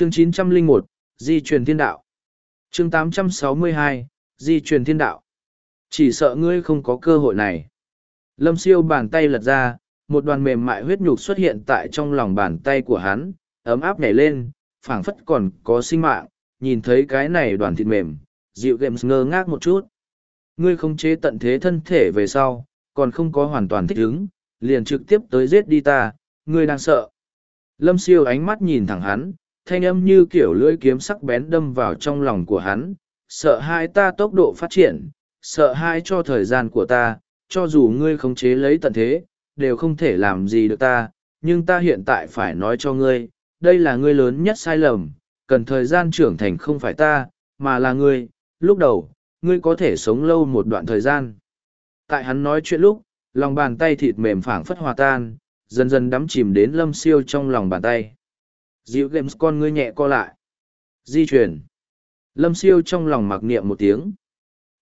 Chương 901, Di truyền thiên đạo. Chương 862, Di truyền thiên đạo. Chỉ sợ ngươi không có cơ hội này. Lâm siêu bàn tay lật ra, một đoàn mềm mại huyết nhục xuất hiện tại trong lòng bàn tay của hắn, ấm áp nhảy lên, phảng phất còn có sinh mạng, nhìn thấy cái này đoàn thịt mềm, dịu games ngơ ngác một chút. Ngươi không chế tận thế thân thể về sau, còn không có hoàn toàn thích ứng, liền trực tiếp tới giết đi ta, ngươi đang sợ. Lâm siêu ánh mắt nhìn thẳng hắn, thanh âm như kiểu lưỡi kiếm sắc bén đâm vào trong lòng của hắn, sợ hai ta tốc độ phát triển, sợ hai cho thời gian của ta, cho dù ngươi khống chế lấy tận thế, đều không thể làm gì được ta, nhưng ta hiện tại phải nói cho ngươi, đây là ngươi lớn nhất sai lầm, cần thời gian trưởng thành không phải ta, mà là ngươi, lúc đầu, ngươi có thể sống lâu một đoạn thời gian. Tại hắn nói chuyện lúc, lòng bàn tay thịt mềm phảng phất hòa tan, dần dần đắm chìm đến lâm siêu trong lòng bàn tay. Dịu games con ngươi nhẹ co lại. Di chuyển. Lâm siêu trong lòng mặc niệm một tiếng.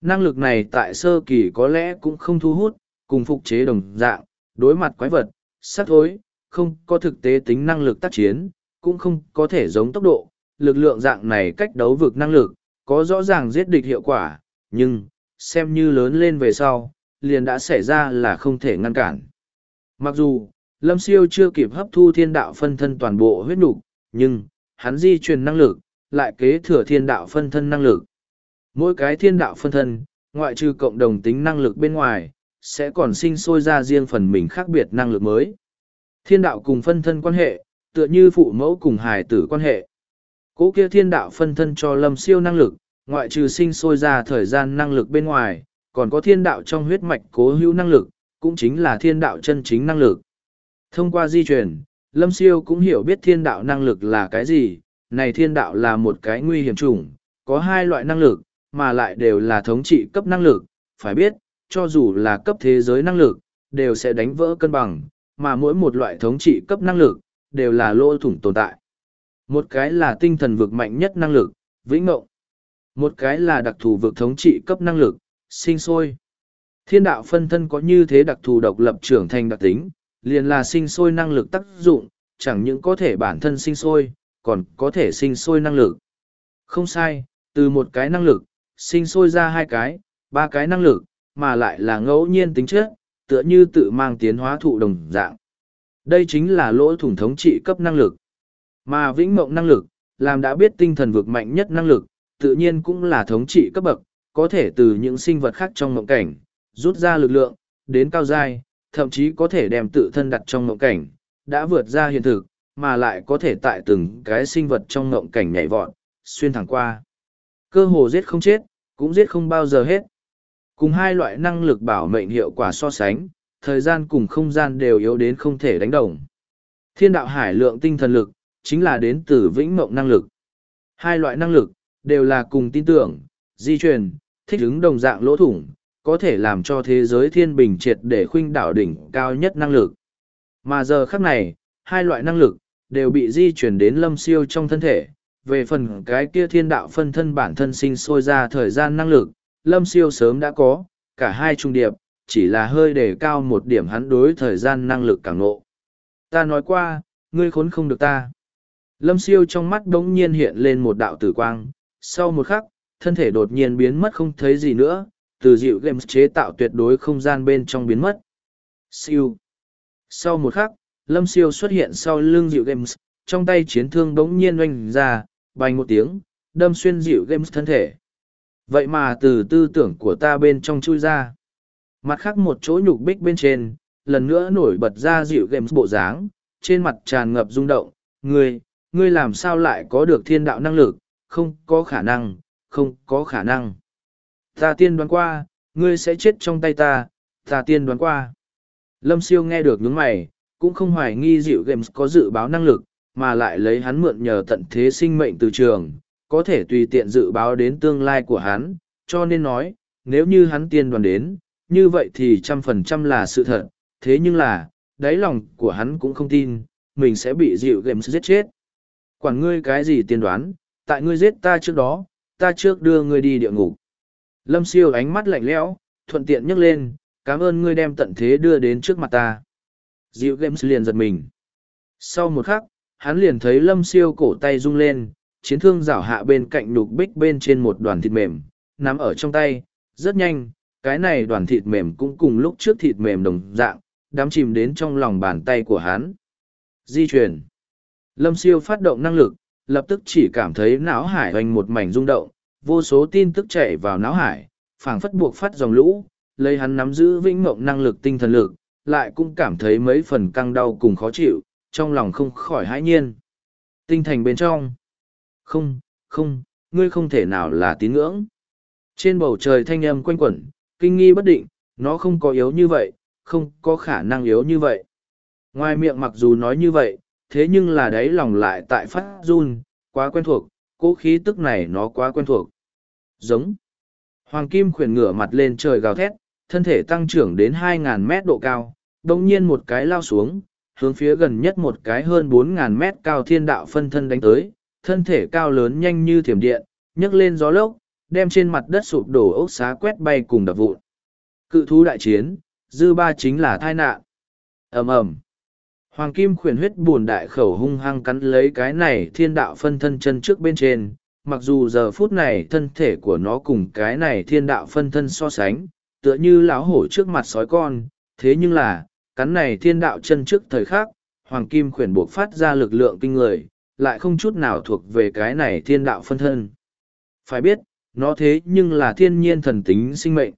Năng lực này tại sơ kỳ có lẽ cũng không thu hút, cùng phục chế đồng dạng, đối mặt quái vật, sắc thối, không có thực tế tính năng lực tác chiến, cũng không có thể giống tốc độ, lực lượng dạng này cách đấu vực năng lực, có rõ ràng giết địch hiệu quả, nhưng, xem như lớn lên về sau, liền đã xảy ra là không thể ngăn cản. Mặc dù, Lâm Siêu chưa kịp hấp thu thiên đạo phân thân toàn bộ huyết nục nhưng, hắn di truyền năng lực, lại kế thừa thiên đạo phân thân năng lực. Mỗi cái thiên đạo phân thân, ngoại trừ cộng đồng tính năng lực bên ngoài, sẽ còn sinh sôi ra riêng phần mình khác biệt năng lực mới. Thiên đạo cùng phân thân quan hệ, tựa như phụ mẫu cùng hài tử quan hệ. cỗ kia thiên đạo phân thân cho lâm siêu năng lực, ngoại trừ sinh sôi ra thời gian năng lực bên ngoài, còn có thiên đạo trong huyết mạch cố hữu năng lực, cũng chính là thiên đạo chân chính năng lực. Thông qua di truyền, Lâm Siêu cũng hiểu biết thiên đạo năng lực là cái gì, này thiên đạo là một cái nguy hiểm chủng, có hai loại năng lực, mà lại đều là thống trị cấp năng lực, phải biết, cho dù là cấp thế giới năng lực, đều sẽ đánh vỡ cân bằng, mà mỗi một loại thống trị cấp năng lực, đều là lỗ thủng tồn tại. Một cái là tinh thần vực mạnh nhất năng lực, vĩnh ngộng. Một cái là đặc thù vực thống trị cấp năng lực, sinh sôi. Thiên đạo phân thân có như thế đặc thù độc lập trưởng thành đặc tính, liền là sinh sôi năng lực tác dụng, chẳng những có thể bản thân sinh sôi, còn có thể sinh sôi năng lực. Không sai, từ một cái năng lực, sinh sôi ra hai cái, ba cái năng lực, mà lại là ngẫu nhiên tính chất, tựa như tự mang tiến hóa thụ đồng dạng. Đây chính là lỗ thủng thống trị cấp năng lực. Mà vĩnh mộng năng lực, làm đã biết tinh thần vực mạnh nhất năng lực, tự nhiên cũng là thống trị cấp bậc, có thể từ những sinh vật khác trong mộng cảnh, rút ra lực lượng, đến cao giai, thậm chí có thể đem tự thân đặt trong mộng cảnh, đã vượt ra hiện thực, mà lại có thể tại từng cái sinh vật trong ngộng cảnh nhảy vọt, xuyên thẳng qua. Cơ hồ giết không chết, cũng giết không bao giờ hết. Cùng hai loại năng lực bảo mệnh hiệu quả so sánh, thời gian cùng không gian đều yếu đến không thể đánh đồng. Thiên đạo hải lượng tinh thần lực, chính là đến từ vĩnh mộng năng lực. Hai loại năng lực, đều là cùng tin tưởng, di truyền, thích ứng đồng dạng lỗ thủng, có thể làm cho thế giới thiên bình triệt để khuynh đảo đỉnh cao nhất năng lực. Mà giờ khắc này, hai loại năng lực, đều bị di chuyển đến lâm siêu trong thân thể. Về phần cái kia thiên đạo phân thân bản thân sinh sôi ra thời gian năng lực, lâm siêu sớm đã có, cả hai trung điệp, chỉ là hơi đề cao một điểm hắn đối thời gian năng lực càng ngộ. Ta nói qua, ngươi khốn không được ta. Lâm siêu trong mắt đống nhiên hiện lên một đạo tử quang, sau một khắc, thân thể đột nhiên biến mất không thấy gì nữa, từ dịu games chế tạo tuyệt đối không gian bên trong biến mất. Siêu. Sau một khắc, Lâm Siêu xuất hiện sau lưng dịu games, trong tay chiến thương đống nhiên oanh ra, bành một tiếng, đâm xuyên dịu games thân thể. Vậy mà từ tư tưởng của ta bên trong chui ra. Mặt khác một chỗ nhục bích bên trên, lần nữa nổi bật ra dịu games bộ dáng, trên mặt tràn ngập rung động. Ngươi, ngươi làm sao lại có được thiên đạo năng lực, không có khả năng, không có khả năng. Ta tiên đoán qua, ngươi sẽ chết trong tay ta, ta tiên đoán qua. Lâm siêu nghe được những mày, cũng không hoài nghi dịu games có dự báo năng lực, mà lại lấy hắn mượn nhờ tận thế sinh mệnh từ trường, có thể tùy tiện dự báo đến tương lai của hắn, cho nên nói, nếu như hắn tiên đoán đến, như vậy thì trăm phần trăm là sự thật, thế nhưng là, đáy lòng của hắn cũng không tin, mình sẽ bị dịu games giết chết. Quản ngươi cái gì tiên đoán, tại ngươi giết ta trước đó, ta trước đưa ngươi đi địa ngục. Lâm siêu ánh mắt lạnh lẽo, thuận tiện nhấc lên, cảm ơn ngươi đem tận thế đưa đến trước mặt ta. dịu Games liền giật mình. Sau một khắc, hắn liền thấy lâm siêu cổ tay rung lên, chiến thương rảo hạ bên cạnh đục bích bên trên một đoàn thịt mềm, nằm ở trong tay, rất nhanh, cái này đoàn thịt mềm cũng cùng lúc trước thịt mềm đồng dạng, đắm chìm đến trong lòng bàn tay của hắn. Di chuyển. Lâm siêu phát động năng lực, lập tức chỉ cảm thấy não hải hoành một mảnh rung động, vô số tin tức chạy vào não hải, phảng phất buộc phát dòng lũ, lấy hắn nắm giữ vĩnh mộng năng lực tinh thần lực, lại cũng cảm thấy mấy phần căng đau cùng khó chịu, trong lòng không khỏi hãi nhiên. Tinh thành bên trong. Không, không, ngươi không thể nào là tín ngưỡng. Trên bầu trời thanh âm quanh quẩn, kinh nghi bất định, nó không có yếu như vậy, không có khả năng yếu như vậy. Ngoài miệng mặc dù nói như vậy, thế nhưng là đấy lòng lại tại phát run, quá quen thuộc, cố khí tức này nó quá quen thuộc. Giống. Hoàng Kim khuyển ngửa mặt lên trời gào thét, thân thể tăng trưởng đến 2.000 mét độ cao, đồng nhiên một cái lao xuống, hướng phía gần nhất một cái hơn 4.000 mét cao thiên đạo phân thân đánh tới, thân thể cao lớn nhanh như thiểm điện, nhấc lên gió lốc, đem trên mặt đất sụp đổ ốc xá quét bay cùng đập vụn. Cự thú đại chiến, dư ba chính là tai nạn. ầm ầm Hoàng kim khuyển huyết buồn đại khẩu hung hăng cắn lấy cái này thiên đạo phân thân chân trước bên trên, mặc dù giờ phút này thân thể của nó cùng cái này thiên đạo phân thân so sánh, tựa như lão hổ trước mặt sói con, thế nhưng là, cắn này thiên đạo chân trước thời khắc, hoàng kim khuyển buộc phát ra lực lượng kinh người, lại không chút nào thuộc về cái này thiên đạo phân thân. Phải biết, nó thế nhưng là thiên nhiên thần tính sinh mệnh.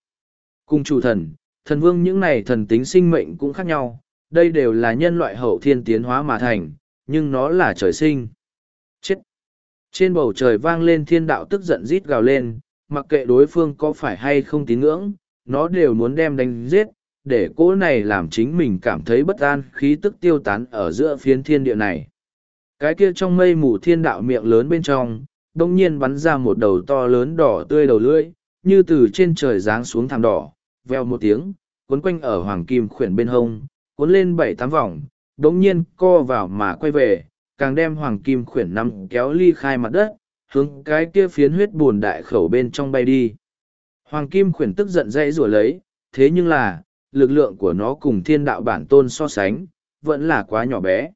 Cùng chủ thần, thần vương những này thần tính sinh mệnh cũng khác nhau, đây đều là nhân loại hậu thiên tiến hóa mà thành, nhưng nó là trời sinh. Chết! Trên bầu trời vang lên thiên đạo tức giận rít gào lên, mặc kệ đối phương có phải hay không tín ngưỡng, nó đều muốn đem đánh giết, để cỗ này làm chính mình cảm thấy bất an khí tức tiêu tán ở giữa phiến thiên địa này. Cái kia trong mây mù thiên đạo miệng lớn bên trong, đông nhiên bắn ra một đầu to lớn đỏ tươi đầu lưỡi, như từ trên trời giáng xuống thảm đỏ, veo một tiếng, cuốn quanh ở hoàng kim khuyển bên hông, cuốn lên bảy tám vòng, đống nhiên co vào mà quay về, càng đem hoàng kim khuyển nằm kéo ly khai mặt đất, hướng cái kia phiến huyết buồn đại khẩu bên trong bay đi. Hoàng kim khuyển tức giận dãy rủa lấy, thế nhưng là, lực lượng của nó cùng thiên đạo bản tôn so sánh, vẫn là quá nhỏ bé.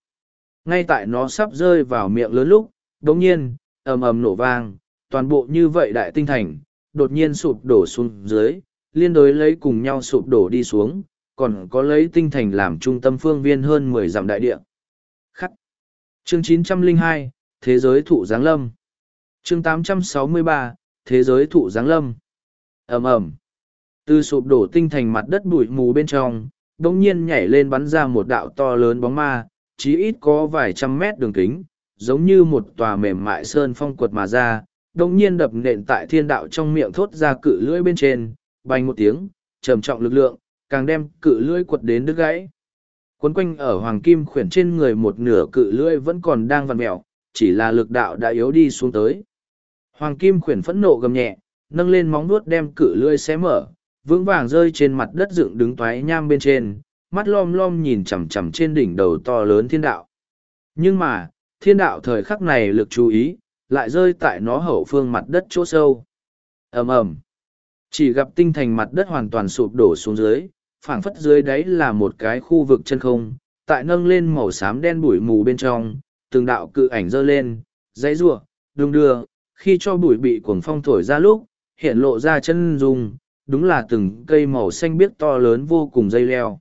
Ngay tại nó sắp rơi vào miệng lớn lúc, đồng nhiên, ầm ầm nổ vang, toàn bộ như vậy đại tinh thành, đột nhiên sụp đổ xuống dưới, liên đối lấy cùng nhau sụp đổ đi xuống, còn có lấy tinh thành làm trung tâm phương viên hơn mười dặm đại địa. Khắc. Chương 902, Thế giới thụ giáng lâm. Chương 863, Thế giới thụ giáng lâm ầm ầm Từ sụp đổ tinh thành mặt đất bụi mù bên trong, đồng nhiên nhảy lên bắn ra một đạo to lớn bóng ma, chí ít có vài trăm mét đường kính, giống như một tòa mềm mại sơn phong quật mà ra, đồng nhiên đập nện tại thiên đạo trong miệng thốt ra cự lưỡi bên trên, bành một tiếng, trầm trọng lực lượng, càng đem cự lưỡi quật đến đứt gãy. Quấn quanh ở hoàng kim khuyển trên người một nửa cự lưỡi vẫn còn đang vằn mẹo, chỉ là lực đạo đã yếu đi xuống tới. Hoàng kim khuyển phẫn nộ gầm nhẹ, nâng lên móng nuốt đem cự lưỡi xé mở, vững vàng rơi trên mặt đất dựng đứng toái nham bên trên, mắt lom lom nhìn chằm chằm trên đỉnh đầu to lớn thiên đạo. Nhưng mà, thiên đạo thời khắc này lực chú ý, lại rơi tại nó hậu phương mặt đất chỗ sâu. ầm ầm Chỉ gặp tinh thành mặt đất hoàn toàn sụp đổ xuống dưới, phảng phất dưới đấy là một cái khu vực chân không, tại nâng lên màu xám đen bụi mù bên trong, từng đạo cự ảnh dơ lên, dãy rủa, đung đưa, khi cho bụi bị cuồng phong thổi ra lúc, hiện lộ ra chân dung, đúng là từng cây màu xanh biếc to lớn vô cùng dây leo.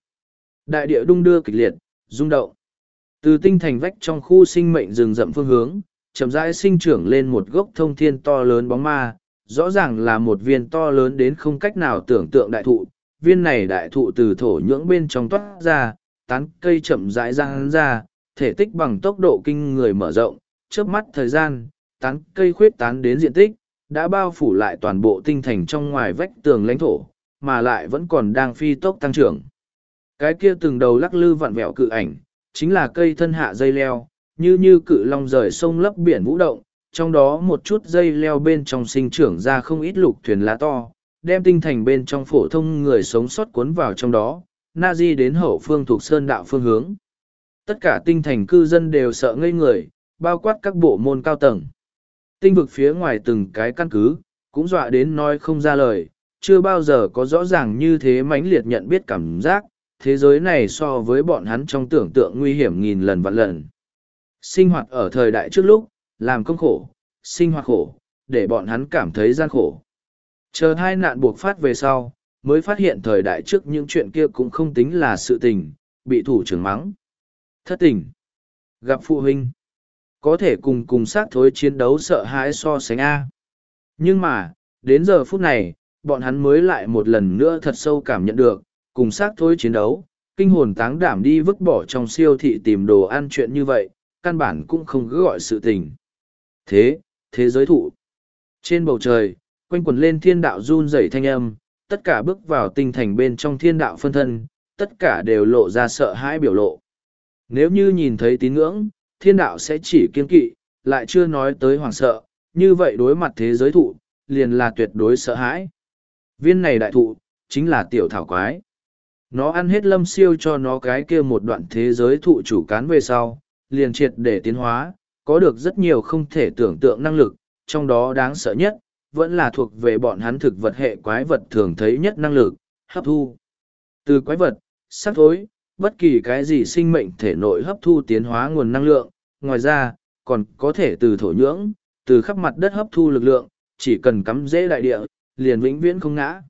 Đại địa đung đưa kịch liệt, rung động. Từ tinh thành vách trong khu sinh mệnh rừng rậm phương hướng, chậm rãi sinh trưởng lên một gốc thông thiên to lớn bóng ma, rõ ràng là một viên to lớn đến không cách nào tưởng tượng đại thụ, viên này đại thụ từ thổ nhưỡng bên trong toát ra, tán cây chậm rãi ra ra, thể tích bằng tốc độ kinh người mở rộng, trước mắt thời gian, tán cây khuyết tán đến diện tích, đã bao phủ lại toàn bộ tinh thành trong ngoài vách tường lãnh thổ, mà lại vẫn còn đang phi tốc tăng trưởng. Cái kia từng đầu lắc lư vặn vẹo cự ảnh, chính là cây thân hạ dây leo, như như cự long rời sông lấp biển vũ động, trong đó một chút dây leo bên trong sinh trưởng ra không ít lục thuyền lá to, đem tinh thành bên trong phổ thông người sống sót cuốn vào trong đó, na di đến hậu phương thuộc sơn đạo phương hướng. Tất cả tinh thành cư dân đều sợ ngây người, bao quát các bộ môn cao tầng. Tinh vực phía ngoài từng cái căn cứ, cũng dọa đến nói không ra lời, chưa bao giờ có rõ ràng như thế mãnh liệt nhận biết cảm giác, thế giới này so với bọn hắn trong tưởng tượng nguy hiểm nghìn lần vạn lần. Sinh hoạt ở thời đại trước lúc, làm công khổ, sinh hoạt khổ, để bọn hắn cảm thấy gian khổ. Chờ hai nạn buộc phát về sau, mới phát hiện thời đại trước những chuyện kia cũng không tính là sự tình, bị thủ trưởng mắng. Thất tình. Gặp phụ huynh. Có thể cùng cùng sát thối chiến đấu sợ hãi so sánh A. Nhưng mà, đến giờ phút này, bọn hắn mới lại một lần nữa thật sâu cảm nhận được, cùng sát thối chiến đấu, kinh hồn táng đảm đi vứt bỏ trong siêu thị tìm đồ ăn chuyện như vậy, căn bản cũng không cứ gọi sự tình. Thế, thế giới thụ. Trên bầu trời, quanh quần lên thiên đạo run rẩy thanh âm, tất cả bước vào tinh thành bên trong thiên đạo phân thân, tất cả đều lộ ra sợ hãi biểu lộ. Nếu như nhìn thấy tín ngưỡng, thiên đạo sẽ chỉ kiên kỵ, lại chưa nói tới hoàng sợ, như vậy đối mặt thế giới thụ, liền là tuyệt đối sợ hãi. Viên này đại thụ, chính là tiểu thảo quái. Nó ăn hết lâm siêu cho nó cái kia một đoạn thế giới thụ chủ cán về sau, liền triệt để tiến hóa, có được rất nhiều không thể tưởng tượng năng lực, trong đó đáng sợ nhất, vẫn là thuộc về bọn hắn thực vật hệ quái vật thường thấy nhất năng lực, hấp thu. Từ quái vật, sắc thối, bất kỳ cái gì sinh mệnh thể nội hấp thu tiến hóa nguồn năng lượng, ngoài ra, còn có thể từ thổ nhưỡng, từ khắp mặt đất hấp thu lực lượng, chỉ cần cắm dễ đại địa, liền vĩnh viễn không ngã.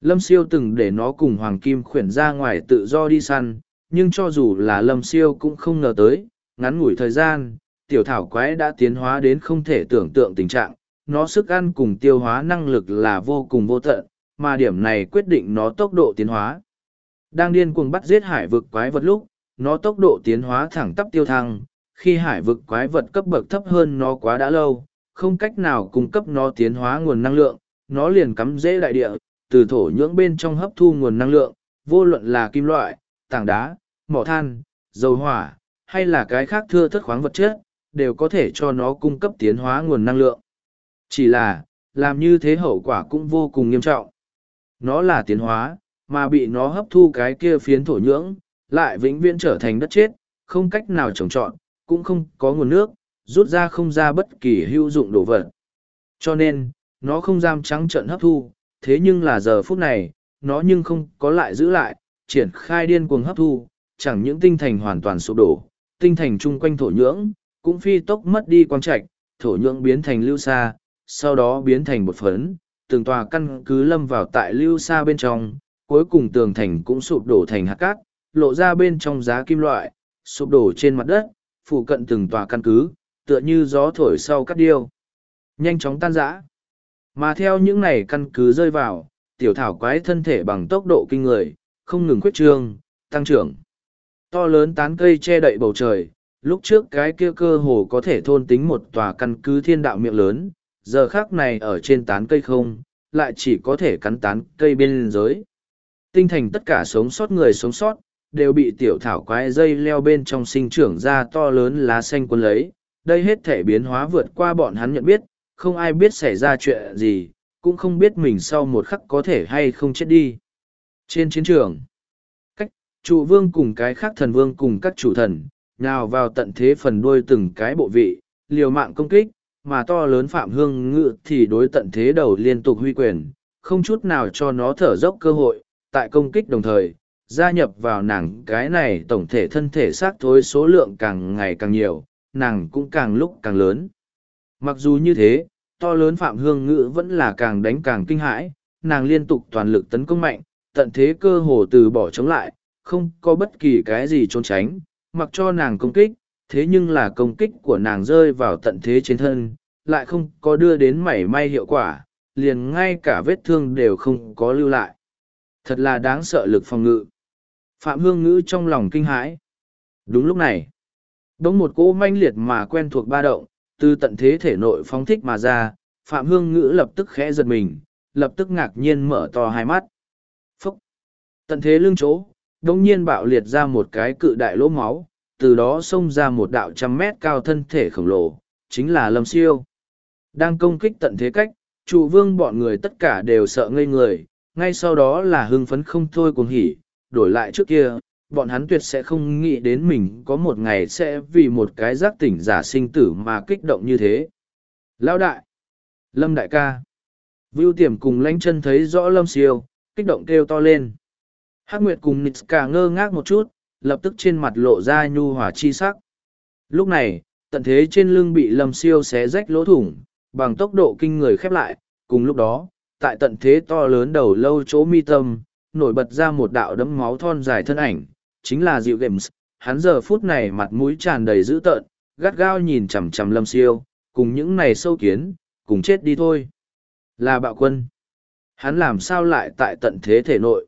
Lâm siêu từng để nó cùng Hoàng Kim khuyển ra ngoài tự do đi săn, nhưng cho dù là Lâm siêu cũng không ngờ tới, ngắn ngủi thời gian, tiểu thảo quái đã tiến hóa đến không thể tưởng tượng tình trạng, nó sức ăn cùng tiêu hóa năng lực là vô cùng vô tận, mà điểm này quyết định nó tốc độ tiến hóa. Đang điên cuồng bắt giết hải vực quái vật lúc, nó tốc độ tiến hóa thẳng tắp tiêu thăng, khi hải vực quái vật cấp bậc thấp hơn nó quá đã lâu, không cách nào cung cấp nó tiến hóa nguồn năng lượng, nó liền cắm dễ đại địa, từ thổ nhưỡng bên trong hấp thu nguồn năng lượng, vô luận là kim loại, tảng đá, mỏ than, dầu hỏa, hay là cái khác thưa thất khoáng vật chất, đều có thể cho nó cung cấp tiến hóa nguồn năng lượng. Chỉ là, làm như thế hậu quả cũng vô cùng nghiêm trọng. Nó là tiến hóa, mà bị nó hấp thu cái kia phiến thổ nhưỡng, lại vĩnh viễn trở thành đất chết, không cách nào trồng trọt, cũng không có nguồn nước, rút ra không ra bất kỳ hữu dụng đồ vật. Cho nên, nó không dám trắng trận hấp thu, thế nhưng là giờ phút này, nó nhưng không có lại giữ lại, triển khai điên cuồng hấp thu, chẳng những tinh thành hoàn toàn sụp đổ, tinh thành chung quanh thổ nhưỡng, cũng phi tốc mất đi quang trạch, thổ nhưỡng biến thành lưu sa, sau đó biến thành bột phấn, từng tòa căn cứ lâm vào tại lưu sa bên trong, cuối cùng tường thành cũng sụp đổ thành hạt cát, lộ ra bên trong giá kim loại, sụp đổ trên mặt đất, phụ cận từng tòa căn cứ, tựa như gió thổi sau cắt điêu. Nhanh chóng tan rã. Mà theo những này căn cứ rơi vào, tiểu thảo quái thân thể bằng tốc độ kinh người, không ngừng khuyết trương, tăng trưởng. To lớn tán cây che đậy bầu trời, lúc trước cái kia cơ hồ có thể thôn tính một tòa căn cứ thiên đạo miệng lớn, giờ khác này ở trên tán cây không, lại chỉ có thể cắn tán cây bên giới. Tinh thành tất cả sống sót người sống sót, đều bị tiểu thảo quái dây leo bên trong sinh trưởng ra to lớn lá xanh quân lấy. Đây hết thể biến hóa vượt qua bọn hắn nhận biết, không ai biết xảy ra chuyện gì, cũng không biết mình sau một khắc có thể hay không chết đi. Trên chiến trường, cách trụ vương cùng cái khác thần vương cùng các chủ thần, nhào vào tận thế phần đuôi từng cái bộ vị, liều mạng công kích, mà to lớn phạm hương ngự thì đối tận thế đầu liên tục huy quyền, không chút nào cho nó thở dốc cơ hội, tại công kích đồng thời, gia nhập vào nàng cái này tổng thể thân thể xác thối số lượng càng ngày càng nhiều, nàng cũng càng lúc càng lớn. Mặc dù như thế, to lớn phạm hương ngữ vẫn là càng đánh càng kinh hãi, nàng liên tục toàn lực tấn công mạnh, tận thế cơ hồ từ bỏ chống lại, không có bất kỳ cái gì trốn tránh, mặc cho nàng công kích, thế nhưng là công kích của nàng rơi vào tận thế trên thân, lại không có đưa đến mảy may hiệu quả, liền ngay cả vết thương đều không có lưu lại. Thật là đáng sợ lực phòng ngự. Phạm Hương Ngữ trong lòng kinh hãi. Đúng lúc này, đống một cỗ manh liệt mà quen thuộc ba động, từ tận thế thể nội phóng thích mà ra, Phạm Hương Ngữ lập tức khẽ giật mình, lập tức ngạc nhiên mở to hai mắt. Phúc! Tận thế lưng chỗ, đống nhiên bạo liệt ra một cái cự đại lỗ máu, từ đó xông ra một đạo trăm mét cao thân thể khổng lồ, chính là Lâm Siêu. Đang công kích tận thế cách, trụ vương bọn người tất cả đều sợ ngây người, ngay sau đó là hưng phấn không thôi cuồng hỉ, đổi lại trước kia, bọn hắn tuyệt sẽ không nghĩ đến mình có một ngày sẽ vì một cái giác tỉnh giả sinh tử mà kích động như thế. Lão đại! Lâm đại ca! Vưu tiềm cùng lanh chân thấy rõ lâm siêu, kích động kêu to lên. Hắc Nguyệt cùng Nitska ngơ ngác một chút, lập tức trên mặt lộ ra nhu hòa chi sắc. Lúc này, tận thế trên lưng bị lâm siêu xé rách lỗ thủng, bằng tốc độ kinh người khép lại, cùng lúc đó, tại tận thế to lớn đầu lâu chỗ mi tâm, nổi bật ra một đạo đấm máu thon dài thân ảnh, chính là Diệu Games. Hắn giờ phút này mặt mũi tràn đầy dữ tợn, gắt gao nhìn chằm chằm lâm siêu, cùng những này sâu kiến, cùng chết đi thôi. Là bạo quân. Hắn làm sao lại tại tận thế thể nội?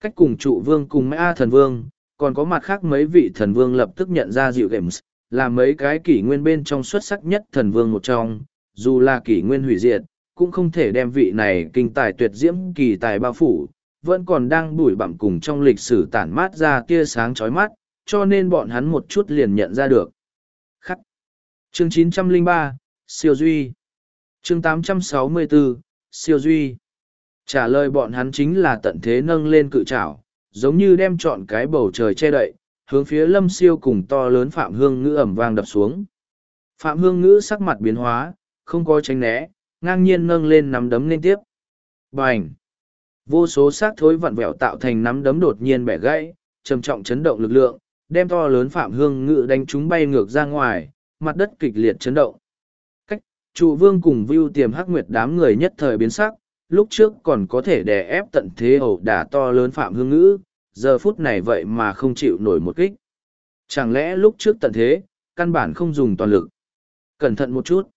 Cách cùng trụ vương cùng mã thần vương, còn có mặt khác mấy vị thần vương lập tức nhận ra Diệu Games, là mấy cái kỷ nguyên bên trong xuất sắc nhất thần vương một trong, dù là kỷ nguyên hủy diệt, cũng không thể đem vị này kinh tài tuyệt diễm kỳ tài bao phủ, vẫn còn đang bủi bặm cùng trong lịch sử tản mát ra tia sáng chói mắt, cho nên bọn hắn một chút liền nhận ra được. Khắc. Chương 903, Siêu Duy. Chương 864, Siêu Duy. Trả lời bọn hắn chính là tận thế nâng lên cự trảo, giống như đem trọn cái bầu trời che đậy, hướng phía lâm siêu cùng to lớn Phạm Hương Ngữ ẩm vang đập xuống. Phạm Hương Ngữ sắc mặt biến hóa, không có tránh né, ngang nhiên nâng lên nắm đấm liên tiếp. Bành! Vô số xác thối vặn vẹo tạo thành nắm đấm đột nhiên bẻ gãy, trầm trọng chấn động lực lượng, đem to lớn Phạm Hương ngự đánh chúng bay ngược ra ngoài, mặt đất kịch liệt chấn động. Cách, trụ vương cùng view tiềm hắc nguyệt đám người nhất thời biến sắc, lúc trước còn có thể đè ép tận thế ẩu đả to lớn Phạm Hương Ngữ, giờ phút này vậy mà không chịu nổi một kích. Chẳng lẽ lúc trước tận thế, căn bản không dùng toàn lực. Cẩn thận một chút.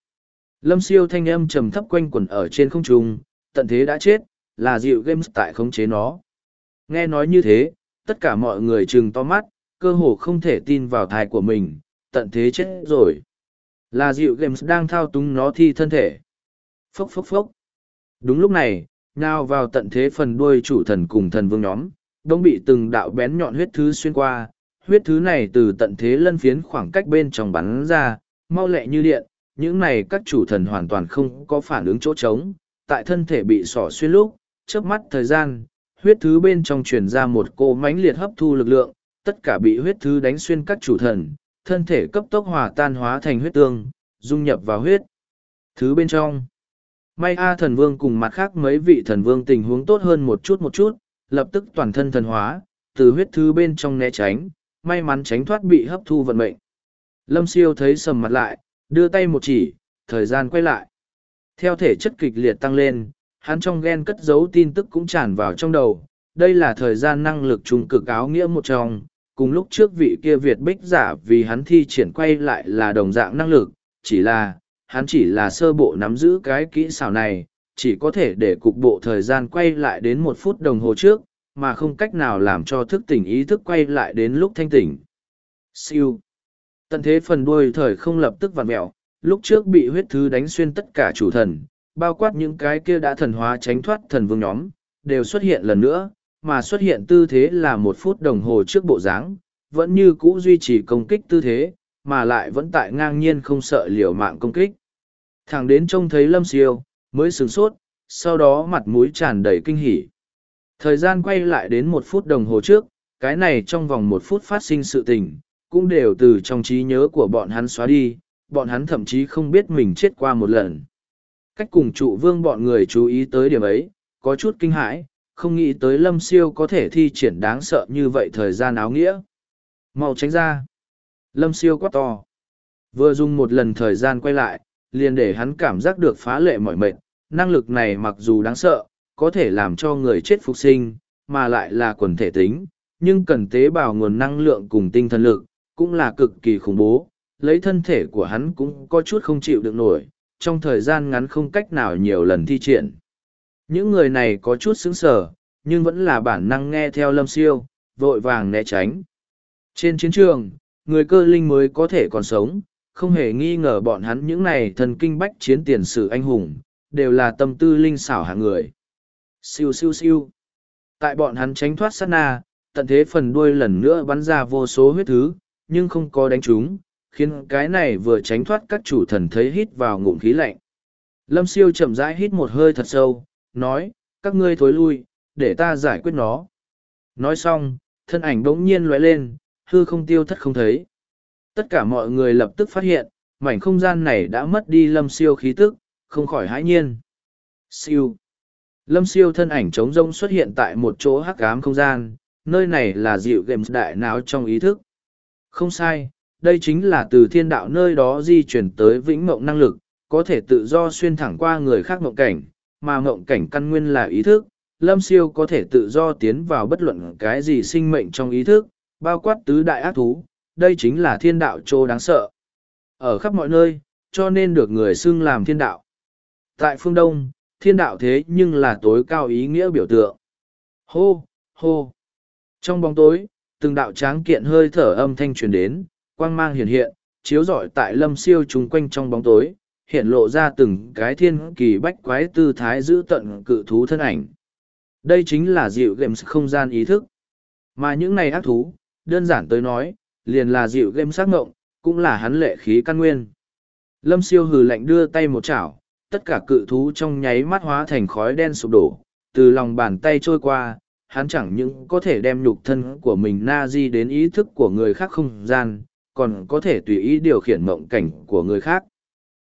Lâm siêu thanh âm trầm thấp quanh quẩn ở trên không trung, tận thế đã chết, là dịu games tại khống chế nó. Nghe nói như thế, tất cả mọi người trừng to mắt, cơ hồ không thể tin vào thai của mình, tận thế chết rồi. Là dịu games đang thao túng nó thi thân thể. Phốc phốc phốc. Đúng lúc này, nào vào tận thế phần đuôi chủ thần cùng thần vương nhóm, đông bị từng đạo bén nhọn huyết thứ xuyên qua, huyết thứ này từ tận thế lân phiến khoảng cách bên trong bắn ra, mau lẹ như điện, những này các chủ thần hoàn toàn không có phản ứng chỗ trống, tại thân thể bị sỏ xuyên lúc, trước mắt thời gian, huyết thứ bên trong truyền ra một cô mãnh liệt hấp thu lực lượng, tất cả bị huyết thứ đánh xuyên các chủ thần, thân thể cấp tốc hòa tan hóa thành huyết tương, dung nhập vào huyết. Thứ bên trong. May A thần vương cùng mặt khác mấy vị thần vương tình huống tốt hơn một chút một chút, lập tức toàn thân thần hóa, từ huyết thứ bên trong né tránh, may mắn tránh thoát bị hấp thu vận mệnh. Lâm siêu thấy sầm mặt lại, đưa tay một chỉ, thời gian quay lại. Theo thể chất kịch liệt tăng lên, hắn trong gen cất giấu tin tức cũng tràn vào trong đầu. Đây là thời gian năng lực trung cực áo nghĩa một trong, cùng lúc trước vị kia Việt bích giả vì hắn thi triển quay lại là đồng dạng năng lực, chỉ là, hắn chỉ là sơ bộ nắm giữ cái kỹ xảo này, chỉ có thể để cục bộ thời gian quay lại đến một phút đồng hồ trước, mà không cách nào làm cho thức tỉnh ý thức quay lại đến lúc thanh tỉnh. Siêu. Tận thế phần đuôi thời không lập tức vặn mẹo, lúc trước bị huyết thứ đánh xuyên tất cả chủ thần, bao quát những cái kia đã thần hóa tránh thoát thần vương nhóm, đều xuất hiện lần nữa, mà xuất hiện tư thế là một phút đồng hồ trước bộ dáng, vẫn như cũ duy trì công kích tư thế, mà lại vẫn tại ngang nhiên không sợ liều mạng công kích. Thẳng đến trông thấy lâm siêu, mới sửng sốt, sau đó mặt mũi tràn đầy kinh hỉ. Thời gian quay lại đến một phút đồng hồ trước, cái này trong vòng một phút phát sinh sự tình, cũng đều từ trong trí nhớ của bọn hắn xóa đi, bọn hắn thậm chí không biết mình chết qua một lần. Cách cùng trụ vương bọn người chú ý tới điểm ấy, có chút kinh hãi, không nghĩ tới lâm siêu có thể thi triển đáng sợ như vậy thời gian áo nghĩa. Mau tránh ra. Lâm siêu quá to. Vừa dùng một lần thời gian quay lại, liền để hắn cảm giác được phá lệ mỏi mệt, năng lực này mặc dù đáng sợ, có thể làm cho người chết phục sinh, mà lại là quần thể tính, nhưng cần tế bào nguồn năng lượng cùng tinh thần lực, cũng là cực kỳ khủng bố, lấy thân thể của hắn cũng có chút không chịu được nổi, trong thời gian ngắn không cách nào nhiều lần thi triển. Những người này có chút sững sờ, nhưng vẫn là bản năng nghe theo lâm siêu, vội vàng né tránh. Trên chiến trường, người cơ linh mới có thể còn sống, không hề nghi ngờ bọn hắn những này thần kinh bách chiến tiền sử anh hùng, đều là tâm tư linh xảo hạng người. Siêu siêu siêu. Tại bọn hắn tránh thoát sát na, tận thế phần đuôi lần nữa bắn ra vô số huyết thứ, nhưng không có đánh chúng, khiến cái này vừa tránh thoát các chủ thần thấy hít vào ngụm khí lạnh. Lâm siêu chậm rãi hít một hơi thật sâu, nói, các ngươi thối lui, để ta giải quyết nó. Nói xong, thân ảnh đống nhiên lóe lên, hư không tiêu thất không thấy. Tất cả mọi người lập tức phát hiện, mảnh không gian này đã mất đi lâm siêu khí tức, không khỏi hãi nhiên. Siêu. Lâm siêu thân ảnh trống rông xuất hiện tại một chỗ hắc ám không gian, nơi này là dịu games đại não trong ý thức. Không sai, đây chính là từ thiên đạo nơi đó di chuyển tới vĩnh mộng năng lực, có thể tự do xuyên thẳng qua người khác mộng cảnh, mà mộng cảnh căn nguyên là ý thức, lâm siêu có thể tự do tiến vào bất luận cái gì sinh mệnh trong ý thức, bao quát tứ đại ác thú, đây chính là thiên đạo trô đáng sợ. Ở khắp mọi nơi, cho nên được người xưng làm thiên đạo. Tại phương Đông, thiên đạo thế nhưng là tối cao ý nghĩa biểu tượng. Hô, hô. Trong bóng tối, từng đạo tráng kiện hơi thở âm thanh truyền đến, quang mang hiện hiện, chiếu rọi tại lâm siêu chúng quanh trong bóng tối, hiện lộ ra từng cái thiên kỳ bách quái tư thái giữ tận cự thú thân ảnh. Đây chính là dịu games không gian ý thức. Mà những này ác thú, đơn giản tới nói, liền là dịu game xác ngộng, cũng là hắn lệ khí căn nguyên. Lâm siêu hừ lạnh đưa tay một chảo, tất cả cự thú trong nháy mắt hóa thành khói đen sụp đổ, từ lòng bàn tay trôi qua, hắn chẳng những có thể đem nhục thân của mình na di đến ý thức của người khác không gian, còn có thể tùy ý điều khiển mộng cảnh của người khác.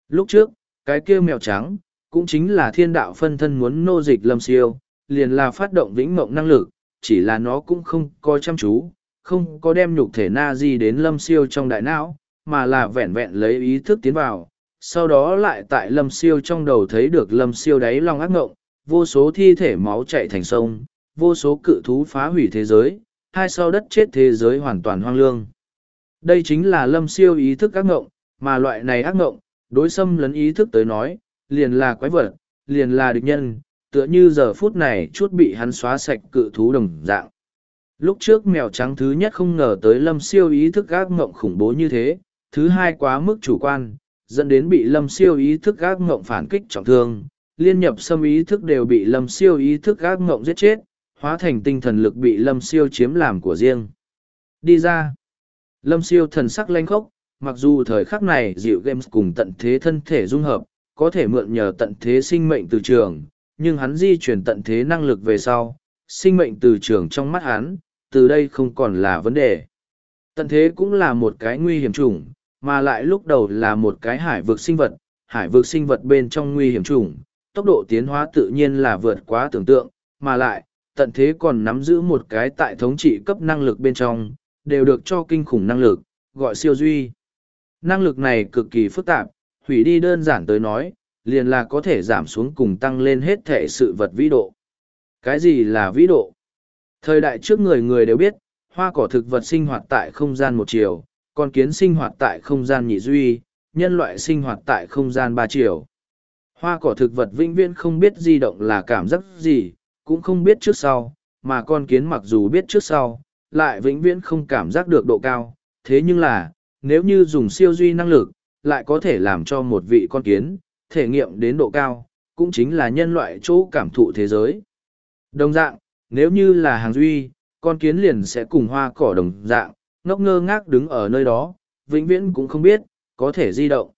Lúc trước, cái kia mèo trắng, cũng chính là thiên đạo phân thân muốn nô dịch lâm siêu, liền là phát động vĩnh mộng năng lực, chỉ là nó cũng không có chăm chú, không có đem nhục thể na di đến lâm siêu trong đại não, mà là vẹn vẹn lấy ý thức tiến vào. Sau đó lại tại lâm siêu trong đầu thấy được lâm siêu đáy lòng ác ngộng, vô số thi thể máu chạy thành sông, vô số cự thú phá hủy thế giới, hai sau đất chết thế giới hoàn toàn hoang lương. Đây chính là lâm siêu ý thức ác ngộng, mà loại này ác ngộng, đối xâm lấn ý thức tới nói, liền là quái vật, liền là địch nhân, tựa như giờ phút này chút bị hắn xóa sạch cự thú đồng dạng. Lúc trước mèo trắng thứ nhất không ngờ tới lâm siêu ý thức ác ngộng khủng bố như thế, thứ hai quá mức chủ quan, dẫn đến bị lâm siêu ý thức ác ngộng phản kích trọng thương, liên nhập xâm ý thức đều bị lâm siêu ý thức ác ngộng giết chết, hóa thành tinh thần lực bị lâm siêu chiếm làm của riêng. Đi ra. Lâm siêu thần sắc lanh khốc, mặc dù thời khắc này dịu games cùng tận thế thân thể dung hợp, có thể mượn nhờ tận thế sinh mệnh từ trường, nhưng hắn di chuyển tận thế năng lực về sau, sinh mệnh từ trường trong mắt hắn, từ đây không còn là vấn đề. Tận thế cũng là một cái nguy hiểm chủng, mà lại lúc đầu là một cái hải vực sinh vật, hải vực sinh vật bên trong nguy hiểm chủng, tốc độ tiến hóa tự nhiên là vượt quá tưởng tượng, mà lại, tận thế còn nắm giữ một cái tại thống trị cấp năng lực bên trong, đều được cho kinh khủng năng lực, gọi siêu duy. Năng lực này cực kỳ phức tạp, hủy đi đơn giản tới nói, liền là có thể giảm xuống cùng tăng lên hết thể sự vật vĩ độ. Cái gì là vĩ độ? Thời đại trước người người đều biết, hoa cỏ thực vật sinh hoạt tại không gian một chiều, con kiến sinh hoạt tại không gian nhị duy, nhân loại sinh hoạt tại không gian ba chiều. Hoa cỏ thực vật vĩnh viễn không biết di động là cảm giác gì, cũng không biết trước sau, mà con kiến mặc dù biết trước sau, lại vĩnh viễn không cảm giác được độ cao. Thế nhưng là, nếu như dùng siêu duy năng lực, lại có thể làm cho một vị con kiến, thể nghiệm đến độ cao, cũng chính là nhân loại chỗ cảm thụ thế giới. Đồng dạng, nếu như là hàng duy, con kiến liền sẽ cùng hoa cỏ đồng dạng, ngốc ngơ ngác đứng ở nơi đó, vĩnh viễn cũng không biết, có thể di động.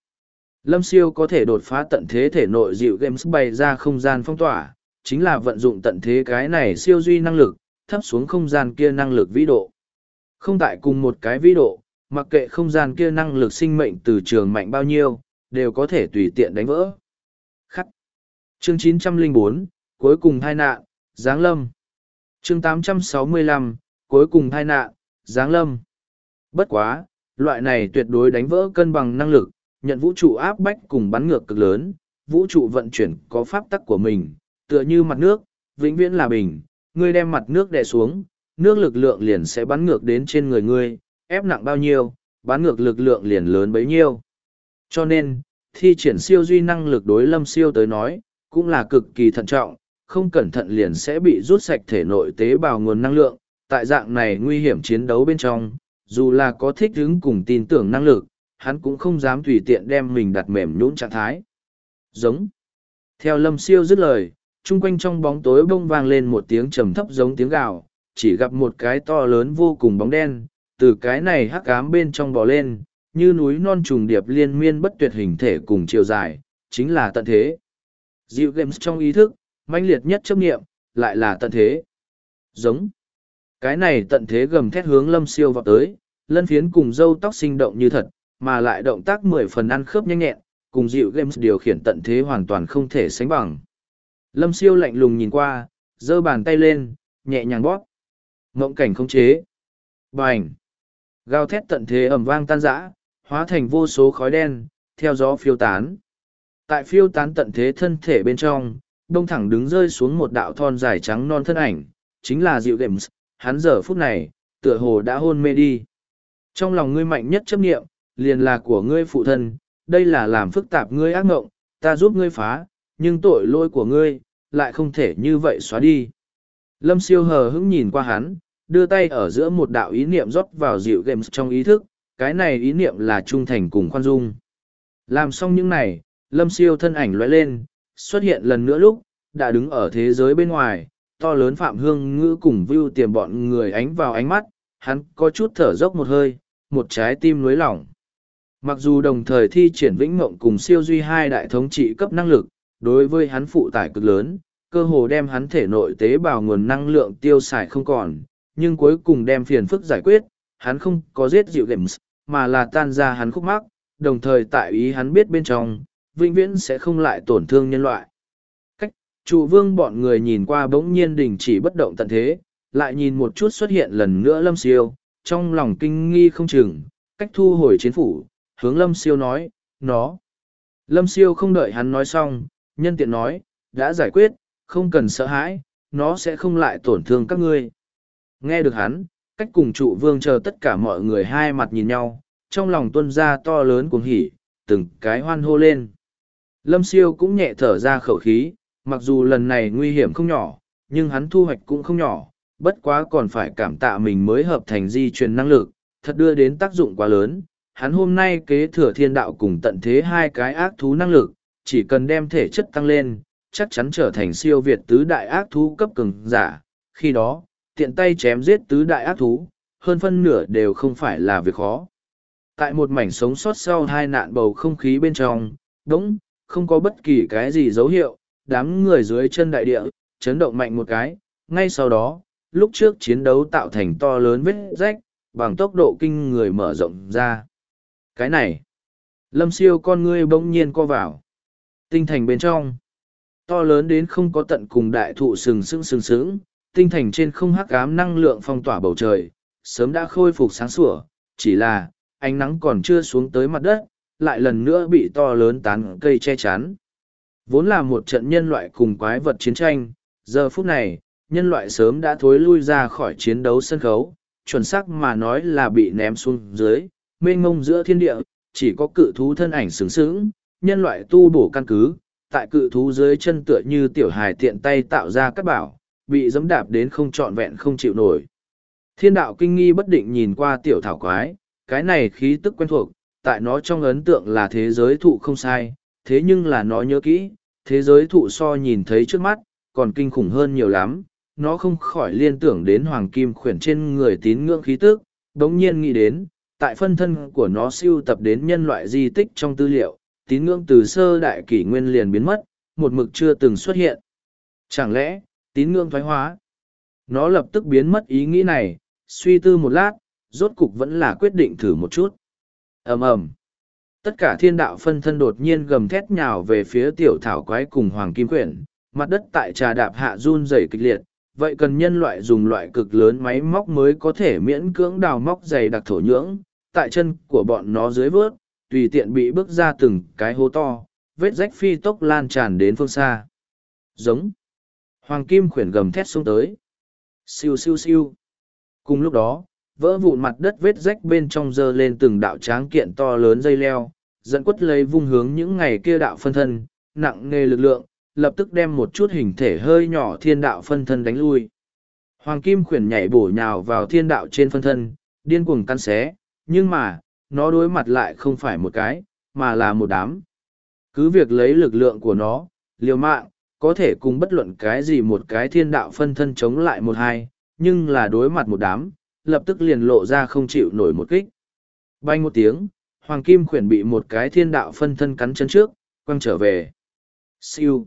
Lâm siêu có thể đột phá tận thế thể nội dịu games bày ra không gian phong tỏa, chính là vận dụng tận thế cái này siêu duy năng lực, thấp xuống không gian kia năng lực vĩ độ. Không tại cùng một cái vĩ độ, mặc kệ không gian kia năng lực sinh mệnh từ trường mạnh bao nhiêu, đều có thể tùy tiện đánh vỡ. Khắc. Chương 904, cuối cùng thai nạn, Giáng Lâm. Chương 865, cuối cùng thai nạn, Giáng Lâm. Bất quá, loại này tuyệt đối đánh vỡ cân bằng năng lực, nhận vũ trụ áp bách cùng bắn ngược cực lớn, vũ trụ vận chuyển có pháp tắc của mình, tựa như mặt nước, vĩnh viễn là bình, ngươi đem mặt nước đè xuống, nước lực lượng liền sẽ bắn ngược đến trên người ngươi, ép nặng bao nhiêu, bắn ngược lực lượng liền lớn bấy nhiêu. Cho nên, thi triển siêu duy năng lực đối lâm siêu tới nói, cũng là cực kỳ thận trọng, không cẩn thận liền sẽ bị rút sạch thể nội tế bào nguồn năng lượng. Tại dạng này nguy hiểm chiến đấu bên trong, dù là có thích hứng cùng tin tưởng năng lực, hắn cũng không dám tùy tiện đem mình đặt mềm nhũn trạng thái. Giống. Theo lâm siêu dứt lời, chung quanh trong bóng tối bông vang lên một tiếng trầm thấp giống tiếng gào, chỉ gặp một cái to lớn vô cùng bóng đen, từ cái này hắc ám bên trong bò lên, như núi non trùng điệp liên miên bất tuyệt hình thể cùng chiều dài, chính là tận thế. Diệu Games trong ý thức, mãnh liệt nhất chấp nghiệm, lại là tận thế. Giống. Cái này tận thế gầm thét hướng lâm siêu vào tới, lân phiến cùng dâu tóc sinh động như thật, mà lại động tác mười phần ăn khớp nhanh nhẹn, cùng dịu games điều khiển tận thế hoàn toàn không thể sánh bằng. Lâm siêu lạnh lùng nhìn qua, giơ bàn tay lên, nhẹ nhàng bóp. Mộng cảnh không chế. Bành. Gào thét tận thế ẩm vang tan rã, hóa thành vô số khói đen, theo gió phiêu tán. Tại phiêu tán tận thế thân thể bên trong, đông thẳng đứng rơi xuống một đạo thon dài trắng non thân ảnh, chính là Diệu Games, hắn giờ phút này, tựa hồ đã hôn mê đi. Trong lòng ngươi mạnh nhất chấp nghiệm, liền là của ngươi phụ thân, đây là làm phức tạp ngươi ác ngộng, ta giúp ngươi phá, nhưng tội lỗi của ngươi, lại không thể như vậy xóa đi. Lâm siêu hờ hững nhìn qua hắn, đưa tay ở giữa một đạo ý niệm rót vào dịu games trong ý thức, cái này ý niệm là trung thành cùng khoan dung. Làm xong những này, lâm siêu thân ảnh lóe lên, xuất hiện lần nữa lúc, đã đứng ở thế giới bên ngoài, to lớn phạm hương ngữ cùng view tiềm bọn người ánh vào ánh mắt, hắn có chút thở dốc một hơi, một trái tim lối lỏng. Mặc dù đồng thời thi triển vĩnh mộng cùng siêu duy hai đại thống trị cấp năng lực, đối với hắn phụ tải cực lớn, cơ hồ đem hắn thể nội tế bào nguồn năng lượng tiêu xài không còn, nhưng cuối cùng đem phiền phức giải quyết, hắn không có giết dịu games, mà là tan ra hắn khúc mắc, đồng thời tại ý hắn biết bên trong, vĩnh viễn sẽ không lại tổn thương nhân loại. Cách, trụ vương bọn người nhìn qua bỗng nhiên đình chỉ bất động tận thế, lại nhìn một chút xuất hiện lần nữa lâm siêu, trong lòng kinh nghi không chừng, cách thu hồi chiến phủ, hướng lâm siêu nói, nó. Lâm siêu không đợi hắn nói xong, nhân tiện nói, đã giải quyết, không cần sợ hãi, nó sẽ không lại tổn thương các ngươi. Nghe được hắn, cách cùng trụ vương chờ tất cả mọi người hai mặt nhìn nhau, trong lòng tuân ra to lớn cuồng hỉ, từng cái hoan hô lên. Lâm siêu cũng nhẹ thở ra khẩu khí, mặc dù lần này nguy hiểm không nhỏ, nhưng hắn thu hoạch cũng không nhỏ, bất quá còn phải cảm tạ mình mới hợp thành di truyền năng lực, thật đưa đến tác dụng quá lớn. Hắn hôm nay kế thừa thiên đạo cùng tận thế hai cái ác thú năng lực, chỉ cần đem thể chất tăng lên, chắc chắn trở thành siêu việt tứ đại ác thú cấp cường giả. Khi đó, tiện tay chém giết tứ đại ác thú, hơn phân nửa đều không phải là việc khó. Tại một mảnh sống sót sau hai nạn bầu không khí bên trong, đống, không có bất kỳ cái gì dấu hiệu, đám người dưới chân đại địa, chấn động mạnh một cái, ngay sau đó, lúc trước chiến đấu tạo thành to lớn vết rách, bằng tốc độ kinh người mở rộng ra. Cái này, lâm siêu con ngươi bỗng nhiên co vào. Tinh thành bên trong, to lớn đến không có tận cùng đại thụ sừng sững sừng sững, tinh thành trên không hắc ám năng lượng phong tỏa bầu trời, sớm đã khôi phục sáng sủa, chỉ là, ánh nắng còn chưa xuống tới mặt đất, lại lần nữa bị to lớn tán cây che chắn. Vốn là một trận nhân loại cùng quái vật chiến tranh, giờ phút này, nhân loại sớm đã thối lui ra khỏi chiến đấu sân khấu, chuẩn xác mà nói là bị ném xuống dưới, mênh ngông giữa thiên địa, chỉ có cự thú thân ảnh sướng sướng, nhân loại tu bổ căn cứ, tại cự thú dưới chân tựa như tiểu hài tiện tay tạo ra các bảo, bị dẫm đạp đến không trọn vẹn không chịu nổi. Thiên đạo kinh nghi bất định nhìn qua tiểu thảo quái, cái này khí tức quen thuộc, tại nó trong ấn tượng là thế giới thụ không sai, thế nhưng là nó nhớ kỹ, thế giới thụ so nhìn thấy trước mắt, còn kinh khủng hơn nhiều lắm, nó không khỏi liên tưởng đến hoàng kim khuyển trên người tín ngưỡng khí tức, đống nhiên nghĩ đến, tại phân thân của nó siêu tập đến nhân loại di tích trong tư liệu, tín ngưỡng từ sơ đại kỷ nguyên liền biến mất, một mực chưa từng xuất hiện. Chẳng lẽ, tín ngưỡng thoái hóa? Nó lập tức biến mất ý nghĩ này, suy tư một lát, rốt cục vẫn là quyết định thử một chút. ầm ầm Tất cả thiên đạo phân thân đột nhiên gầm thét nhào về phía tiểu thảo quái cùng hoàng kim quyển, mặt đất tại trà đạp hạ run rẩy kịch liệt, vậy cần nhân loại dùng loại cực lớn máy móc mới có thể miễn cưỡng đào móc dày đặc thổ nhưỡng, tại chân của bọn nó dưới vớt, tùy tiện bị bước ra từng cái hố to, vết rách phi tốc lan tràn đến phương xa. Giống. Hoàng kim khuyển gầm thét xuống tới. Siêu siêu siêu. Cùng lúc đó, vỡ vụn mặt đất vết rách bên trong dơ lên từng đạo tráng kiện to lớn dây leo, dẫn quất lấy vung hướng những ngày kia đạo phân thân, nặng nề lực lượng, lập tức đem một chút hình thể hơi nhỏ thiên đạo phân thân đánh lui. Hoàng kim khuyển nhảy bổ nhào vào thiên đạo trên phân thân, điên cuồng căn xé, nhưng mà, nó đối mặt lại không phải một cái, mà là một đám. Cứ việc lấy lực lượng của nó, liều mạng, có thể cùng bất luận cái gì một cái thiên đạo phân thân chống lại một hai, nhưng là đối mặt một đám, lập tức liền lộ ra không chịu nổi một kích. Bay một tiếng, Hoàng Kim khuyển bị một cái thiên đạo phân thân cắn chân trước, quăng trở về. Siêu.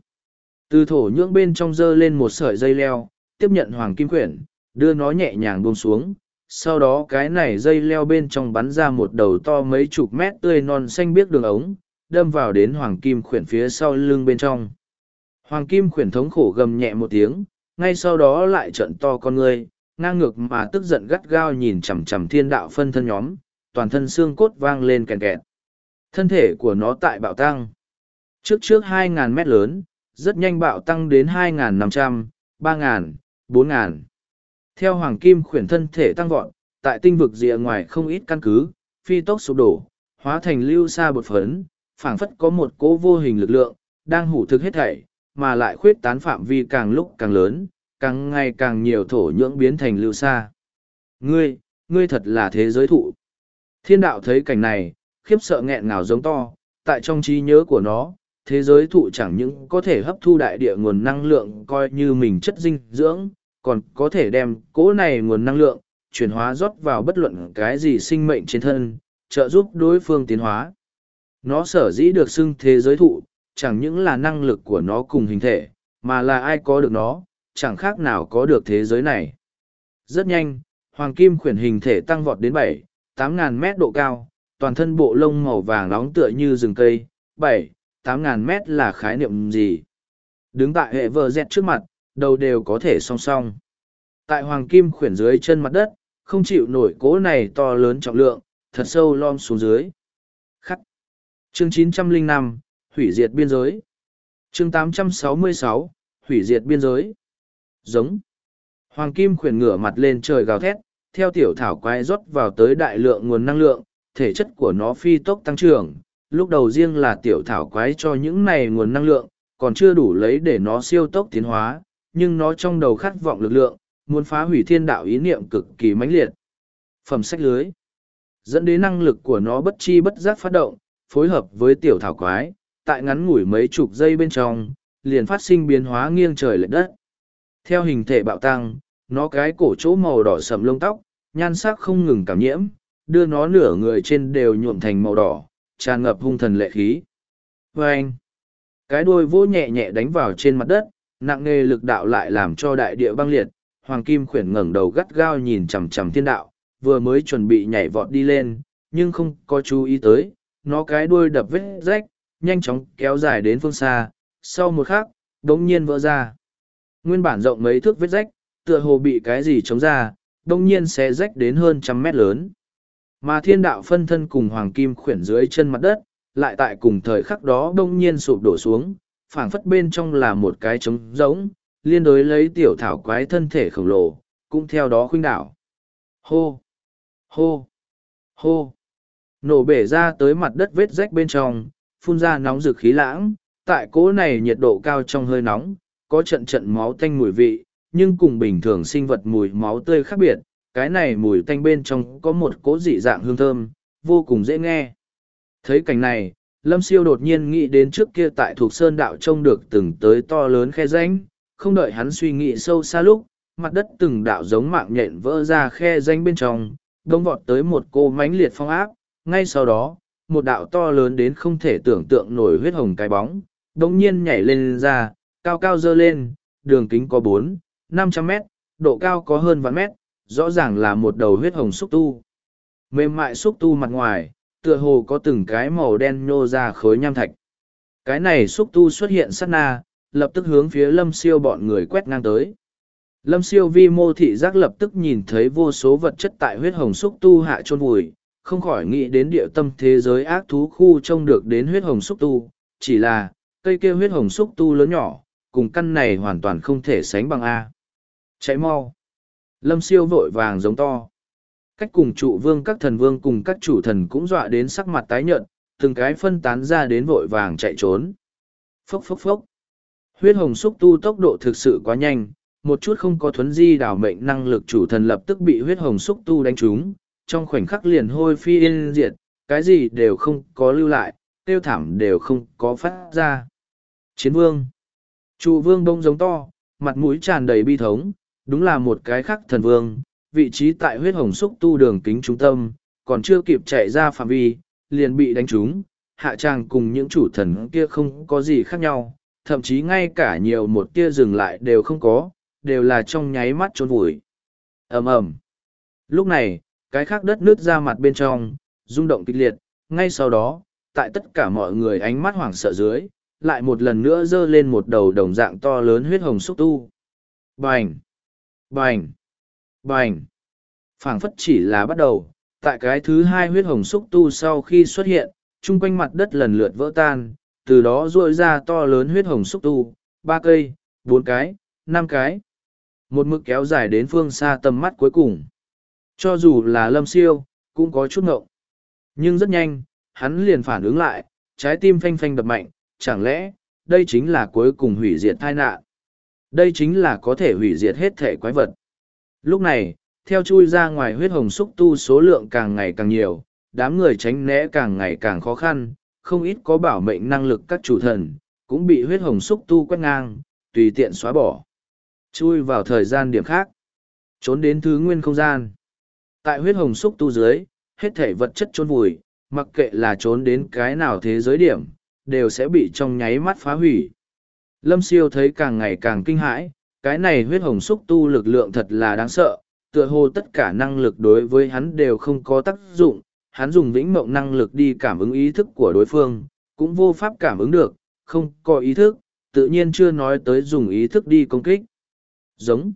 Từ thổ nhưỡng bên trong dơ lên một sợi dây leo, tiếp nhận Hoàng Kim khuyển, đưa nó nhẹ nhàng buông xuống. Sau đó cái này dây leo bên trong bắn ra một đầu to mấy chục mét tươi non xanh biếc đường ống, đâm vào đến Hoàng Kim khuyển phía sau lưng bên trong. Hoàng Kim khuyển thống khổ gầm nhẹ một tiếng, ngay sau đó lại trận to con ngươi, ngang ngược mà tức giận gắt gao nhìn chằm chằm thiên đạo phân thân nhóm, toàn thân xương cốt vang lên kèn kẹt. Thân thể của nó tại bạo tăng. Trước trước 2.000 mét lớn, rất nhanh bạo tăng đến 2.500, 3.000, 4.000. Theo Hoàng Kim khuyển thân thể tăng vọt, tại tinh vực rìa ngoài không ít căn cứ, phi tốc sụp đổ, hóa thành lưu xa bột phấn, phảng phất có một cỗ vô hình lực lượng, đang hủ thực hết thảy, mà lại khuyết tán phạm vi càng lúc càng lớn, càng ngày càng nhiều thổ nhưỡng biến thành lưu xa. Ngươi, ngươi thật là thế giới thụ. Thiên đạo thấy cảnh này, khiếp sợ nghẹn ngào giống to, tại trong trí nhớ của nó, thế giới thụ chẳng những có thể hấp thu đại địa nguồn năng lượng coi như mình chất dinh dưỡng, còn có thể đem cỗ này nguồn năng lượng, chuyển hóa rót vào bất luận cái gì sinh mệnh trên thân, trợ giúp đối phương tiến hóa. Nó sở dĩ được xưng thế giới thụ, chẳng những là năng lực của nó cùng hình thể, mà là ai có được nó, chẳng khác nào có được thế giới này. Rất nhanh, hoàng kim khuyển hình thể tăng vọt đến bảy, tám ngàn mét độ cao, toàn thân bộ lông màu vàng nóng tựa như rừng cây, bảy, tám ngàn mét là khái niệm gì? Đứng tại hệ vợ dẹt trước mặt, đầu đều có thể song song. Tại hoàng kim khuyển dưới chân mặt đất, không chịu nổi cố này to lớn trọng lượng, thật sâu lom xuống dưới. Khắc. Chương 905, Hủy diệt biên giới. Chương 866, Hủy diệt biên giới. Giống. Hoàng kim khuyển ngửa mặt lên trời gào thét, theo tiểu thảo quái rót vào tới đại lượng nguồn năng lượng, thể chất của nó phi tốc tăng trưởng. Lúc đầu riêng là tiểu thảo quái cho những này nguồn năng lượng, còn chưa đủ lấy để nó siêu tốc tiến hóa, nhưng nó trong đầu khát vọng lực lượng, muốn phá hủy thiên đạo ý niệm cực kỳ mãnh liệt. Phẩm sách lưới dẫn đến năng lực của nó bất chi bất giác phát động, phối hợp với tiểu thảo quái, tại ngắn ngủi mấy chục giây bên trong, liền phát sinh biến hóa nghiêng trời lệch đất. Theo hình thể bạo tăng, nó cái cổ chỗ màu đỏ sầm lông tóc, nhan sắc không ngừng cảm nhiễm, đưa nó nửa người trên đều nhuộm thành màu đỏ, tràn ngập hung thần lệ khí. Và anh, cái đuôi vỗ nhẹ nhẹ đánh vào trên mặt đất, nặng nề lực đạo lại làm cho đại địa băng liệt, hoàng kim khuyển ngẩng đầu gắt gao nhìn chằm chằm thiên đạo, vừa mới chuẩn bị nhảy vọt đi lên, nhưng không có chú ý tới, nó cái đuôi đập vết rách, nhanh chóng kéo dài đến phương xa, sau một khắc, đống nhiên vỡ ra. Nguyên bản rộng mấy thước vết rách, tựa hồ bị cái gì chống ra, đống nhiên sẽ rách đến hơn trăm mét lớn. Mà thiên đạo phân thân cùng hoàng kim khuyển dưới chân mặt đất, lại tại cùng thời khắc đó đống nhiên sụp đổ xuống, phảng phất bên trong là một cái trống giống, liên đối lấy tiểu thảo quái thân thể khổng lồ, cũng theo đó khuynh đảo. Hô! Hô! Hô! Nổ bể ra tới mặt đất vết rách bên trong, phun ra nóng rực khí lãng, tại cỗ này nhiệt độ cao trong hơi nóng, có trận trận máu tanh mùi vị, nhưng cùng bình thường sinh vật mùi máu tươi khác biệt, cái này mùi tanh bên trong có một cỗ dị dạng hương thơm, vô cùng dễ nghe. Thấy cảnh này, Lâm Siêu đột nhiên nghĩ đến trước kia tại thuộc Sơn Đạo trông được từng tới to lớn khe rãnh, không đợi hắn suy nghĩ sâu xa lúc, mặt đất từng đạo giống mạng nhện vỡ ra khe rãnh bên trong, đông vọt tới một cô mánh liệt phong áp, ngay sau đó, một đạo to lớn đến không thể tưởng tượng nổi huyết hồng cái bóng, đống nhiên nhảy lên ra, cao cao dơ lên, đường kính có bốn, năm trăm mét, độ cao có hơn vạn mét, rõ ràng là một đầu huyết hồng xúc tu. Mềm mại xúc tu mặt ngoài, tựa hồ có từng cái màu đen nhô ra khối nham thạch. Cái này xúc tu xuất hiện sát na, lập tức hướng phía lâm siêu bọn người quét ngang tới. Lâm siêu vi mô thị giác lập tức nhìn thấy vô số vật chất tại huyết hồng xúc tu hạ trôn vùi, không khỏi nghĩ đến địa tâm thế giới ác thú khu trông được đến huyết hồng xúc tu, chỉ là, cây kia huyết hồng xúc tu lớn nhỏ, cùng căn này hoàn toàn không thể sánh bằng A. Cháy mau. Lâm siêu vội vàng giống to. Cách cùng trụ vương các thần vương cùng các chủ thần cũng dọa đến sắc mặt tái nhợt, từng cái phân tán ra đến vội vàng chạy trốn. Phốc phốc phốc. Huyết hồng xúc tu tốc độ thực sự quá nhanh, một chút không có thuấn di đảo mệnh năng lực chủ thần lập tức bị huyết hồng xúc tu đánh trúng, trong khoảnh khắc liền hôi phi yên diệt, cái gì đều không có lưu lại, tiêu thảm đều không có phát ra. Chiến vương. Trụ vương bông giống to, mặt mũi tràn đầy bi thống, đúng là một cái khắc thần vương, vị trí tại huyết hồng xúc tu đường kính trung tâm, còn chưa kịp chạy ra phạm vi, liền bị đánh trúng, hạ tràng cùng những chủ thần kia không có gì khác nhau, thậm chí ngay cả nhiều một tia dừng lại đều không có, đều là trong nháy mắt trốn vùi. ầm ầm Lúc này, cái khác đất nước ra mặt bên trong, rung động kịch liệt, ngay sau đó, tại tất cả mọi người ánh mắt hoảng sợ dưới, lại một lần nữa dơ lên một đầu đồng dạng to lớn huyết hồng xúc tu. Bành! Bành! Bành! phảng phất chỉ là bắt đầu, tại cái thứ hai huyết hồng xúc tu sau khi xuất hiện, chung quanh mặt đất lần lượt vỡ tan, từ đó ruội ra to lớn huyết hồng xúc tu, ba cây, bốn cái, năm cái. Một mực kéo dài đến phương xa tầm mắt cuối cùng. Cho dù là lâm siêu, cũng có chút ngộng. Nhưng rất nhanh, hắn liền phản ứng lại, trái tim phanh phanh đập mạnh, chẳng lẽ, đây chính là cuối cùng hủy diệt tai nạn. Đây chính là có thể hủy diệt hết thể quái vật. Lúc này, theo chui ra ngoài huyết hồng xúc tu số lượng càng ngày càng nhiều, đám người tránh né càng ngày càng khó khăn, không ít có bảo mệnh năng lực các chủ thần, cũng bị huyết hồng xúc tu quét ngang, tùy tiện xóa bỏ. Chui vào thời gian điểm khác, trốn đến thứ nguyên không gian. Tại huyết hồng xúc tu dưới, hết thể vật chất trốn vùi, mặc kệ là trốn đến cái nào thế giới điểm, đều sẽ bị trong nháy mắt phá hủy. Lâm siêu thấy càng ngày càng kinh hãi, cái này huyết hồng xúc tu lực lượng thật là đáng sợ, tựa hồ tất cả năng lực đối với hắn đều không có tác dụng, hắn dùng vĩnh mộng năng lực đi cảm ứng ý thức của đối phương, cũng vô pháp cảm ứng được, không có ý thức, tự nhiên chưa nói tới dùng ý thức đi công kích. Giống.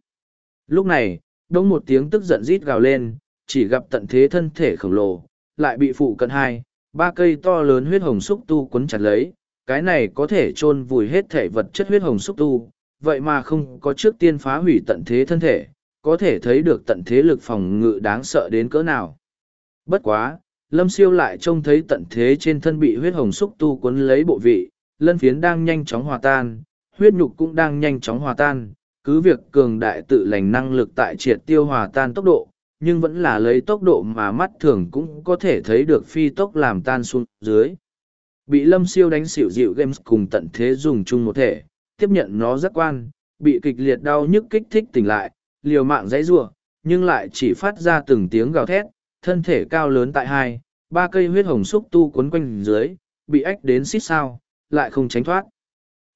Lúc này, đông một tiếng tức giận rít gào lên, chỉ gặp tận thế thân thể khổng lồ, lại bị phụ cận hai, ba cây to lớn huyết hồng xúc tu quấn chặt lấy, cái này có thể chôn vùi hết thể vật chất huyết hồng xúc tu, vậy mà không có trước tiên phá hủy tận thế thân thể, có thể thấy được tận thế lực phòng ngự đáng sợ đến cỡ nào. Bất quá, lâm siêu lại trông thấy tận thế trên thân bị huyết hồng xúc tu cuốn lấy bộ vị, lân phiến đang nhanh chóng hòa tan, huyết nhục cũng đang nhanh chóng hòa tan, cứ việc cường đại tự lành năng lực tại triệt tiêu hòa tan tốc độ, nhưng vẫn là lấy tốc độ mà mắt thường cũng có thể thấy được phi tốc làm tan xuống dưới. Bị lâm siêu đánh xỉu dịu games cùng tận thế dùng chung một thể, tiếp nhận nó giác quan, bị kịch liệt đau nhức kích thích tỉnh lại, liều mạng dãy rủa nhưng lại chỉ phát ra từng tiếng gào thét, thân thể cao lớn tại hai, ba cây huyết hồng xúc tu quấn quanh dưới, bị ách đến xít sao, lại không tránh thoát.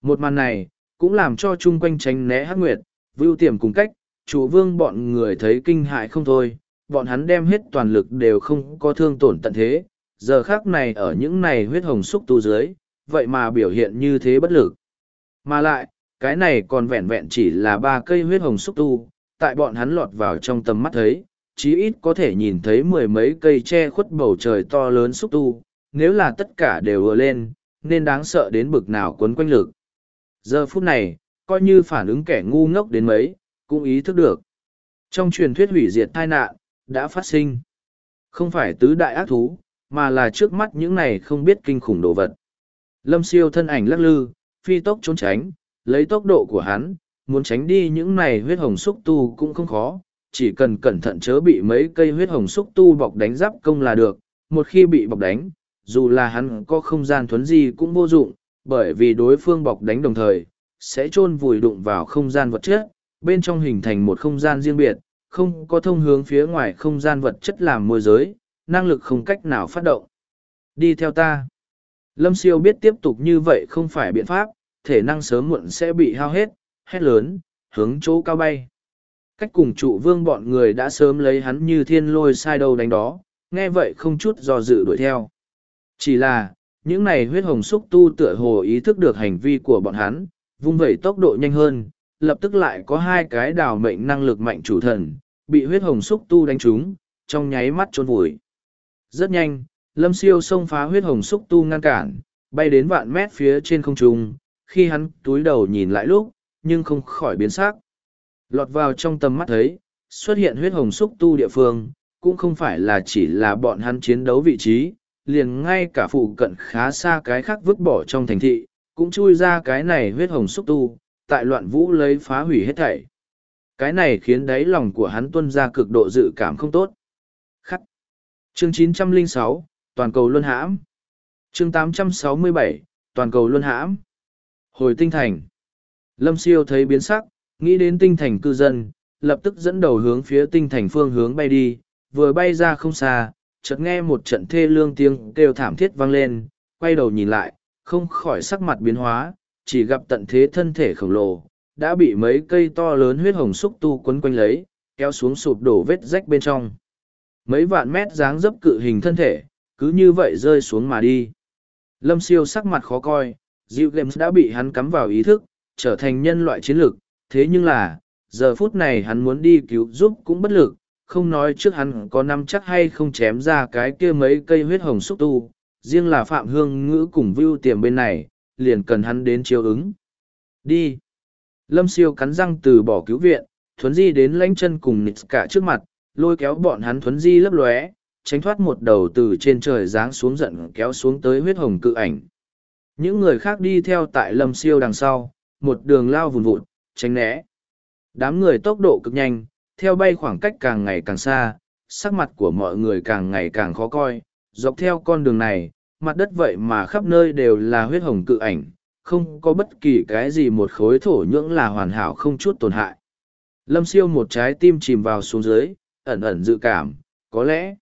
Một màn này, cũng làm cho chung quanh tránh né hắc nguyệt, vưu tiềm cùng cách, chủ vương bọn người thấy kinh hại không thôi, bọn hắn đem hết toàn lực đều không có thương tổn tận thế, giờ khác này ở những này huyết hồng xúc tu dưới, vậy mà biểu hiện như thế bất lực. Mà lại, cái này còn vẹn vẹn chỉ là ba cây huyết hồng xúc tu, tại bọn hắn lọt vào trong tầm mắt thấy, chí ít có thể nhìn thấy mười mấy cây che khuất bầu trời to lớn xúc tu, nếu là tất cả đều ùa lên, nên đáng sợ đến bực nào quấn quanh lực. Giờ phút này, coi như phản ứng kẻ ngu ngốc đến mấy, cũng ý thức được. Trong truyền thuyết hủy diệt tai nạn, đã phát sinh. Không phải tứ đại ác thú, mà là trước mắt những này không biết kinh khủng đồ vật. Lâm siêu thân ảnh lắc lư, phi tốc trốn tránh, lấy tốc độ của hắn, muốn tránh đi những này huyết hồng xúc tu cũng không khó, chỉ cần cẩn thận chớ bị mấy cây huyết hồng xúc tu bọc đánh giáp công là được, một khi bị bọc đánh, dù là hắn có không gian thuấn gì cũng vô dụng, bởi vì đối phương bọc đánh đồng thời, sẽ chôn vùi đụng vào không gian vật chất, bên trong hình thành một không gian riêng biệt, không có thông hướng phía ngoài không gian vật chất làm môi giới, năng lực không cách nào phát động. Đi theo ta. Lâm siêu biết tiếp tục như vậy không phải biện pháp, thể năng sớm muộn sẽ bị hao hết, hét lớn, hướng chỗ cao bay. Cách cùng trụ vương bọn người đã sớm lấy hắn như thiên lôi sai đầu đánh đó, nghe vậy không chút do dự đuổi theo. Chỉ là, những này huyết hồng xúc tu tựa hồ ý thức được hành vi của bọn hắn, vung vẩy tốc độ nhanh hơn, lập tức lại có hai cái đào mệnh năng lực mạnh chủ thần, bị huyết hồng xúc tu đánh trúng, trong nháy mắt trốn vùi. Rất nhanh, lâm siêu xông phá huyết hồng xúc tu ngăn cản, bay đến vạn mét phía trên không trung, khi hắn túi đầu nhìn lại lúc, nhưng không khỏi biến sắc. Lọt vào trong tầm mắt thấy, xuất hiện huyết hồng xúc tu địa phương, cũng không phải là chỉ là bọn hắn chiến đấu vị trí, liền ngay cả phụ cận khá xa cái khác vứt bỏ trong thành thị, cũng chui ra cái này huyết hồng xúc tu, tại loạn vũ lấy phá hủy hết thảy. Cái này khiến đáy lòng của hắn tuân ra cực độ dự cảm không tốt. Khắc. Chương 906, Toàn cầu luân hãm. Chương 867, Toàn cầu luân hãm. Hồi tinh thành. Lâm siêu thấy biến sắc, nghĩ đến tinh thành cư dân, lập tức dẫn đầu hướng phía tinh thành phương hướng bay đi, vừa bay ra không xa, chợt nghe một trận thê lương tiếng kêu thảm thiết vang lên, quay đầu nhìn lại, không khỏi sắc mặt biến hóa, chỉ gặp tận thế thân thể khổng lồ, đã bị mấy cây to lớn huyết hồng xúc tu quấn quanh lấy, kéo xuống sụp đổ vết rách bên trong. Mấy vạn mét dáng dấp cự hình thân thể, cứ như vậy rơi xuống mà đi. Lâm siêu sắc mặt khó coi, Diệu Games đã bị hắn cắm vào ý thức, trở thành nhân loại chiến lược, thế nhưng là, giờ phút này hắn muốn đi cứu giúp cũng bất lực, không nói trước hắn có năm chắc hay không chém ra cái kia mấy cây huyết hồng xúc tu, riêng là Phạm Hương Ngữ cùng Vưu Tiềm bên này, liền cần hắn đến chiếu ứng. Đi! Lâm siêu cắn răng từ bỏ cứu viện, thuấn di đến lãnh chân cùng nịt cả trước mặt, lôi kéo bọn hắn thuấn di lấp lóe, tránh thoát một đầu từ trên trời giáng xuống giận kéo xuống tới huyết hồng cự ảnh. Những người khác đi theo tại lâm siêu đằng sau, một đường lao vùn vụt, tránh né. Đám người tốc độ cực nhanh, theo bay khoảng cách càng ngày càng xa, sắc mặt của mọi người càng ngày càng khó coi. Dọc theo con đường này, mặt đất vậy mà khắp nơi đều là huyết hồng cự ảnh, không có bất kỳ cái gì một khối thổ nhưỡng là hoàn hảo không chút tổn hại. Lâm siêu một trái tim chìm vào xuống dưới, ẩn ẩn dự cảm, có lẽ,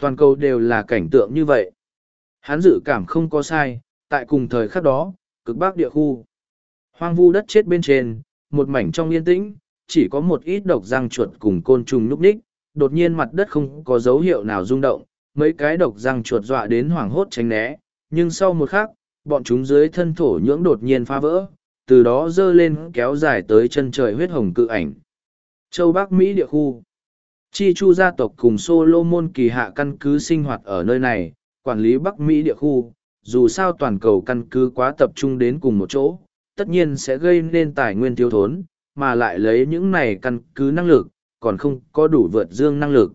toàn cầu đều là cảnh tượng như vậy. Hắn dự cảm không có sai, tại cùng thời khắc đó, cực bắc địa khu. Hoang vu đất chết bên trên, một mảnh trong yên tĩnh, chỉ có một ít độc răng chuột cùng côn trùng núp ních, đột nhiên mặt đất không có dấu hiệu nào rung động, mấy cái độc răng chuột dọa đến hoảng hốt tránh né, nhưng sau một khắc, bọn chúng dưới thân thổ nhưỡng đột nhiên phá vỡ, từ đó dơ lên kéo dài tới chân trời huyết hồng cự ảnh. Châu Bắc Mỹ địa khu Chi Chu gia tộc cùng Solomon kỳ hạ căn cứ sinh hoạt ở nơi này, quản lý Bắc Mỹ địa khu, dù sao toàn cầu căn cứ quá tập trung đến cùng một chỗ, tất nhiên sẽ gây nên tài nguyên thiếu thốn, mà lại lấy những này căn cứ năng lực, còn không có đủ vượt dương năng lực.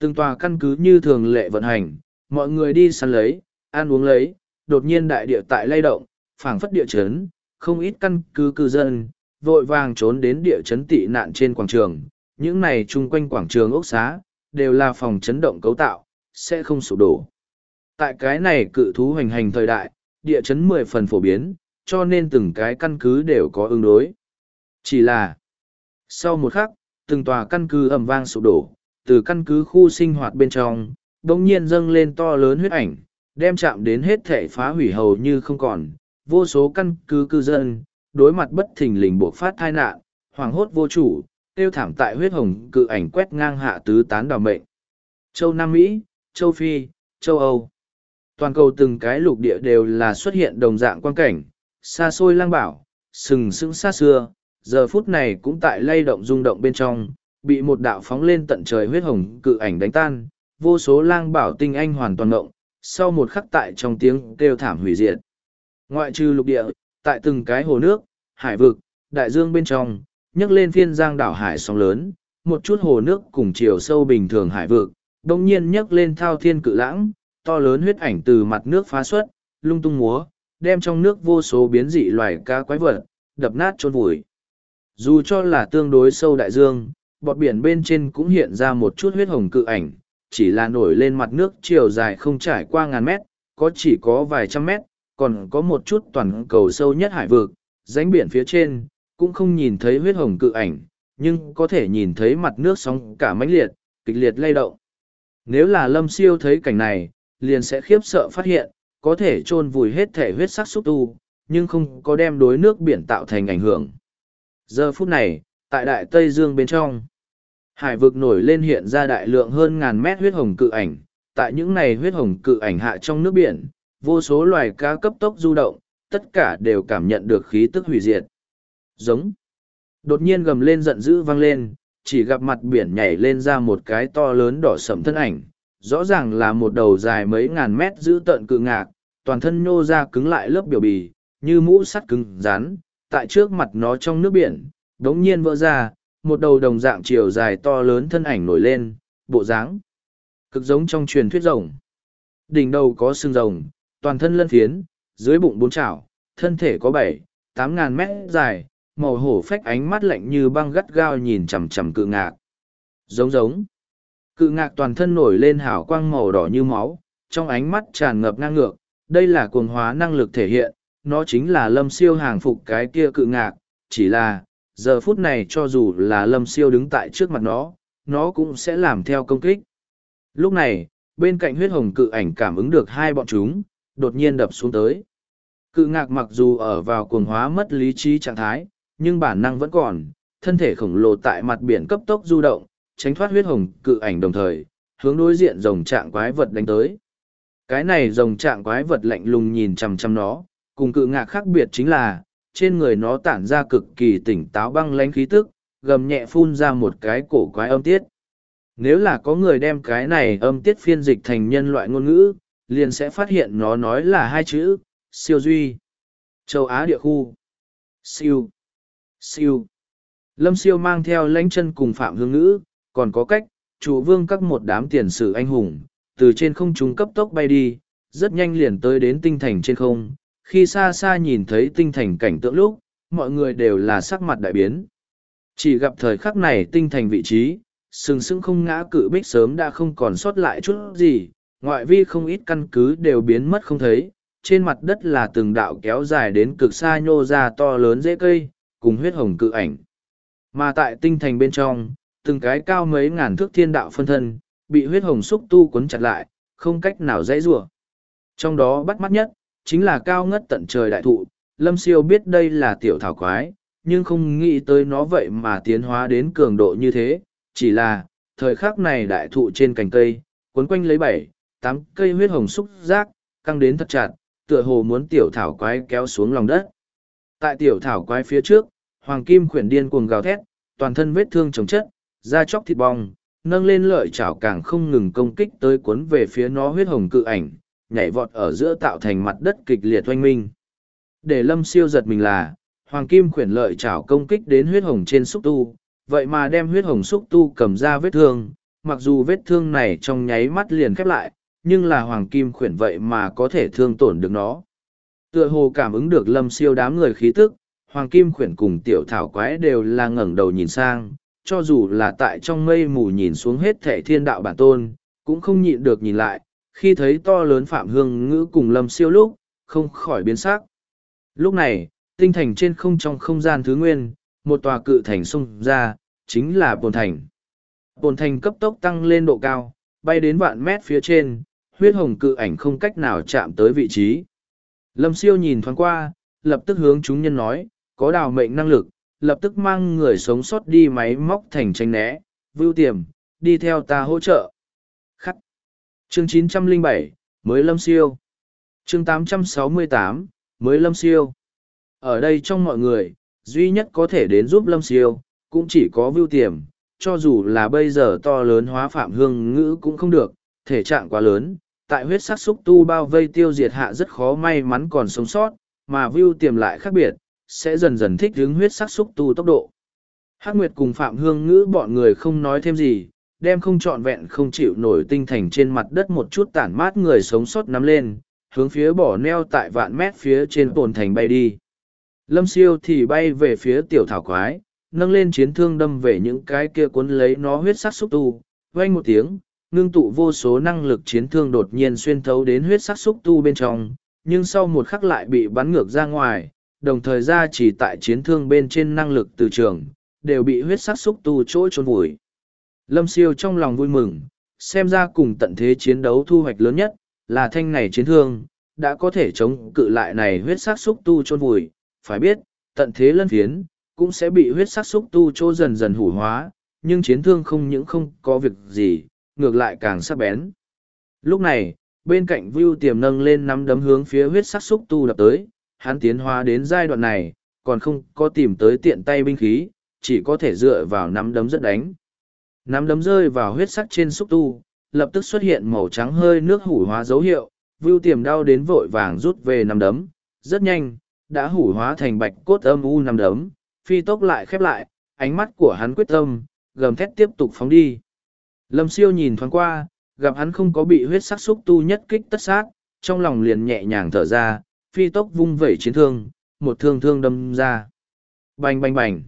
Từng tòa căn cứ như thường lệ vận hành, mọi người đi săn lấy, ăn uống lấy, đột nhiên đại địa tại lay động, phảng phất địa chấn, không ít căn cứ cư dân, vội vàng trốn đến địa chấn tị nạn trên quảng trường. Những này chung quanh quảng trường ốc xá, đều là phòng chấn động cấu tạo, sẽ không sụp đổ. Tại cái này cự thú hoành hành thời đại, địa chấn mười phần phổ biến, cho nên từng cái căn cứ đều có ứng đối. Chỉ là, sau một khắc, từng tòa căn cứ ầm vang sụp đổ, từ căn cứ khu sinh hoạt bên trong, đột nhiên dâng lên to lớn huyết ảnh, đem chạm đến hết thể phá hủy hầu như không còn, vô số căn cứ cư dân, đối mặt bất thình lình buộc phát tai nạn, hoàng hốt vô chủ, tiêu thảm tại huyết hồng cự ảnh quét ngang hạ tứ tán đào mệnh. Châu Nam Mỹ, Châu Phi, Châu Âu. Toàn cầu từng cái lục địa đều là xuất hiện đồng dạng quan cảnh, xa xôi lang bảo, sừng sững xa xưa, giờ phút này cũng tại lay động rung động bên trong, bị một đạo phóng lên tận trời huyết hồng cự ảnh đánh tan, vô số lang bảo tinh anh hoàn toàn động sau một khắc tại trong tiếng kêu thảm hủy diệt. Ngoại trừ lục địa, tại từng cái hồ nước, hải vực, đại dương bên trong, nhấc lên phiên giang đảo hải sóng lớn, một chút hồ nước cùng chiều sâu bình thường hải vực, đồng nhiên nhấc lên thao thiên cự lãng, to lớn huyết ảnh từ mặt nước phá xuất, lung tung múa, đem trong nước vô số biến dị loài cá quái vật, đập nát trôn vùi. Dù cho là tương đối sâu đại dương, bọt biển bên trên cũng hiện ra một chút huyết hồng cự ảnh, chỉ là nổi lên mặt nước chiều dài không trải qua ngàn mét, có chỉ có vài trăm mét, còn có một chút toàn cầu sâu nhất hải vực, rãnh biển phía trên, cũng không nhìn thấy huyết hồng cự ảnh, nhưng có thể nhìn thấy mặt nước sóng cả mãnh liệt, kịch liệt lay động. Nếu là lâm siêu thấy cảnh này, liền sẽ khiếp sợ phát hiện, có thể chôn vùi hết thể huyết sắc xúc tu, nhưng không có đem đối nước biển tạo thành ảnh hưởng. Giờ phút này, tại Đại Tây Dương bên trong, hải vực nổi lên hiện ra đại lượng hơn ngàn mét huyết hồng cự ảnh. Tại những này huyết hồng cự ảnh hạ trong nước biển, vô số loài cá cấp tốc du động, tất cả đều cảm nhận được khí tức hủy diệt. Giống. Đột nhiên gầm lên giận dữ vang lên, chỉ gặp mặt biển nhảy lên ra một cái to lớn đỏ sẫm thân ảnh, rõ ràng là một đầu dài mấy ngàn mét giữ tợn cự ngạc, toàn thân nhô ra cứng lại lớp biểu bì, như mũ sắt cứng rắn, tại trước mặt nó trong nước biển, đống nhiên vỡ ra, một đầu đồng dạng chiều dài to lớn thân ảnh nổi lên, bộ dáng cực giống trong truyền thuyết rồng. Đỉnh đầu có xương rồng, toàn thân lân phiến, dưới bụng bốn chảo, thân thể có bảy, tám ngàn mét dài, màu hổ phách ánh mắt lạnh như băng gắt gao nhìn chằm chằm cự ngạc. Giống giống. Cự ngạc toàn thân nổi lên hào quang màu đỏ như máu, trong ánh mắt tràn ngập ngang ngược, đây là cuồng hóa năng lực thể hiện, nó chính là lâm siêu hàng phục cái kia cự ngạc, chỉ là, giờ phút này cho dù là lâm siêu đứng tại trước mặt nó, nó cũng sẽ làm theo công kích. Lúc này, bên cạnh huyết hồng cự ảnh cảm ứng được hai bọn chúng, đột nhiên đập xuống tới. Cự ngạc mặc dù ở vào cuồng hóa mất lý trí trạng thái, nhưng bản năng vẫn còn, thân thể khổng lồ tại mặt biển cấp tốc du động, tránh thoát huyết hồng cự ảnh đồng thời, hướng đối diện rồng trạng quái vật đánh tới. Cái này rồng trạng quái vật lạnh lùng nhìn chằm chằm nó, cùng cự ngạc khác biệt chính là, trên người nó tản ra cực kỳ tỉnh táo băng lánh khí tức, gầm nhẹ phun ra một cái cổ quái âm tiết. Nếu là có người đem cái này âm tiết phiên dịch thành nhân loại ngôn ngữ, liền sẽ phát hiện nó nói là hai chữ, siêu duy. Châu Á địa khu. Siêu. Siêu. Lâm siêu mang theo lãnh chân cùng Phạm Hương Ngữ, còn có cách, chủ vương các một đám tiền sử anh hùng, từ trên không trung cấp tốc bay đi, rất nhanh liền tới đến tinh thành trên không. Khi xa xa nhìn thấy tinh thành cảnh tượng lúc, mọi người đều là sắc mặt đại biến. Chỉ gặp thời khắc này tinh thành vị trí, sừng sững không ngã cự bích sớm đã không còn sót lại chút gì, ngoại vi không ít căn cứ đều biến mất không thấy, trên mặt đất là từng đạo kéo dài đến cực xa nhô ra to lớn dễ cây, cùng huyết hồng cự ảnh. Mà tại tinh thành bên trong, từng cái cao mấy ngàn thước thiên đạo phân thân, bị huyết hồng xúc tu cuốn chặt lại, không cách nào dãy rủa. Trong đó bắt mắt nhất, chính là cao ngất tận trời đại thụ, Lâm Siêu biết đây là tiểu thảo quái, nhưng không nghĩ tới nó vậy mà tiến hóa đến cường độ như thế, chỉ là, thời khắc này đại thụ trên cành cây, cuốn quanh lấy bảy, tám cây huyết hồng xúc giác, căng đến thật chặt, tựa hồ muốn tiểu thảo quái kéo xuống lòng đất. Tại tiểu thảo quái phía trước, hoàng kim khuyển điên cuồng gào thét, toàn thân vết thương chồng chất, da chóc thịt bong, nâng lên lợi chảo càng không ngừng công kích tới cuốn về phía nó huyết hồng cự ảnh, nhảy vọt ở giữa tạo thành mặt đất kịch liệt oanh minh. Để lâm siêu giật mình là, hoàng kim khuyển lợi chảo công kích đến huyết hồng trên xúc tu, vậy mà đem huyết hồng xúc tu cầm ra vết thương, mặc dù vết thương này trong nháy mắt liền khép lại, nhưng là hoàng kim khuyển vậy mà có thể thương tổn được nó. Tựa hồ cảm ứng được lâm siêu đám người khí tức, hoàng kim khuyển cùng tiểu thảo quái đều là ngẩng đầu nhìn sang, cho dù là tại trong mây mù nhìn xuống hết thẻ thiên đạo bản tôn, cũng không nhịn được nhìn lại, khi thấy to lớn phạm hương ngữ cùng lâm siêu lúc, không khỏi biến sắc. Lúc này, tinh thành trên không trong không gian thứ nguyên, một tòa cự thành xung ra, chính là bồn thành. Bồn thành cấp tốc tăng lên độ cao, bay đến vạn mét phía trên, huyết hồng cự ảnh không cách nào chạm tới vị trí. Lâm siêu nhìn thoáng qua, lập tức hướng chúng nhân nói, có đào mệnh năng lực, lập tức mang người sống sót đi máy móc thành tranh né, vưu tiềm, đi theo ta hỗ trợ. Khắc. Chương 907, mới lâm siêu. Chương 868, mới lâm siêu. Ở đây trong mọi người, duy nhất có thể đến giúp lâm siêu, cũng chỉ có vưu tiềm, cho dù là bây giờ to lớn hóa phạm hương ngữ cũng không được, thể trạng quá lớn, tại huyết sắc xúc tu bao vây tiêu diệt hạ rất khó may mắn còn sống sót, mà view tiềm lại khác biệt, sẽ dần dần thích hướng huyết sắc xúc tu tốc độ. Hắc Nguyệt cùng Phạm Hương Ngữ bọn người không nói thêm gì, đem không trọn vẹn không chịu nổi tinh thành trên mặt đất một chút tản mát người sống sót nắm lên, hướng phía bỏ neo tại vạn mét phía trên tồn thành bay đi. Lâm siêu thì bay về phía tiểu thảo quái, nâng lên chiến thương đâm về những cái kia cuốn lấy nó huyết sắc xúc tu, vang một tiếng, ngưng tụ vô số năng lực chiến thương đột nhiên xuyên thấu đến huyết sắc xúc tu bên trong, nhưng sau một khắc lại bị bắn ngược ra ngoài, đồng thời ra chỉ tại chiến thương bên trên năng lực từ trường, đều bị huyết sắc xúc tu chỗ trốn vùi. Lâm siêu trong lòng vui mừng, xem ra cùng tận thế chiến đấu thu hoạch lớn nhất, là thanh này chiến thương, đã có thể chống cự lại này huyết sắc xúc tu trôn vùi, phải biết, tận thế lân phiến, cũng sẽ bị huyết sắc xúc tu chỗ dần dần hủ hóa, nhưng chiến thương không những không có việc gì, ngược lại càng sắc bén. Lúc này, bên cạnh Vưu tiềm nâng lên nắm đấm hướng phía huyết sắc xúc tu đập tới, hắn tiến hóa đến giai đoạn này, còn không có tìm tới tiện tay binh khí, chỉ có thể dựa vào nắm đấm rất đánh. Nắm đấm rơi vào huyết sắc trên xúc tu, lập tức xuất hiện màu trắng hơi nước hủ hóa dấu hiệu, Vưu tiềm đau đến vội vàng rút về nắm đấm, rất nhanh, đã hủ hóa thành bạch cốt âm u nắm đấm, phi tốc lại khép lại, ánh mắt của hắn quyết tâm, gầm thét tiếp tục phóng đi. Lâm siêu nhìn thoáng qua, gặp hắn không có bị huyết sắc xúc tu nhất kích tất sát, trong lòng liền nhẹ nhàng thở ra, phi tốc vung vẩy chiến thương, một thương thương đâm ra. Bành bành bành.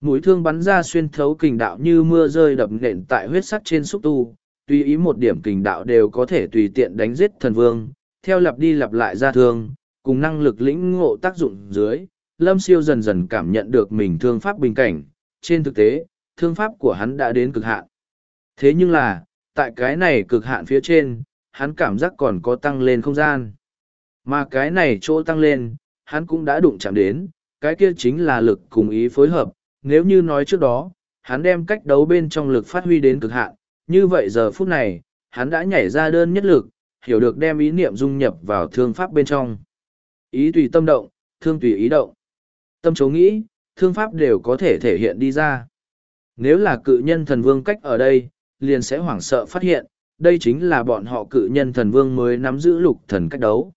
Mũi thương bắn ra xuyên thấu kình đạo như mưa rơi đập nện tại huyết sắc trên xúc tu, tùy ý một điểm kình đạo đều có thể tùy tiện đánh giết thần vương, theo lặp đi lặp lại ra thương, cùng năng lực lĩnh ngộ tác dụng dưới, Lâm Siêu dần dần cảm nhận được mình thương pháp bình cảnh, trên thực tế, thương pháp của hắn đã đến cực hạn. Thế nhưng là, tại cái này cực hạn phía trên, hắn cảm giác còn có tăng lên không gian. Mà cái này chỗ tăng lên, hắn cũng đã đụng chạm đến, cái kia chính là lực cùng ý phối hợp. Nếu như nói trước đó, hắn đem cách đấu bên trong lực phát huy đến cực hạn, như vậy giờ phút này, hắn đã nhảy ra đơn nhất lực, hiểu được đem ý niệm dung nhập vào thương pháp bên trong. Ý tùy tâm động, thương tùy ý động. Tâm chấu nghĩ, thương pháp đều có thể thể hiện đi ra. Nếu là cự nhân thần vương cách ở đây, liền sẽ hoảng sợ phát hiện, đây chính là bọn họ cự nhân thần vương mới nắm giữ lục thần cách đấu.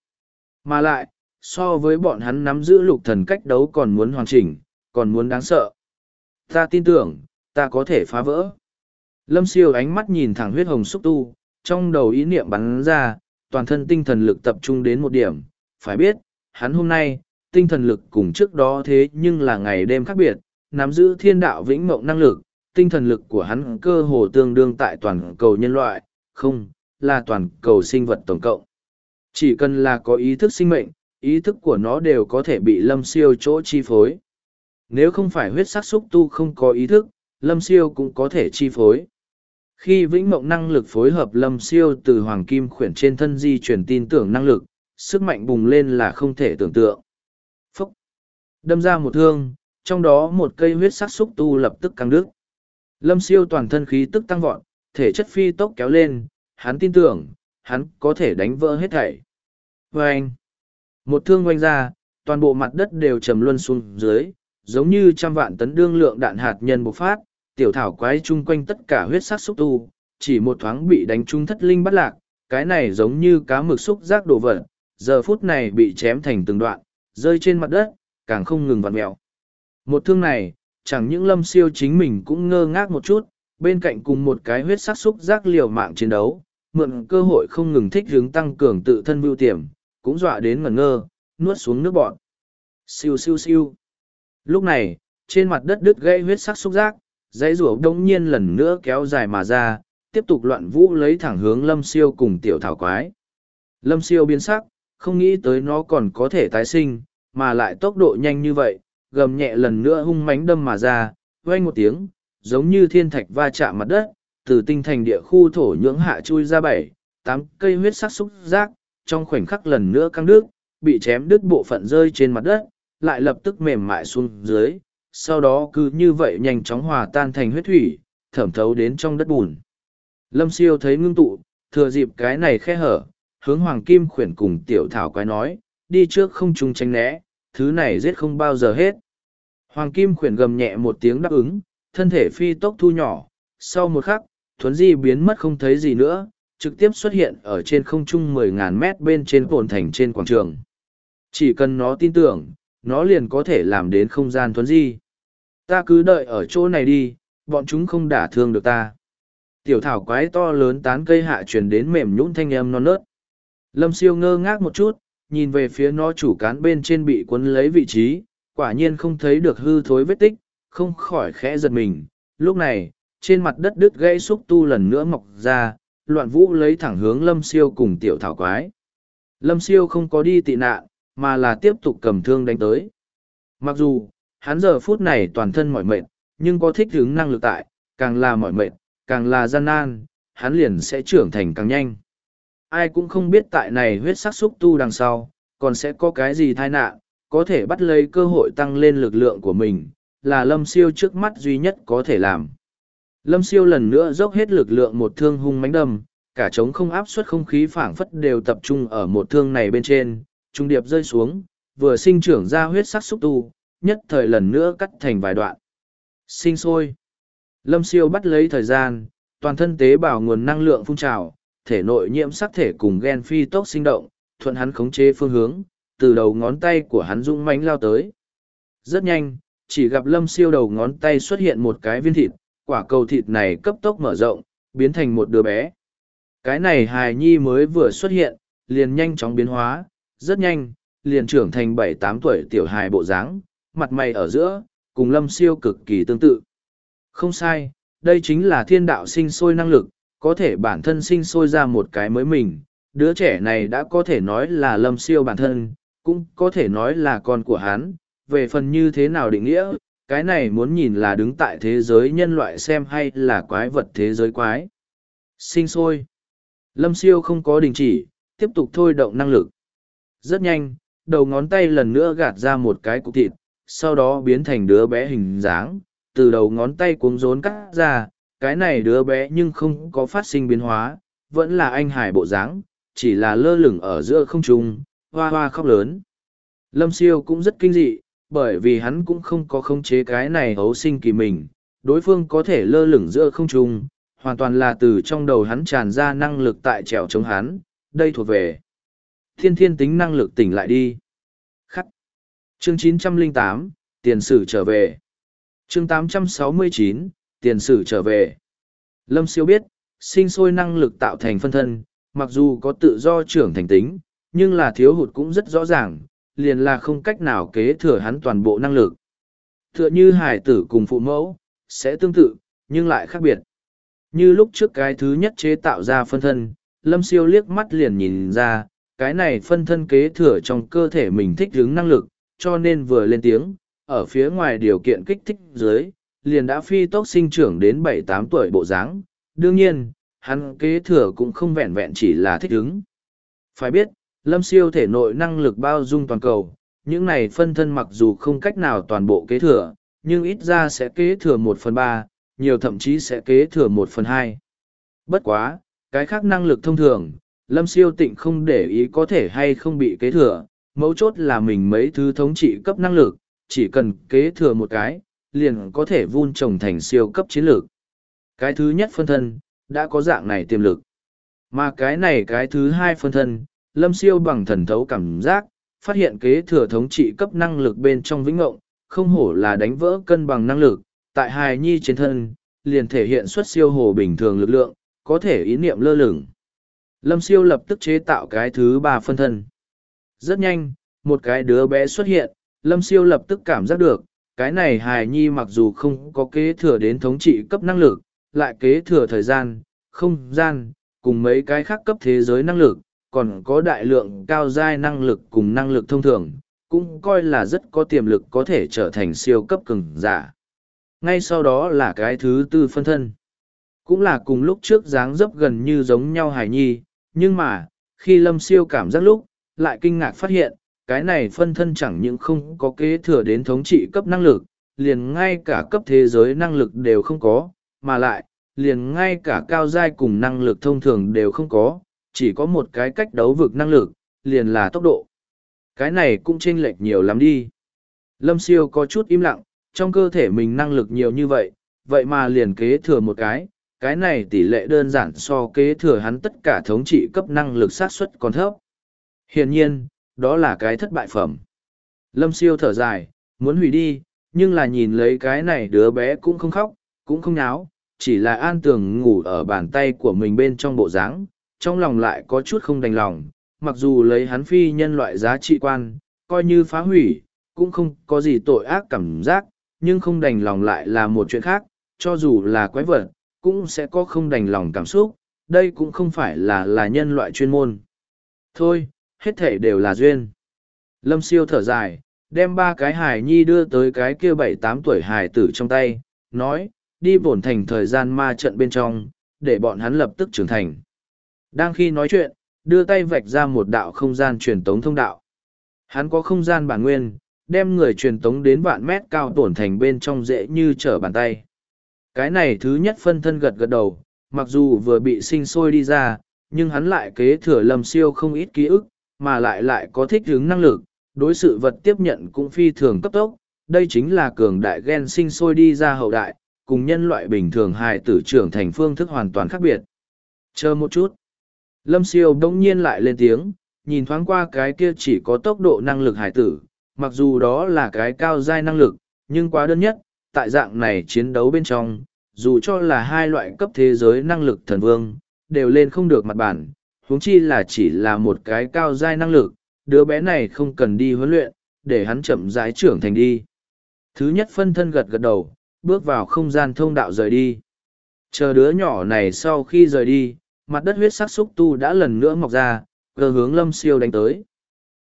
Mà lại, so với bọn hắn nắm giữ lục thần cách đấu còn muốn hoàn chỉnh, còn muốn đáng sợ. Ta tin tưởng, ta có thể phá vỡ. Lâm siêu ánh mắt nhìn thẳng huyết hồng xúc tu, trong đầu ý niệm bắn ra, toàn thân tinh thần lực tập trung đến một điểm. Phải biết, hắn hôm nay, tinh thần lực cùng trước đó thế nhưng là ngày đêm khác biệt, nắm giữ thiên đạo vĩnh mộng năng lực, tinh thần lực của hắn cơ hồ tương đương tại toàn cầu nhân loại, không, là toàn cầu sinh vật tổng cộng. Chỉ cần là có ý thức sinh mệnh, ý thức của nó đều có thể bị lâm siêu chỗ chi phối. Nếu không phải huyết sắc xúc tu không có ý thức, lâm siêu cũng có thể chi phối. Khi vĩnh mộng năng lực phối hợp lâm siêu từ hoàng kim khuyển trên thân di chuyển tin tưởng năng lực, sức mạnh bùng lên là không thể tưởng tượng. Phúc! Đâm ra một thương, trong đó một cây huyết sắc xúc tu lập tức căng đứt. Lâm siêu toàn thân khí tức tăng vọt, thể chất phi tốc kéo lên, hắn tin tưởng, hắn có thể đánh vỡ hết thảy. Và anh, một thương oanh ra, toàn bộ mặt đất đều trầm luân xuống dưới, giống như trăm vạn tấn đương lượng đạn hạt nhân bộc phát, tiểu thảo quái chung quanh tất cả huyết sắc xúc tu, chỉ một thoáng bị đánh trúng thất linh bắt lạc, cái này giống như cá mực xúc giác đổ vật, giờ phút này bị chém thành từng đoạn, rơi trên mặt đất, càng không ngừng vặn mèo. Một thương này, chẳng những lâm siêu chính mình cũng ngơ ngác một chút, bên cạnh cùng một cái huyết sắc xúc giác liều mạng chiến đấu, mượn cơ hội không ngừng thích hướng tăng cường tự thân mưu tiềm, cũng dọa đến ngẩn ngơ, nuốt xuống nước bọn. Siêu siêu siêu. Lúc này, trên mặt đất đứt gây huyết sắc xúc giác, dãy rủa đông nhiên lần nữa kéo dài mà ra, tiếp tục loạn vũ lấy thẳng hướng lâm siêu cùng tiểu thảo quái. Lâm siêu biến sắc, không nghĩ tới nó còn có thể tái sinh, mà lại tốc độ nhanh như vậy, gầm nhẹ lần nữa hung mánh đâm mà ra, vang một tiếng, giống như thiên thạch va chạm mặt đất, từ tinh thành địa khu thổ nhưỡng hạ chui ra bảy, tám cây huyết sắc xúc giác, trong khoảnh khắc lần nữa căng nước, bị chém đứt bộ phận rơi trên mặt đất, lại lập tức mềm mại xuống dưới, sau đó cứ như vậy nhanh chóng hòa tan thành huyết thủy, thẩm thấu đến trong đất bùn. Lâm siêu thấy ngưng tụ, thừa dịp cái này khe hở, hướng hoàng kim khuyển cùng tiểu thảo quái nói, đi trước không trung tránh né, thứ này giết không bao giờ hết. Hoàng kim khuyển gầm nhẹ một tiếng đáp ứng, thân thể phi tốc thu nhỏ, sau một khắc, thuấn di biến mất không thấy gì nữa, trực tiếp xuất hiện ở trên không trung mười ngàn mét bên trên cồn thành trên quảng trường. Chỉ cần nó tin tưởng, nó liền có thể làm đến không gian thuấn di. Ta cứ đợi ở chỗ này đi, bọn chúng không đả thương được ta. Tiểu thảo quái to lớn tán cây hạ truyền đến mềm nhũn thanh âm non nớt. Lâm siêu ngơ ngác một chút, nhìn về phía nó chủ cán bên trên bị cuốn lấy vị trí, quả nhiên không thấy được hư thối vết tích, không khỏi khẽ giật mình. Lúc này, trên mặt đất đứt gãy xúc tu lần nữa mọc ra, loạn vũ lấy thẳng hướng lâm siêu cùng tiểu thảo quái. Lâm siêu không có đi tị nạn, mà là tiếp tục cầm thương đánh tới. Mặc dù, hắn giờ phút này toàn thân mỏi mệt, nhưng có thích ứng năng lực tại, càng là mỏi mệt, càng là gian nan, hắn liền sẽ trưởng thành càng nhanh. Ai cũng không biết tại này huyết sắc xúc tu đằng sau, còn sẽ có cái gì tai nạn, có thể bắt lấy cơ hội tăng lên lực lượng của mình, là lâm siêu trước mắt duy nhất có thể làm. Lâm siêu lần nữa dốc hết lực lượng một thương hung mánh đâm, cả trống không áp suất không khí phảng phất đều tập trung ở một thương này bên trên, trung điệp rơi xuống, vừa sinh trưởng ra huyết sắc xúc tu, nhất thời lần nữa cắt thành vài đoạn. Sinh sôi. Lâm siêu bắt lấy thời gian, toàn thân tế bào nguồn năng lượng phun trào, thể nội nhiễm sắc thể cùng gen phi tốc sinh động, thuận hắn khống chế phương hướng, từ đầu ngón tay của hắn rung mánh lao tới. Rất nhanh, chỉ gặp lâm siêu đầu ngón tay xuất hiện một cái viên thịt, quả cầu thịt này cấp tốc mở rộng, biến thành một đứa bé. Cái này hài nhi mới vừa xuất hiện, liền nhanh chóng biến hóa, rất nhanh, liền trưởng thành bảy tám tuổi tiểu hài bộ dáng, mặt mày ở giữa, cùng lâm siêu cực kỳ tương tự. Không sai, đây chính là thiên đạo sinh sôi năng lực, có thể bản thân sinh sôi ra một cái mới mình. Đứa trẻ này đã có thể nói là lâm siêu bản thân, cũng có thể nói là con của hắn. Về phần như thế nào định nghĩa, cái này muốn nhìn là đứng tại thế giới nhân loại xem hay là quái vật thế giới quái. Sinh sôi. Lâm siêu không có đình chỉ, tiếp tục thôi động năng lực. Rất nhanh, đầu ngón tay lần nữa gạt ra một cái cục thịt, sau đó biến thành đứa bé hình dáng, từ đầu ngón tay cuống rốn cắt ra, cái này đứa bé nhưng không có phát sinh biến hóa, vẫn là anh hải bộ dáng, chỉ là lơ lửng ở giữa không trung, hoa hoa khóc lớn. Lâm siêu cũng rất kinh dị, bởi vì hắn cũng không có khống chế cái này hấu sinh kỳ mình, đối phương có thể lơ lửng giữa không trung, hoàn toàn là từ trong đầu hắn tràn ra năng lực tại trèo chống hắn, đây thuộc về thiên thiên tính năng lực tỉnh lại đi. Khắc. Chương 908, tiền sử trở về. Chương 869, tiền sử trở về. Lâm siêu biết, sinh sôi năng lực tạo thành phân thân, mặc dù có tự do trưởng thành tính, nhưng là thiếu hụt cũng rất rõ ràng, liền là không cách nào kế thừa hắn toàn bộ năng lực. Tựa như hải tử cùng phụ mẫu, sẽ tương tự, nhưng lại khác biệt. Như lúc trước cái thứ nhất chế tạo ra phân thân, Lâm Siêu liếc mắt liền nhìn ra, cái này phân thân kế thừa trong cơ thể mình thích ứng năng lực, cho nên vừa lên tiếng, ở phía ngoài điều kiện kích thích dưới, liền đã phi tốc sinh trưởng đến bảy tám tuổi bộ dáng. Đương nhiên, hắn kế thừa cũng không vẹn vẹn chỉ là thích ứng. Phải biết, lâm siêu thể nội năng lực bao dung toàn cầu, những này phân thân mặc dù không cách nào toàn bộ kế thừa, nhưng ít ra sẽ kế thừa một phần ba, nhiều thậm chí sẽ kế thừa một phần hai. Bất quá, cái khác năng lực thông thường, lâm siêu tịnh không để ý có thể hay không bị kế thừa, mấu chốt là mình mấy thứ thống trị cấp năng lực, chỉ cần kế thừa một cái, liền có thể vun trồng thành siêu cấp chiến lược. Cái thứ nhất phân thân, đã có dạng này tiềm lực. Mà cái này cái thứ hai phân thân, lâm siêu bằng thần thấu cảm giác, phát hiện kế thừa thống trị cấp năng lực bên trong vĩnh ngộng, không hổ là đánh vỡ cân bằng năng lực, tại hài nhi trên thân, liền thể hiện xuất siêu hồ bình thường lực lượng, có thể ý niệm lơ lửng. Lâm siêu lập tức chế tạo cái thứ ba phân thân. Rất nhanh, một cái đứa bé xuất hiện, Lâm siêu lập tức cảm giác được, cái này hài nhi mặc dù không có kế thừa đến thống trị cấp năng lực, lại kế thừa thời gian, không gian, cùng mấy cái khác cấp thế giới năng lực, còn có đại lượng cao giai năng lực cùng năng lực thông thường, cũng coi là rất có tiềm lực có thể trở thành siêu cấp cường giả. Ngay sau đó là cái thứ tư phân thân. Cũng là cùng lúc trước dáng dấp gần như giống nhau hải nhi, nhưng mà, khi lâm siêu cảm giác lúc, lại kinh ngạc phát hiện, cái này phân thân chẳng những không có kế thừa đến thống trị cấp năng lực, liền ngay cả cấp thế giới năng lực đều không có, mà lại, liền ngay cả cao giai cùng năng lực thông thường đều không có, chỉ có một cái cách đấu vực năng lực, liền là tốc độ. Cái này cũng chênh lệch nhiều lắm đi. Lâm siêu có chút im lặng, trong cơ thể mình năng lực nhiều như vậy, vậy mà liền kế thừa một cái, cái này tỷ lệ đơn giản so kế thừa hắn tất cả thống trị cấp năng lực sát suất còn thấp. Hiển nhiên, đó là cái thất bại phẩm. Lâm siêu thở dài, muốn hủy đi, nhưng là nhìn lấy cái này đứa bé cũng không khóc, cũng không náo, chỉ là an tường ngủ ở bàn tay của mình bên trong bộ dáng trong lòng lại có chút không đành lòng, mặc dù lấy hắn phi nhân loại giá trị quan, coi như phá hủy, cũng không có gì tội ác cảm giác, nhưng không đành lòng lại là một chuyện khác, cho dù là quái vật, cũng sẽ có không đành lòng cảm xúc, đây cũng không phải là là nhân loại chuyên môn. Thôi, hết thể đều là duyên. Lâm siêu thở dài, đem ba cái hài nhi đưa tới cái kia bảy tám tuổi hài tử trong tay, nói, đi bổn thành thời gian ma trận bên trong, để bọn hắn lập tức trưởng thành. Đang khi nói chuyện, đưa tay vạch ra một đạo không gian truyền tống thông đạo. Hắn có không gian bản nguyên, đem người truyền tống đến vạn mét cao tổn thành bên trong dễ như trở bàn tay. Cái này thứ nhất phân thân gật gật đầu, mặc dù vừa bị sinh sôi đi ra, nhưng hắn lại kế thừa lầm siêu không ít ký ức, mà lại lại có thích ứng năng lực, đối sự vật tiếp nhận cũng phi thường cấp tốc. Đây chính là cường đại gen sinh sôi đi ra hậu đại, cùng nhân loại bình thường hài tử trưởng thành phương thức hoàn toàn khác biệt. Chờ một chút. Lâm siêu bỗng nhiên lại lên tiếng, nhìn thoáng qua cái kia chỉ có tốc độ năng lực hải tử, mặc dù đó là cái cao giai năng lực, nhưng quá đơn nhất, tại dạng này chiến đấu bên trong, dù cho là hai loại cấp thế giới năng lực thần vương, đều lên không được mặt bản, huống chi là chỉ là một cái cao giai năng lực, đứa bé này không cần đi huấn luyện, để hắn chậm rãi trưởng thành đi. Thứ nhất phân thân gật gật đầu, bước vào không gian thông đạo rời đi. Chờ đứa nhỏ này sau khi rời đi, mặt đất huyết sắc xúc tu đã lần nữa mọc ra, cơ hướng lâm siêu đánh tới.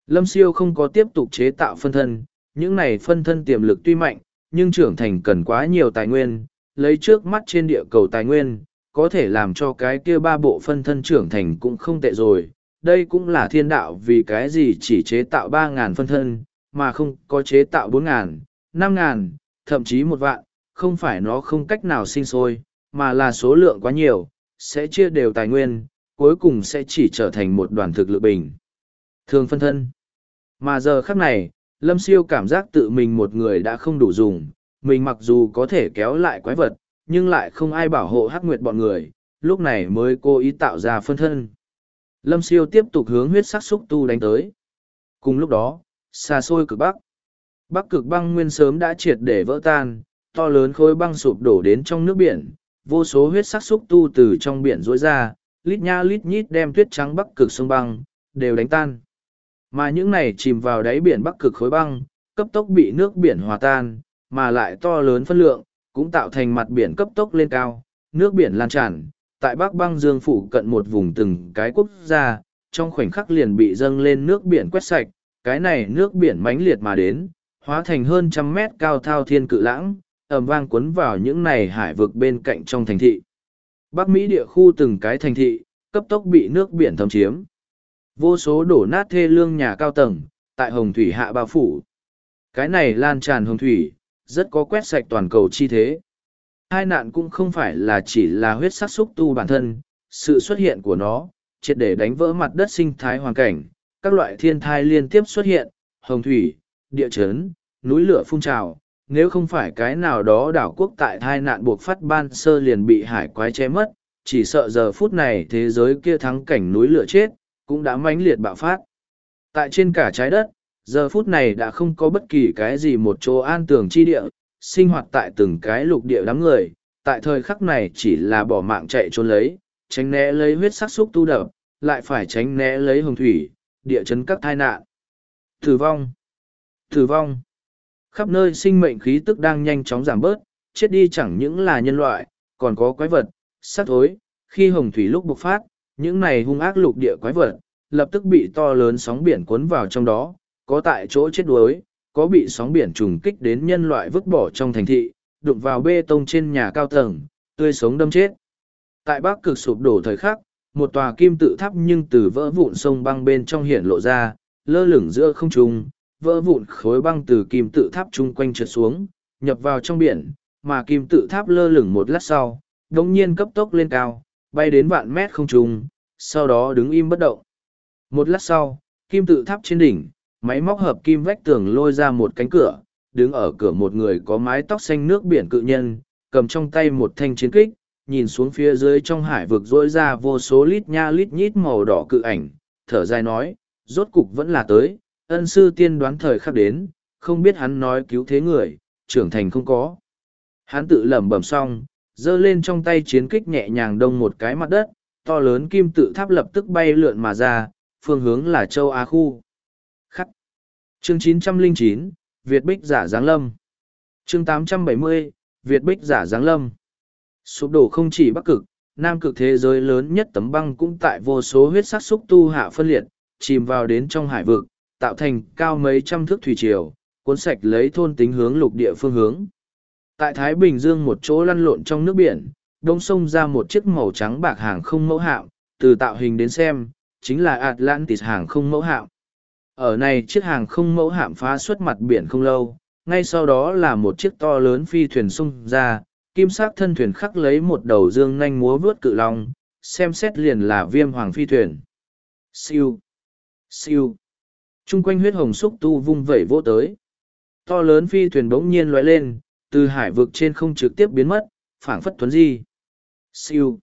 Lâm siêu không có tiếp tục chế tạo phân thân, những này phân thân tiềm lực tuy mạnh, nhưng trưởng thành cần quá nhiều tài nguyên, lấy trước mắt trên địa cầu tài nguyên, có thể làm cho cái kia ba bộ phân thân trưởng thành cũng không tệ rồi. Đây cũng là thiên đạo vì cái gì chỉ chế tạo ba ngàn phân thân, mà không có chế tạo bốn ngàn, năm ngàn, thậm chí một vạn, không phải nó không cách nào sinh sôi, mà là số lượng quá nhiều, sẽ chia đều tài nguyên, cuối cùng sẽ chỉ trở thành một đoàn thực lực bình. Thường phân thân. Mà giờ khắc này, Lâm Siêu cảm giác tự mình một người đã không đủ dùng, mình mặc dù có thể kéo lại quái vật, nhưng lại không ai bảo hộ hắc nguyệt bọn người, lúc này mới cố ý tạo ra phân thân. Lâm siêu tiếp tục hướng huyết sắc xúc tu đánh tới. Cùng lúc đó, xa xôi cực bắc. Bắc cực băng nguyên sớm đã triệt để vỡ tan, to lớn khối băng sụp đổ đến trong nước biển, vô số huyết sắc xúc tu từ trong biển rối ra, lít nha lít nhít đem tuyết trắng bắc cực sông băng, đều đánh tan. Mà những này chìm vào đáy biển bắc cực khối băng, cấp tốc bị nước biển hòa tan, mà lại to lớn phân lượng, cũng tạo thành mặt biển cấp tốc lên cao, nước biển lan tràn, tại Bắc băng dương phủ cận một vùng từng cái quốc gia, trong khoảnh khắc liền bị dâng lên nước biển quét sạch, cái này nước biển mãnh liệt mà đến, hóa thành hơn trăm mét cao thao thiên cự lãng, ẩm vang cuốn vào những này hải vực bên cạnh trong thành thị. Bắc Mỹ địa khu từng cái thành thị, cấp tốc bị nước biển thâm chiếm. Vô số đổ nát thê lương nhà cao tầng, tại Hồng Thủy hạ bao phủ. Cái này lan tràn Hồng Thủy, rất có quét sạch toàn cầu chi thế. Hai nạn cũng không phải là chỉ là huyết sắc xúc tu bản thân, sự xuất hiện của nó, triệt để đánh vỡ mặt đất sinh thái hoàn cảnh, các loại thiên thai liên tiếp xuất hiện, hồng thủy, địa chấn, núi lửa phun trào, nếu không phải cái nào đó đảo quốc tại thai nạn buộc phát ban sơ liền bị hải quái che mất, chỉ sợ giờ phút này thế giới kia thắng cảnh núi lửa chết, cũng đã mãnh liệt bạo phát. Tại trên cả trái đất, giờ phút này đã không có bất kỳ cái gì một chỗ an tường chi địa, sinh hoạt tại từng cái lục địa đám người, tại thời khắc này chỉ là bỏ mạng chạy trốn lấy, tránh né lấy huyết sắc xúc tu đập, lại phải tránh né lấy hồng thủy, địa chấn các tai nạn. Tử vong! Tử vong! Khắp nơi sinh mệnh khí tức đang nhanh chóng giảm bớt, chết đi chẳng những là nhân loại, còn có quái vật, sát thối, khi hồng thủy lúc bộc phát, những này hung ác lục địa quái vật, lập tức bị to lớn sóng biển cuốn vào trong đó, có tại chỗ chết đuối, có bị sóng biển trùng kích đến nhân loại vứt bỏ trong thành thị, đụng vào bê tông trên nhà cao tầng, tươi sống đâm chết. Tại bắc cực sụp đổ thời khắc, một tòa kim tự tháp nhưng từ vỡ vụn sông băng bên trong hiện lộ ra, lơ lửng giữa không trung, vỡ vụn khối băng từ kim tự tháp chung quanh trượt xuống, nhập vào trong biển, mà kim tự tháp lơ lửng một lát sau, đống nhiên cấp tốc lên cao, bay đến vạn mét không trung, sau đó đứng im bất động. Một lát sau, kim tự tháp trên đỉnh, máy móc hợp kim vách tường lôi ra một cánh cửa, đứng ở cửa một người có mái tóc xanh nước biển cự nhân, cầm trong tay một thanh chiến kích, nhìn xuống phía dưới trong hải vực rỗi ra vô số lít nha lít nhít màu đỏ cự ảnh, thở dài nói, rốt cục vẫn là tới, ân sư tiên đoán thời khắc đến, không biết hắn nói cứu thế người, trưởng thành không có. Hắn tự lẩm bẩm xong, giơ lên trong tay chiến kích nhẹ nhàng đông một cái mặt đất, to lớn kim tự tháp lập tức bay lượn mà ra, phương hướng là châu Á khu Khắc. chương 909, Việt Bích giả Giáng Lâm. chương 870, Việt Bích giả Giáng Lâm. Sụp đổ không chỉ bắc cực, nam cực thế giới lớn nhất tấm băng cũng tại vô số huyết sắc xúc tu hạ phân liệt, chìm vào đến trong hải vực, tạo thành cao mấy trăm thước thủy triều, cuốn sạch lấy thôn tính hướng lục địa phương hướng. Tại Thái Bình Dương một chỗ lăn lộn trong nước biển, đông sông ra một chiếc màu trắng bạc hàng không mẫu hạm, từ tạo hình đến xem, chính là Atlantis hàng không mẫu hạm. Ở này chiếc hàng không mẫu hạm phá xuất mặt biển không lâu, ngay sau đó là một chiếc to lớn phi thuyền xung ra, kim sắc thân thuyền khắc lấy một đầu dương nanh múa vướt cự long, xem xét liền là viêm hoàng phi thuyền. Siêu! Siêu! Trung quanh huyết hồng xúc tu vung vẩy vỗ tới. To lớn phi thuyền bỗng nhiên lóe lên, từ hải vực trên không trực tiếp biến mất, phảng phất thuấn di. Siêu!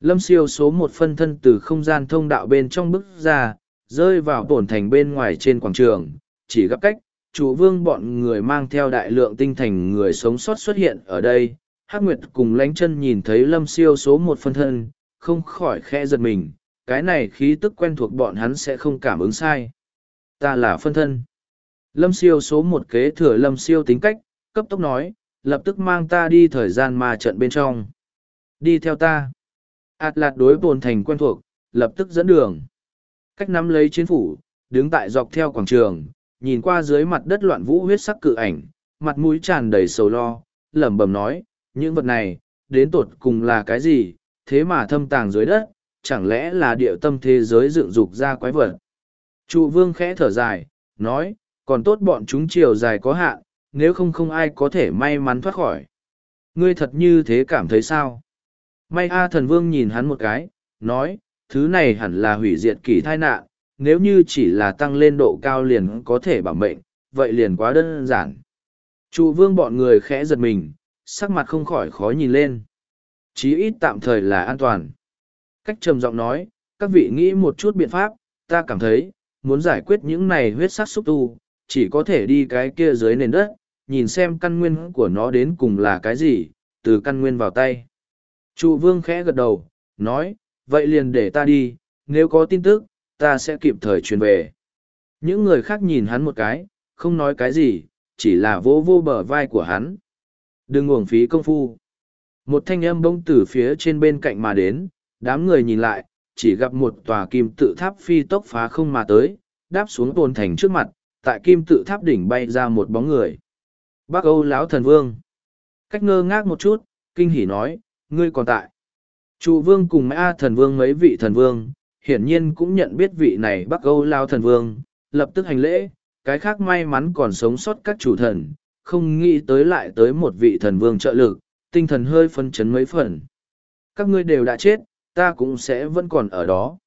Lâm siêu số một phân thân từ không gian thông đạo bên trong bức ra, rơi vào tổn thành bên ngoài trên quảng trường, chỉ gặp cách, chủ vương bọn người mang theo đại lượng tinh thành người sống sót xuất hiện ở đây. Hắc Nguyệt cùng lánh chân nhìn thấy lâm siêu số một phân thân, không khỏi khe giật mình, cái này khí tức quen thuộc bọn hắn sẽ không cảm ứng sai. Ta là phân thân. Lâm siêu số một kế thừa lâm siêu tính cách, cấp tốc nói, lập tức mang ta đi thời gian ma trận bên trong. Đi theo ta. Ảt lạt đối bồn thành quen thuộc, lập tức dẫn đường cách nắm lấy chiến phủ, đứng tại dọc theo quảng trường, nhìn qua dưới mặt đất loạn vũ huyết sắc cự ảnh, mặt mũi tràn đầy sầu lo, lẩm bẩm nói, những vật này, đến tột cùng là cái gì, thế mà thâm tàng dưới đất, chẳng lẽ là địa tâm thế giới dựng dục ra quái vật. Trụ vương khẽ thở dài, nói, còn tốt bọn chúng chiều dài có hạn, nếu không không ai có thể may mắn thoát khỏi. Ngươi thật như thế cảm thấy sao? May A thần vương nhìn hắn một cái, nói, thứ này hẳn là hủy diệt kỳ thai nạn, nếu như chỉ là tăng lên độ cao liền có thể bảo mệnh, vậy liền quá đơn giản. Trụ vương bọn người khẽ giật mình, sắc mặt không khỏi khó nhìn lên. Chí ít tạm thời là an toàn. Cách trầm giọng nói, các vị nghĩ một chút biện pháp, ta cảm thấy, muốn giải quyết những này huyết sắc xúc tu, chỉ có thể đi cái kia dưới nền đất, nhìn xem căn nguyên của nó đến cùng là cái gì, từ căn nguyên vào tay. Trụ vương khẽ gật đầu, nói, vậy liền để ta đi, nếu có tin tức, ta sẽ kịp thời truyền về. Những người khác nhìn hắn một cái, không nói cái gì, chỉ là vỗ vô bờ vai của hắn. Đừng uổng phí công phu. Một thanh âm bông từ phía trên bên cạnh mà đến, đám người nhìn lại, chỉ gặp một tòa kim tự tháp phi tốc phá không mà tới, đáp xuống tôn thành trước mặt, tại kim tự tháp đỉnh bay ra một bóng người. Bác Âu lão thần vương. Cách ngơ ngác một chút, kinh hỉ nói, ngươi còn tại. Trụ vương cùng A thần vương mấy vị thần vương, hiển nhiên cũng nhận biết vị này Bắc Âu lao thần vương, lập tức hành lễ, cái khác may mắn còn sống sót các chủ thần, không nghĩ tới lại tới một vị thần vương trợ lực, tinh thần hơi phân chấn mấy phần. Các ngươi đều đã chết, ta cũng sẽ vẫn còn ở đó.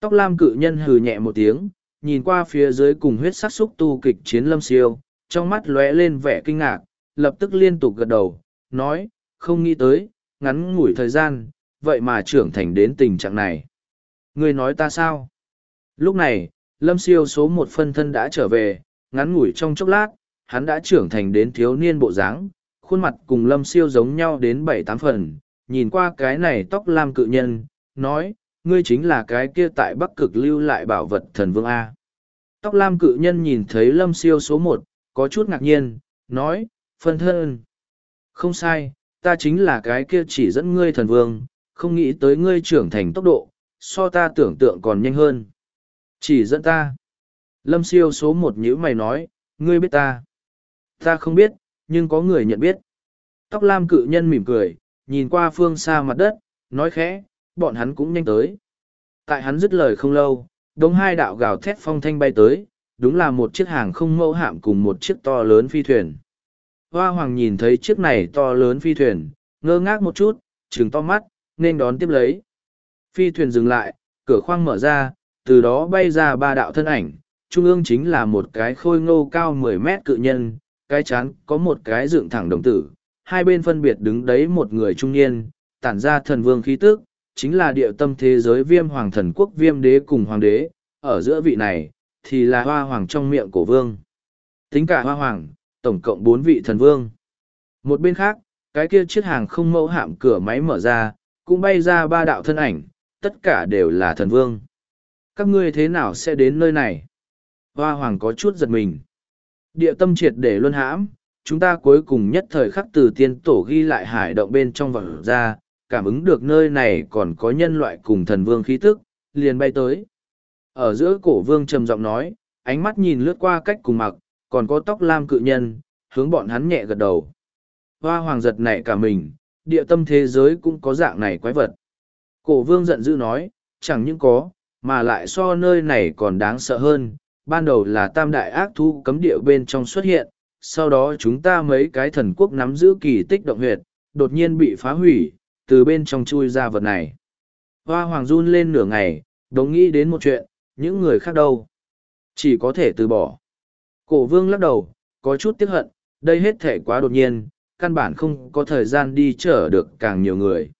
Tóc lam cự nhân hừ nhẹ một tiếng, nhìn qua phía dưới cùng huyết sắc xúc tu kịch chiến lâm siêu, trong mắt lóe lên vẻ kinh ngạc, lập tức liên tục gật đầu, nói, không nghĩ tới, ngắn ngủi thời gian, vậy mà trưởng thành đến tình trạng này. Ngươi nói ta sao? Lúc này, lâm siêu số một phân thân đã trở về, ngắn ngủi trong chốc lát, hắn đã trưởng thành đến thiếu niên bộ dáng, khuôn mặt cùng lâm siêu giống nhau đến bảy tám phần, nhìn qua cái này tóc lam cự nhân, nói, ngươi chính là cái kia tại bắc cực lưu lại bảo vật thần vương A. Tóc lam cự nhân nhìn thấy lâm siêu số một, có chút ngạc nhiên, nói, phân thân. Không sai, ta chính là cái kia chỉ dẫn ngươi thần vương, không nghĩ tới ngươi trưởng thành tốc độ, so ta tưởng tượng còn nhanh hơn. Chỉ dẫn ta. Lâm siêu số một nhữ mày nói, ngươi biết ta. Ta không biết, nhưng có người nhận biết. Tóc lam cự nhân mỉm cười, nhìn qua phương xa mặt đất, nói khẽ, bọn hắn cũng nhanh tới. Tại hắn dứt lời không lâu, đống hai đạo gào thét phong thanh bay tới, đúng là một chiếc hàng không mẫu hạm cùng một chiếc to lớn phi thuyền. Hoa hoàng nhìn thấy chiếc này to lớn phi thuyền, ngơ ngác một chút, trừng to mắt, nên đón tiếp lấy. Phi thuyền dừng lại, cửa khoang mở ra, từ đó bay ra ba đạo thân ảnh, trung ương chính là một cái khôi ngô cao mười mét cự nhân, cái chán có một cái dựng thẳng đồng tử, hai bên phân biệt đứng đấy một người trung niên, tản ra thần vương khí tức, chính là địa tâm thế giới viêm hoàng thần quốc viêm đế cùng hoàng đế, ở giữa vị này, thì là hoa hoàng trong miệng cổ vương. Tính cả hoa hoàng, tổng cộng bốn vị thần vương. Một bên khác, cái kia chiếc hàng không mẫu hạm cửa máy mở ra, cũng bay ra ba đạo thân ảnh, tất cả đều là thần vương. Các ngươi thế nào sẽ đến nơi này? Hoa hoàng có chút giật mình. Địa tâm triệt để luân hãm, chúng ta cuối cùng nhất thời khắc từ tiên tổ ghi lại hải động bên trong vật ra, cảm ứng được nơi này còn có nhân loại cùng thần vương khí tức, liền bay tới. Ở giữa cổ vương trầm giọng nói, ánh mắt nhìn lướt qua cách cùng mặc, còn có tóc lam cự nhân, hướng bọn hắn nhẹ gật đầu. Hoa hoàng giật nảy cả mình, địa tâm thế giới cũng có dạng này quái vật. Cổ vương giận dữ nói, chẳng những có, mà lại so nơi này còn đáng sợ hơn. Ban đầu là tam đại ác thú cấm địa bên trong xuất hiện, sau đó chúng ta mấy cái thần quốc nắm giữ kỳ tích động huyệt, đột nhiên bị phá hủy, từ bên trong chui ra vật này. Hoa hoàng run lên nửa ngày, đồng nghĩ đến một chuyện, những người khác đâu. Chỉ có thể từ bỏ. Cổ vương lắc đầu, có chút tiếc hận, đây hết thể quá đột nhiên, căn bản không có thời gian đi chở được càng nhiều người.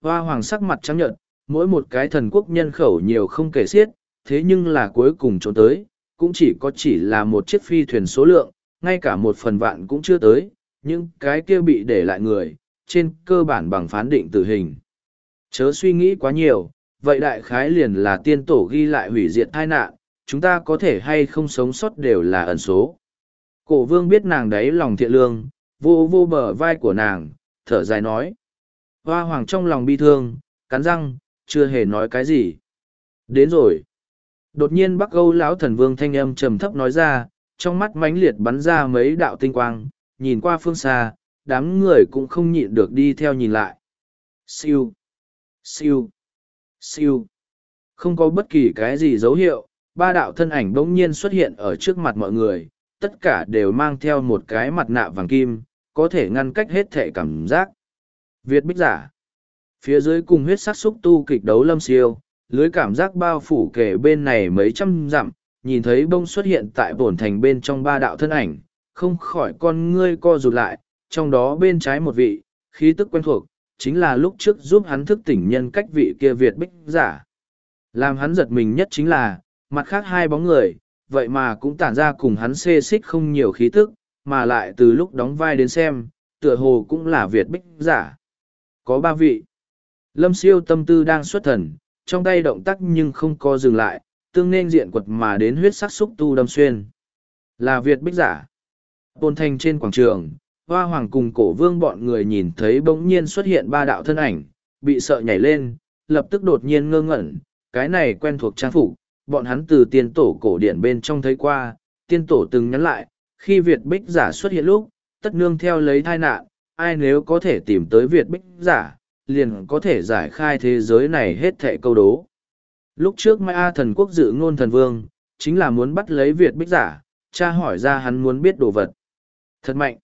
Hoa hoàng sắc mặt trắng nhợt, mỗi một cái thần quốc nhân khẩu nhiều không kể xiết, thế nhưng là cuối cùng trốn tới, cũng chỉ có chỉ là một chiếc phi thuyền số lượng, ngay cả một phần vạn cũng chưa tới, những cái kia bị để lại người, trên cơ bản bằng phán định tử hình. Chớ suy nghĩ quá nhiều, vậy đại khái liền là tiên tổ ghi lại hủy diệt tai nạn, chúng ta có thể hay không sống sót đều là ẩn số. Cổ vương biết nàng đấy lòng thiện lương, vô vô bờ vai của nàng, thở dài nói. Hoa hoàng trong lòng bi thương, cắn răng, chưa hề nói cái gì. Đến rồi. Đột nhiên bắc âu lão thần vương thanh âm trầm thấp nói ra, trong mắt mãnh liệt bắn ra mấy đạo tinh quang, nhìn qua phương xa, đám người cũng không nhịn được đi theo nhìn lại. Siêu, siêu, siêu. Không có bất kỳ cái gì dấu hiệu, ba đạo thân ảnh bỗng nhiên xuất hiện ở trước mặt mọi người, tất cả đều mang theo một cái mặt nạ vàng kim, có thể ngăn cách hết thể cảm giác. Việt bích giả. Phía dưới cùng huyết sắc xúc tu kịch đấu lâm siêu, lưới cảm giác bao phủ kể bên này mấy trăm dặm, nhìn thấy bông xuất hiện tại bổn thành bên trong ba đạo thân ảnh, không khỏi con ngươi co rụt lại, trong đó bên trái một vị, khí tức quen thuộc, chính là lúc trước giúp hắn thức tỉnh nhân cách vị kia Việt bích giả. Làm hắn giật mình nhất chính là, mặt khác hai bóng người, vậy mà cũng tản ra cùng hắn xê xích không nhiều khí tức, mà lại từ lúc đóng vai đến xem, tựa hồ cũng là Việt bích giả. Có ba vị. Lâm siêu tâm tư đang xuất thần, trong tay động tác nhưng không co dừng lại, tương nên diện quật mà đến huyết sắc xúc tu đâm xuyên. Là Việt bích giả. Bồn thành trên quảng trường, hoa hoàng cùng cổ vương bọn người nhìn thấy bỗng nhiên xuất hiện ba đạo thân ảnh, bị sợ nhảy lên, lập tức đột nhiên ngơ ngẩn, cái này quen thuộc trang phục, bọn hắn từ tiên tổ cổ điển bên trong thấy qua, tiên tổ từng nhắn lại, khi Việt bích giả xuất hiện lúc, tất nương theo lấy thai nạn, ai nếu có thể tìm tới Việt bích giả, liền có thể giải khai thế giới này hết thệ câu đố. Lúc trước Mai A thần quốc dự ngôn thần vương, chính là muốn bắt lấy Việt bích giả, cha hỏi ra hắn muốn biết đồ vật. Thật mạnh.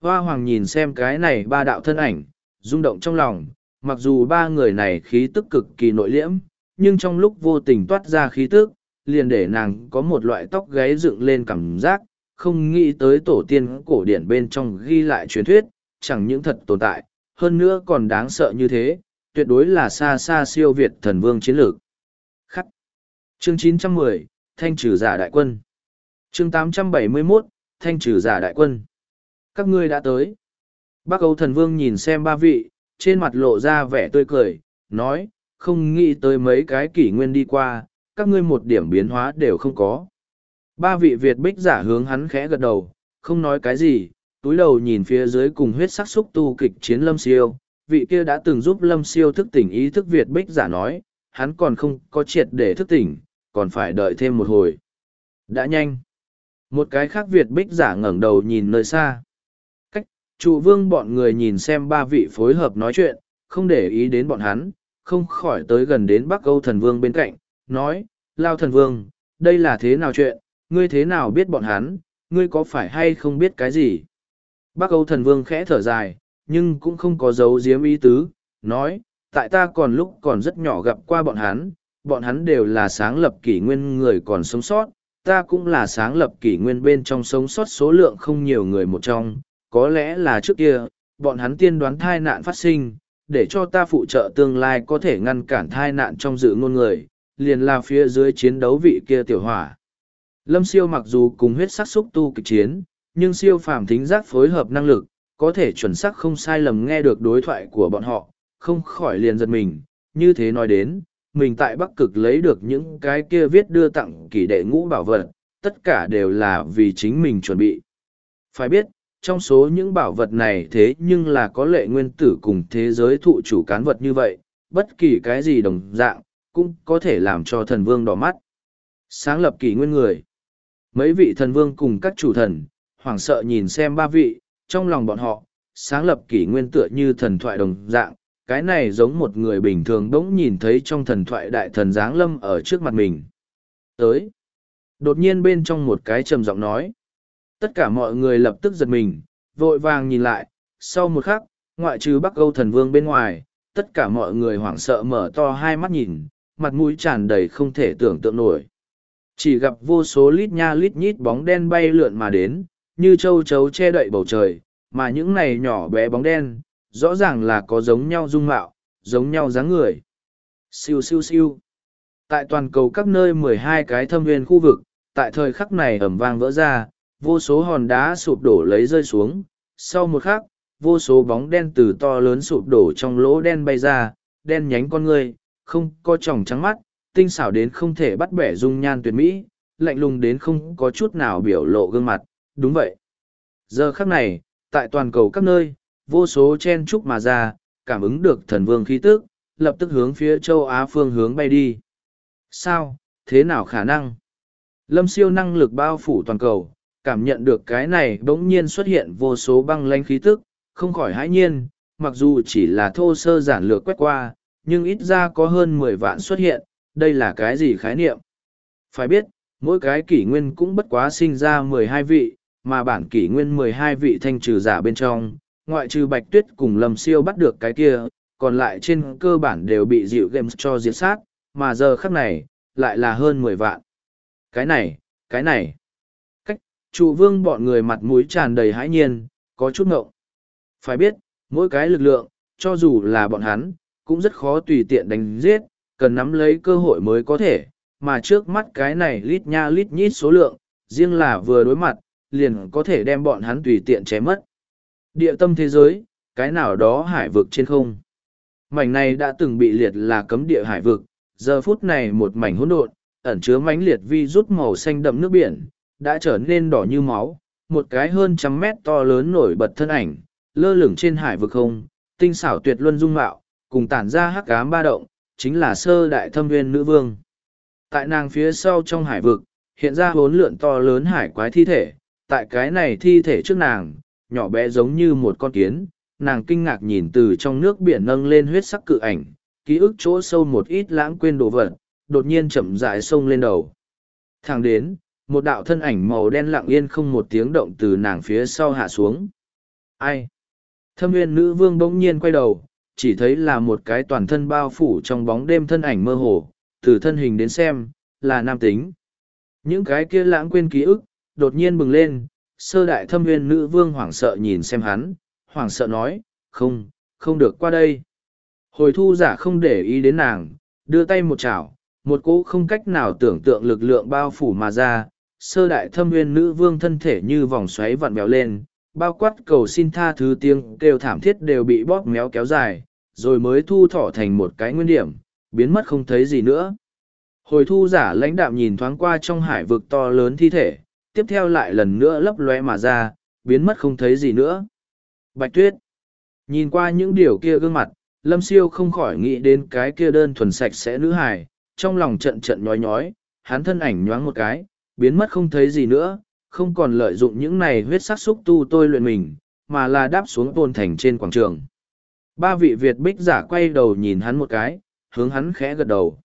Hoa Hoàng nhìn xem cái này ba đạo thân ảnh, rung động trong lòng, mặc dù ba người này khí tức cực kỳ nội liễm, nhưng trong lúc vô tình toát ra khí tức, liền để nàng có một loại tóc gáy dựng lên cảm giác, không nghĩ tới tổ tiên cổ điển bên trong ghi lại truyền thuyết, chẳng những thật tồn tại, hơn nữa còn đáng sợ như thế, tuyệt đối là xa xa siêu việt thần vương chiến lược. Chương 910, Thanh trừ giả đại quân. Chương 871, Thanh trừ giả đại quân. Các ngươi đã tới. Bác Âu thần vương nhìn xem ba vị, trên mặt lộ ra vẻ tươi cười, nói, không nghĩ tới mấy cái kỷ nguyên đi qua, các ngươi một điểm biến hóa đều không có. Ba vị Việt bích giả hướng hắn khẽ gật đầu, không nói cái gì, túi đầu nhìn phía dưới cùng huyết sắc xúc tu kịch chiến lâm siêu, vị kia đã từng giúp lâm siêu thức tỉnh ý thức Việt bích giả nói, hắn còn không có triệt để thức tỉnh, còn phải đợi thêm một hồi. Đã nhanh. Một cái khác Việt bích giả ngẩng đầu nhìn nơi xa. Cách, trụ vương bọn người nhìn xem ba vị phối hợp nói chuyện, không để ý đến bọn hắn, không khỏi tới gần đến Bắc Âu thần vương bên cạnh, nói, Lao thần vương, đây là thế nào chuyện, ngươi thế nào biết bọn hắn, ngươi có phải hay không biết cái gì? Bắc Âu thần vương khẽ thở dài, nhưng cũng không có dấu diếm ý tứ, nói, tại ta còn lúc còn rất nhỏ gặp qua bọn hắn, bọn hắn đều là sáng lập kỷ nguyên người còn sống sót, ta cũng là sáng lập kỷ nguyên bên trong sống sót số lượng không nhiều người một trong, có lẽ là trước kia, bọn hắn tiên đoán thai nạn phát sinh, để cho ta phụ trợ tương lai có thể ngăn cản thai nạn trong dự ngôn người, liền là phía dưới chiến đấu vị kia tiểu hỏa. Lâm siêu mặc dù cùng huyết sắc xúc tu kịch chiến, nhưng siêu phàm thính giác phối hợp năng lực, có thể chuẩn xác không sai lầm nghe được đối thoại của bọn họ, không khỏi liền giật mình, như thế nói đến, mình tại Bắc Cực lấy được những cái kia viết đưa tặng kỷ đệ ngũ bảo vật, tất cả đều là vì chính mình chuẩn bị. Phải biết, trong số những bảo vật này thế nhưng là có lệ nguyên tử cùng thế giới thụ chủ cán vật như vậy, bất kỳ cái gì đồng dạng, cũng có thể làm cho thần vương đỏ mắt. Sáng lập kỷ nguyên người. Mấy vị thần vương cùng các chủ thần, hoảng sợ nhìn xem ba vị, trong lòng bọn họ, sáng lập kỷ nguyên tựa như thần thoại đồng dạng, cái này giống một người bình thường đỗng nhìn thấy trong thần thoại đại thần giáng lâm ở trước mặt mình. Tới. Đột nhiên bên trong một cái trầm giọng nói. Tất cả mọi người lập tức giật mình, vội vàng nhìn lại, sau một khắc, ngoại trừ Bắc Âu thần vương bên ngoài, tất cả mọi người hoảng sợ mở to hai mắt nhìn, mặt mũi tràn đầy không thể tưởng tượng nổi. Chỉ gặp vô số lít nha lít nhít bóng đen bay lượn mà đến, như châu chấu che đậy bầu trời, mà những này nhỏ bé bóng đen, rõ ràng là có giống nhau dung mạo, giống nhau dáng người. Siêu siêu siêu. Tại toàn cầu các nơi mười hai cái thâm viên khu vực, tại thời khắc này ẩm vang vỡ ra, vô số hòn đá sụp đổ lấy rơi xuống. Sau một khắc, vô số bóng đen từ to lớn sụp đổ trong lỗ đen bay ra, đen nhánh con người, không có tròng trắng mắt, tinh xảo đến không thể bắt bẻ dung nhan tuyệt mỹ, lạnh lùng đến không có chút nào biểu lộ gương mặt, đúng vậy. Giờ khắc này, tại toàn cầu các nơi, vô số chen trúc mà ra, cảm ứng được thần vương khí tức, lập tức hướng phía châu Á phương hướng bay đi. Sao, thế nào khả năng? Lâm siêu năng lực bao phủ toàn cầu, cảm nhận được cái này bỗng nhiên xuất hiện vô số băng lanh khí tức, không khỏi hãi nhiên, mặc dù chỉ là thô sơ giản lược quét qua, nhưng ít ra có hơn mười vạn xuất hiện, đây là cái gì khái niệm? Phải biết, mỗi cái kỷ nguyên cũng bất quá sinh ra mười hai vị, mà bản kỷ nguyên mười hai vị thanh trừ giả bên trong, ngoại trừ bạch tuyết cùng lầm siêu bắt được cái kia, còn lại trên cơ bản đều bị dịu games cho diệt sát, mà giờ khắc này, lại là hơn mười vạn. Cái này, cái này. Cách, trụ vương bọn người mặt mũi tràn đầy hãi nhiên, có chút ngộng. Phải biết, mỗi cái lực lượng, cho dù là bọn hắn, cũng rất khó tùy tiện đánh giết, cần nắm lấy cơ hội mới có thể, mà trước mắt cái này lít nha lít nhít số lượng, riêng là vừa đối mặt, liền có thể đem bọn hắn tùy tiện chém mất. Địa tâm thế giới, cái nào đó hải vực trên không. Mảnh này đã từng bị liệt là cấm địa hải vực, giờ phút này một mảnh hỗn độn, ẩn chứa mãnh liệt vi rút màu xanh đậm nước biển, đã trở nên đỏ như máu, một cái hơn trăm mét to lớn nổi bật thân ảnh, lơ lửng trên hải vực không, tinh xảo tuyệt luân dung mạo, cùng tản ra hắc ám ba động, chính là sơ đại thâm viên nữ vương. Tại nàng phía sau trong hải vực, hiện ra hốn lượn to lớn hải quái thi thể, tại cái này thi thể trước nàng, nhỏ bé giống như một con kiến, nàng kinh ngạc nhìn từ trong nước biển nâng lên huyết sắc cự ảnh, ký ức chỗ sâu một ít lãng quên đồ vật, đột nhiên chậm rãi sông lên đầu. Thẳng đến, một đạo thân ảnh màu đen lặng yên không một tiếng động từ nàng phía sau hạ xuống. Ai? Thâm nguyên nữ vương bỗng nhiên quay đầu, chỉ thấy là một cái toàn thân bao phủ trong bóng đêm thân ảnh mơ hồ, từ thân hình đến xem, là nam tính. Những cái kia lãng quên ký ức, đột nhiên bừng lên, sơ đại thâm nguyên nữ vương hoảng sợ nhìn xem hắn, hoảng sợ nói, không, không được qua đây. Hồi thu giả không để ý đến nàng, đưa tay một chảo, một cỗ không cách nào tưởng tượng lực lượng bao phủ mà ra, sơ đại thâm nguyên nữ vương thân thể như vòng xoáy vặn béo lên, bao quát cầu xin tha thứ tiếng kêu thảm thiết đều bị bóp méo kéo dài, rồi mới thu thỏ thành một cái nguyên điểm, biến mất không thấy gì nữa. Hồi thu giả lãnh đạm nhìn thoáng qua trong hải vực to lớn thi thể, tiếp theo lại lần nữa lấp lóe mà ra, biến mất không thấy gì nữa. Bạch tuyết. Nhìn qua những điều kia gương mặt, lâm siêu không khỏi nghĩ đến cái kia đơn thuần sạch sẽ nữ hài, trong lòng trận trận nhói nhói, hắn thân ảnh nhoáng một cái, biến mất không thấy gì nữa, không còn lợi dụng những này huyết sắc xúc tu tôi luyện mình, mà là đáp xuống tôn thành trên quảng trường. Ba vị Việt bích giả quay đầu nhìn hắn một cái, hướng hắn khẽ gật đầu.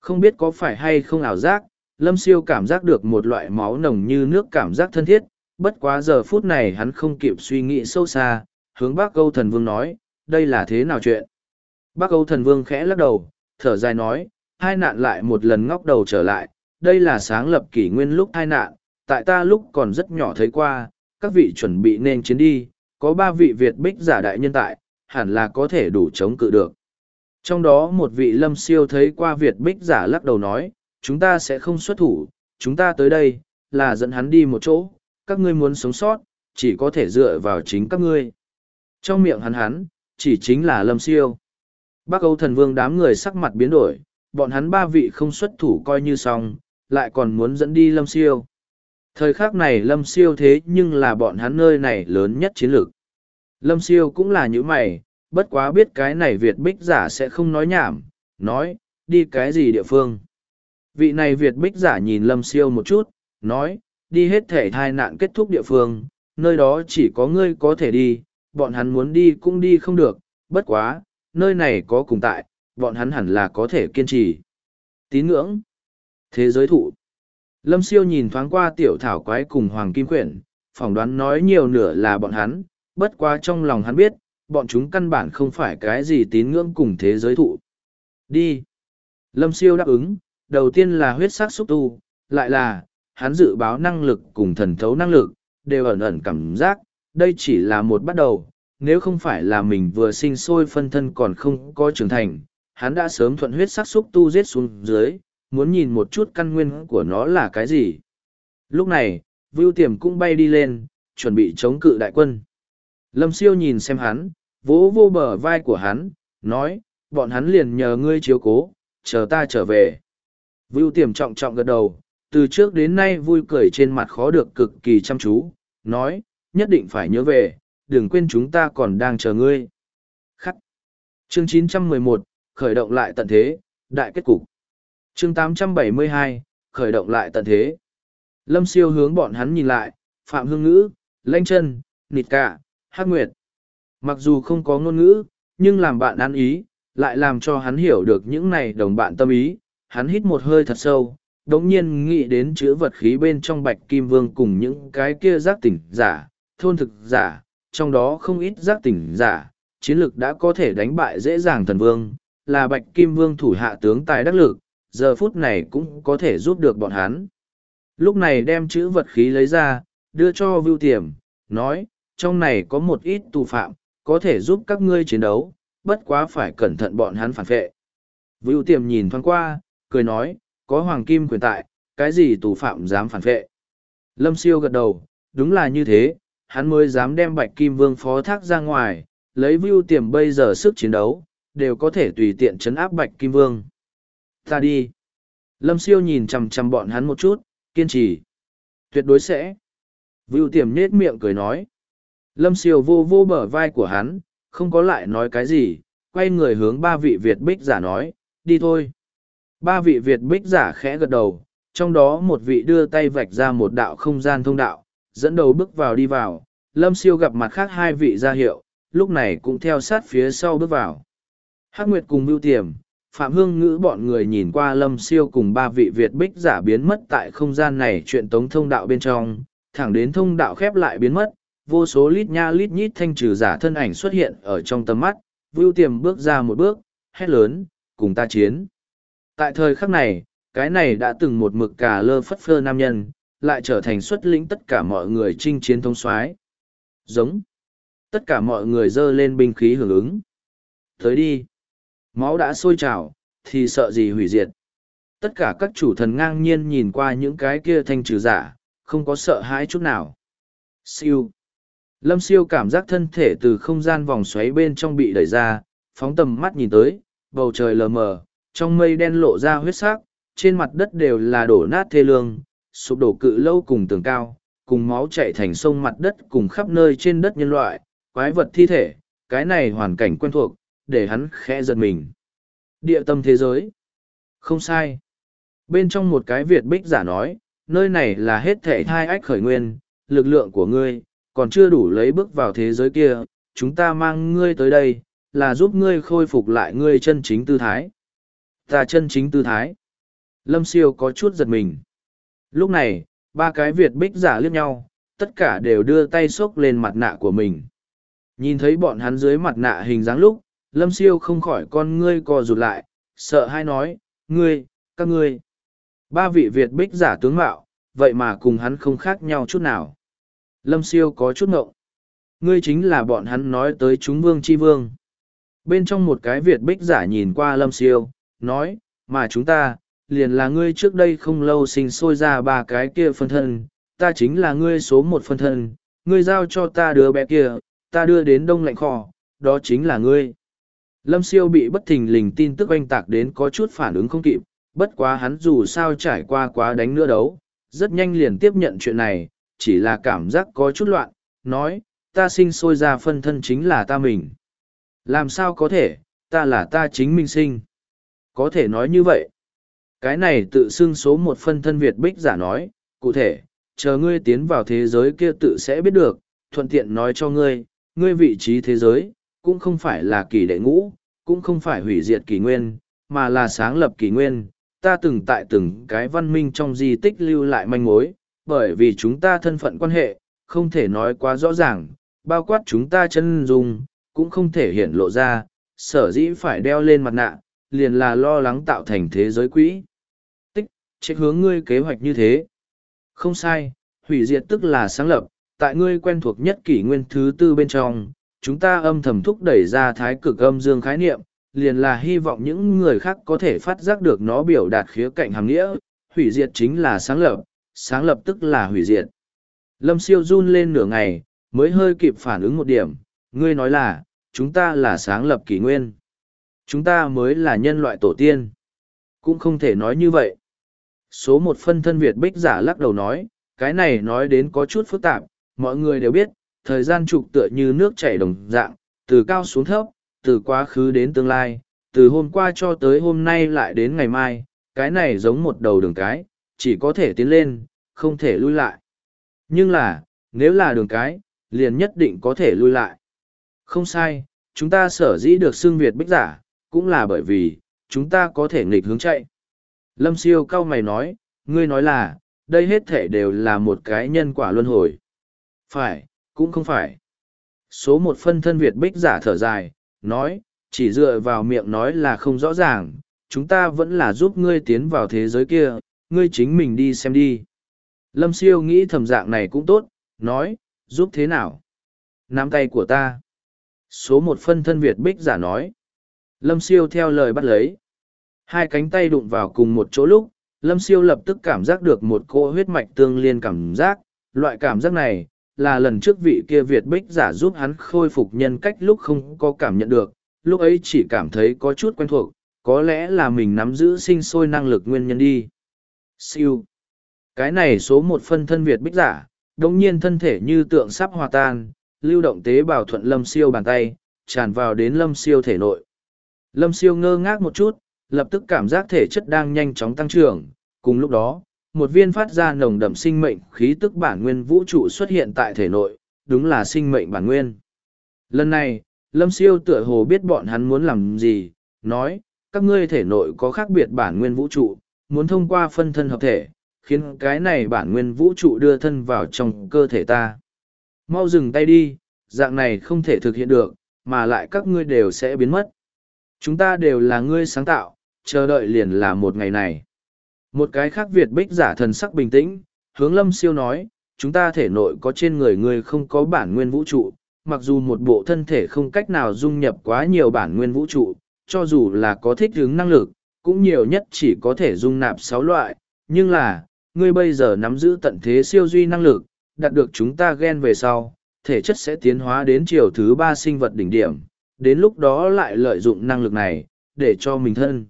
Không biết có phải hay không ảo giác, Lâm Siêu cảm giác được một loại máu nồng như nước cảm giác thân thiết, bất quá giờ phút này hắn không kịp suy nghĩ sâu xa, hướng bác câu thần vương nói, đây là thế nào chuyện? Bác câu thần vương khẽ lắc đầu, thở dài nói, hai nạn lại một lần ngóc đầu trở lại, đây là sáng lập kỷ nguyên lúc hai nạn, tại ta lúc còn rất nhỏ thấy qua, các vị chuẩn bị nên chiến đi, có ba vị Việt bích giả đại nhân tại, hẳn là có thể đủ chống cự được. Trong đó một vị lâm siêu thấy qua Việt bích giả lắc đầu nói, chúng ta sẽ không xuất thủ, chúng ta tới đây, là dẫn hắn đi một chỗ, các ngươi muốn sống sót, chỉ có thể dựa vào chính các ngươi. Trong miệng hắn hắn, chỉ chính là lâm siêu. Bác Âu thần vương đám người sắc mặt biến đổi, bọn hắn ba vị không xuất thủ coi như xong, lại còn muốn dẫn đi lâm siêu. Thời khắc này lâm siêu thế nhưng là bọn hắn nơi này lớn nhất chiến lược. Lâm siêu cũng là những mày, bất quá biết cái này Việt bích giả sẽ không nói nhảm, nói, đi cái gì địa phương. Vị này Việt bích giả nhìn lâm siêu một chút, nói, đi hết thể thai nạn kết thúc địa phương, nơi đó chỉ có ngươi có thể đi, bọn hắn muốn đi cũng đi không được, bất quá, nơi này có cùng tại, bọn hắn hẳn là có thể kiên trì. Tín ngưỡng. Thế giới thụ. Lâm siêu nhìn thoáng qua tiểu thảo quái cùng Hoàng Kim Quyển, phỏng đoán nói nhiều nửa là bọn hắn, bất quá trong lòng hắn biết, bọn chúng căn bản không phải cái gì tín ngưỡng cùng thế giới thụ. Đi. Lâm siêu đáp ứng, đầu tiên là huyết sắc xúc tu, lại là, hắn dự báo năng lực cùng thần thấu năng lực, đều ẩn ẩn cảm giác, đây chỉ là một bắt đầu, nếu không phải là mình vừa sinh sôi phân thân còn không có trưởng thành, hắn đã sớm thuận huyết sắc xúc tu giết xuống dưới, muốn nhìn một chút căn nguyên của nó là cái gì. Lúc này, Vưu Tiềm cũng bay đi lên, chuẩn bị chống cự đại quân. Lâm siêu nhìn xem hắn, vỗ vô bờ vai của hắn, nói, bọn hắn liền nhờ ngươi chiếu cố, chờ ta trở về. Vưu Tiềm trọng trọng gật đầu, từ trước đến nay vui cười trên mặt khó được cực kỳ chăm chú, nói, nhất định phải nhớ về, đừng quên chúng ta còn đang chờ ngươi. Khắc. Chương 911, khởi động lại tận thế, đại kết cục. Chương 872, khởi động lại tận thế. Lâm siêu hướng bọn hắn nhìn lại, Phạm Hương Ngữ, Lanh Chân, Nịt Cả, Hắc Nguyệt. Mặc dù không có ngôn ngữ, nhưng làm bạn ăn ý, lại làm cho hắn hiểu được những này đồng bạn tâm ý. Hắn hít một hơi thật sâu, đống nhiên nghĩ đến chữ vật khí bên trong bạch kim vương cùng những cái kia giác tỉnh giả, thôn thực giả, trong đó không ít giác tỉnh giả, chiến lực đã có thể đánh bại dễ dàng thần vương, là bạch kim vương thủ hạ tướng tài đắc lực, giờ phút này cũng có thể giúp được bọn hắn. Lúc này đem chữ vật khí lấy ra, đưa cho Vưu Tiềm, nói, trong này có một ít tù phạm, có thể giúp các ngươi chiến đấu, bất quá phải cẩn thận bọn hắn phản vệ. Vưu Tiềm nhìn thoáng qua, cười nói, có hoàng kim quyền tại, cái gì tù phạm dám phản vệ. Lâm siêu gật đầu, đúng là như thế, hắn mới dám đem bạch kim vương phó thác ra ngoài, lấy view tiềm bây giờ sức chiến đấu, đều có thể tùy tiện chấn áp bạch kim vương. Ta đi. Lâm siêu nhìn chằm chằm bọn hắn một chút, kiên trì. Tuyệt đối sẽ. Vưu tiềm nết miệng cười nói. Lâm siêu vô vô bờ vai của hắn, không có lại nói cái gì, quay người hướng ba vị Việt bích giả nói, đi thôi. Ba vị Việt bích giả khẽ gật đầu, trong đó một vị đưa tay vạch ra một đạo không gian thông đạo, dẫn đầu bước vào đi vào, lâm siêu gặp mặt khác hai vị ra hiệu, lúc này cũng theo sát phía sau bước vào. Hắc Nguyệt cùng Mưu Tiềm, Phạm Hương Ngữ bọn người nhìn qua lâm siêu cùng ba vị Việt bích giả biến mất tại không gian này chuyện tống thông đạo bên trong, thẳng đến thông đạo khép lại biến mất, vô số lít nha lít nhít thanh trừ giả thân ảnh xuất hiện ở trong tầm mắt, Vưu Tiềm bước ra một bước, hét lớn, cùng ta chiến. Tại thời khắc này, cái này đã từng một mực cà lơ phất phơ nam nhân, lại trở thành xuất lĩnh tất cả mọi người chinh chiến thông soái Giống. Tất cả mọi người dơ lên binh khí hưởng ứng. Tới đi. Máu đã sôi trào, thì sợ gì hủy diệt. Tất cả các chủ thần ngang nhiên nhìn qua những cái kia thanh trừ giả, không có sợ hãi chút nào. Siêu. Lâm siêu cảm giác thân thể từ không gian vòng xoáy bên trong bị đẩy ra, phóng tầm mắt nhìn tới, bầu trời lờ mờ, trong mây đen lộ ra huyết sắc, trên mặt đất đều là đổ nát thê lương, sụp đổ cự lâu cùng tường cao, cùng máu chạy thành sông mặt đất cùng khắp nơi trên đất nhân loại, quái vật thi thể, cái này hoàn cảnh quen thuộc, để hắn khẽ giật mình. Địa tâm thế giới. Không sai. Bên trong một cái Việt bích giả nói, nơi này là hết thể thai ách khởi nguyên, lực lượng của ngươi, còn chưa đủ lấy bước vào thế giới kia, chúng ta mang ngươi tới đây, là giúp ngươi khôi phục lại ngươi chân chính tư thái. Ta chân chính tư thái. Lâm siêu có chút giật mình. Lúc này, ba cái Việt bích giả liếc nhau, tất cả đều đưa tay xốc lên mặt nạ của mình. Nhìn thấy bọn hắn dưới mặt nạ hình dáng lúc, Lâm siêu không khỏi con ngươi co rụt lại, sợ hai nói, ngươi, các ngươi. Ba vị Việt bích giả tướng mạo, vậy mà cùng hắn không khác nhau chút nào. Lâm siêu có chút ngộng. Ngươi chính là bọn hắn nói tới chúng vương chi vương. Bên trong một cái Việt bích giả nhìn qua Lâm siêu, nói, mà chúng ta, liền là ngươi trước đây không lâu sinh sôi ra ba cái kia phân thân, ta chính là ngươi số một phân thân, ngươi giao cho ta đứa bé kia, ta đưa đến đông lạnh kho, đó chính là ngươi. Lâm siêu bị bất thình lình tin tức oanh tạc đến có chút phản ứng không kịp, bất quá hắn dù sao trải qua quá đánh nữa đấu, rất nhanh liền tiếp nhận chuyện này, chỉ là cảm giác có chút loạn, nói, ta sinh sôi ra phân thân chính là ta mình. Làm sao có thể, ta là ta chính mình sinh. Có thể nói như vậy. Cái này tự xưng số một phân thân Việt Bích giả nói, cụ thể, chờ ngươi tiến vào thế giới kia tự sẽ biết được, thuận tiện nói cho ngươi, ngươi vị trí thế giới, cũng không phải là kỳ đệ ngũ, cũng không phải hủy diệt kỳ nguyên, mà là sáng lập kỳ nguyên. Ta từng tại từng cái văn minh trong di tích lưu lại manh mối, bởi vì chúng ta thân phận quan hệ, không thể nói quá rõ ràng, bao quát chúng ta chân dung, cũng không thể hiện lộ ra, sở dĩ phải đeo lên mặt nạ, liền là lo lắng tạo thành thế giới quỹ. Tích, trách hướng ngươi kế hoạch như thế. Không sai, hủy diệt tức là sáng lập, tại ngươi quen thuộc nhất kỷ nguyên thứ tư bên trong, chúng ta âm thầm thúc đẩy ra thái cực âm dương khái niệm, liền là hy vọng những người khác có thể phát giác được nó biểu đạt khía cạnh hàng nghĩa, hủy diệt chính là sáng lập, sáng lập tức là hủy diệt. Lâm siêu run lên nửa ngày, mới hơi kịp phản ứng một điểm, ngươi nói là, chúng ta là sáng lập kỷ nguyên. Chúng ta mới là nhân loại tổ tiên. Cũng không thể nói như vậy. Số một phân thân Việt Bích giả lắc đầu nói, cái này nói đến có chút phức tạp, mọi người đều biết, thời gian trục tựa như nước chảy đồng dạng, từ cao xuống thấp, từ quá khứ đến tương lai, từ hôm qua cho tới hôm nay lại đến ngày mai, cái này giống một đầu đường cái, chỉ có thể tiến lên, không thể lui lại. Nhưng là, nếu là đường cái, liền nhất định có thể lui lại. Không sai, chúng ta sở dĩ được xưng Việt Bích giả, cũng là bởi vì, chúng ta có thể nghịch hướng chạy. Lâm siêu cao mày nói, ngươi nói là, đây hết thể đều là một cái nhân quả luân hồi. Phải, cũng không phải. Số một phân thân Việt bích giả thở dài, nói, chỉ dựa vào miệng nói là không rõ ràng, chúng ta vẫn là giúp ngươi tiến vào thế giới kia, ngươi chính mình đi xem đi. Lâm siêu nghĩ thầm dạng này cũng tốt, nói, giúp thế nào? Nắm tay của ta. Số một phân thân Việt Bích giả nói. Lâm siêu theo lời bắt lấy. Hai cánh tay đụng vào cùng một chỗ lúc, Lâm siêu lập tức cảm giác được một cỗ huyết mạch tương liên cảm giác. Loại cảm giác này, là lần trước vị kia Việt Bích giả giúp hắn khôi phục nhân cách lúc không có cảm nhận được, lúc ấy chỉ cảm thấy có chút quen thuộc, có lẽ là mình nắm giữ sinh sôi năng lực nguyên nhân đi. Siêu. Cái này số một phân thân Việt Bích giả, đồng nhiên thân thể như tượng sắp hòa tan, lưu động tế bào thuận lâm siêu bàn tay, tràn vào đến lâm siêu thể nội. Lâm siêu ngơ ngác một chút, lập tức cảm giác thể chất đang nhanh chóng tăng trưởng, cùng lúc đó, một viên phát ra nồng đậm sinh mệnh khí tức bản nguyên vũ trụ xuất hiện tại thể nội, đúng là sinh mệnh bản nguyên. Lần này, Lâm Siêu tựa hồ biết bọn hắn muốn làm gì, nói, các ngươi thể nội có khác biệt bản nguyên vũ trụ, muốn thông qua phân thân hợp thể, khiến cái này bản nguyên vũ trụ đưa thân vào trong cơ thể ta. Mau dừng tay đi, dạng này không thể thực hiện được, mà lại các ngươi đều sẽ biến mất. Chúng ta đều là ngươi sáng tạo, chờ đợi liền là một ngày này. Một cái khác Việt bích giả thần sắc bình tĩnh, hướng lâm siêu nói, chúng ta thể nội có trên người ngươi không có bản nguyên vũ trụ, mặc dù một bộ thân thể không cách nào dung nhập quá nhiều bản nguyên vũ trụ, cho dù là có thích ứng năng lực, cũng nhiều nhất chỉ có thể dung nạp sáu loại, nhưng là, ngươi bây giờ nắm giữ tận thế siêu duy năng lực, đạt được chúng ta ghen về sau, thể chất sẽ tiến hóa đến chiều thứ ba sinh vật đỉnh điểm, đến lúc đó lại lợi dụng năng lực này, để cho mình thân.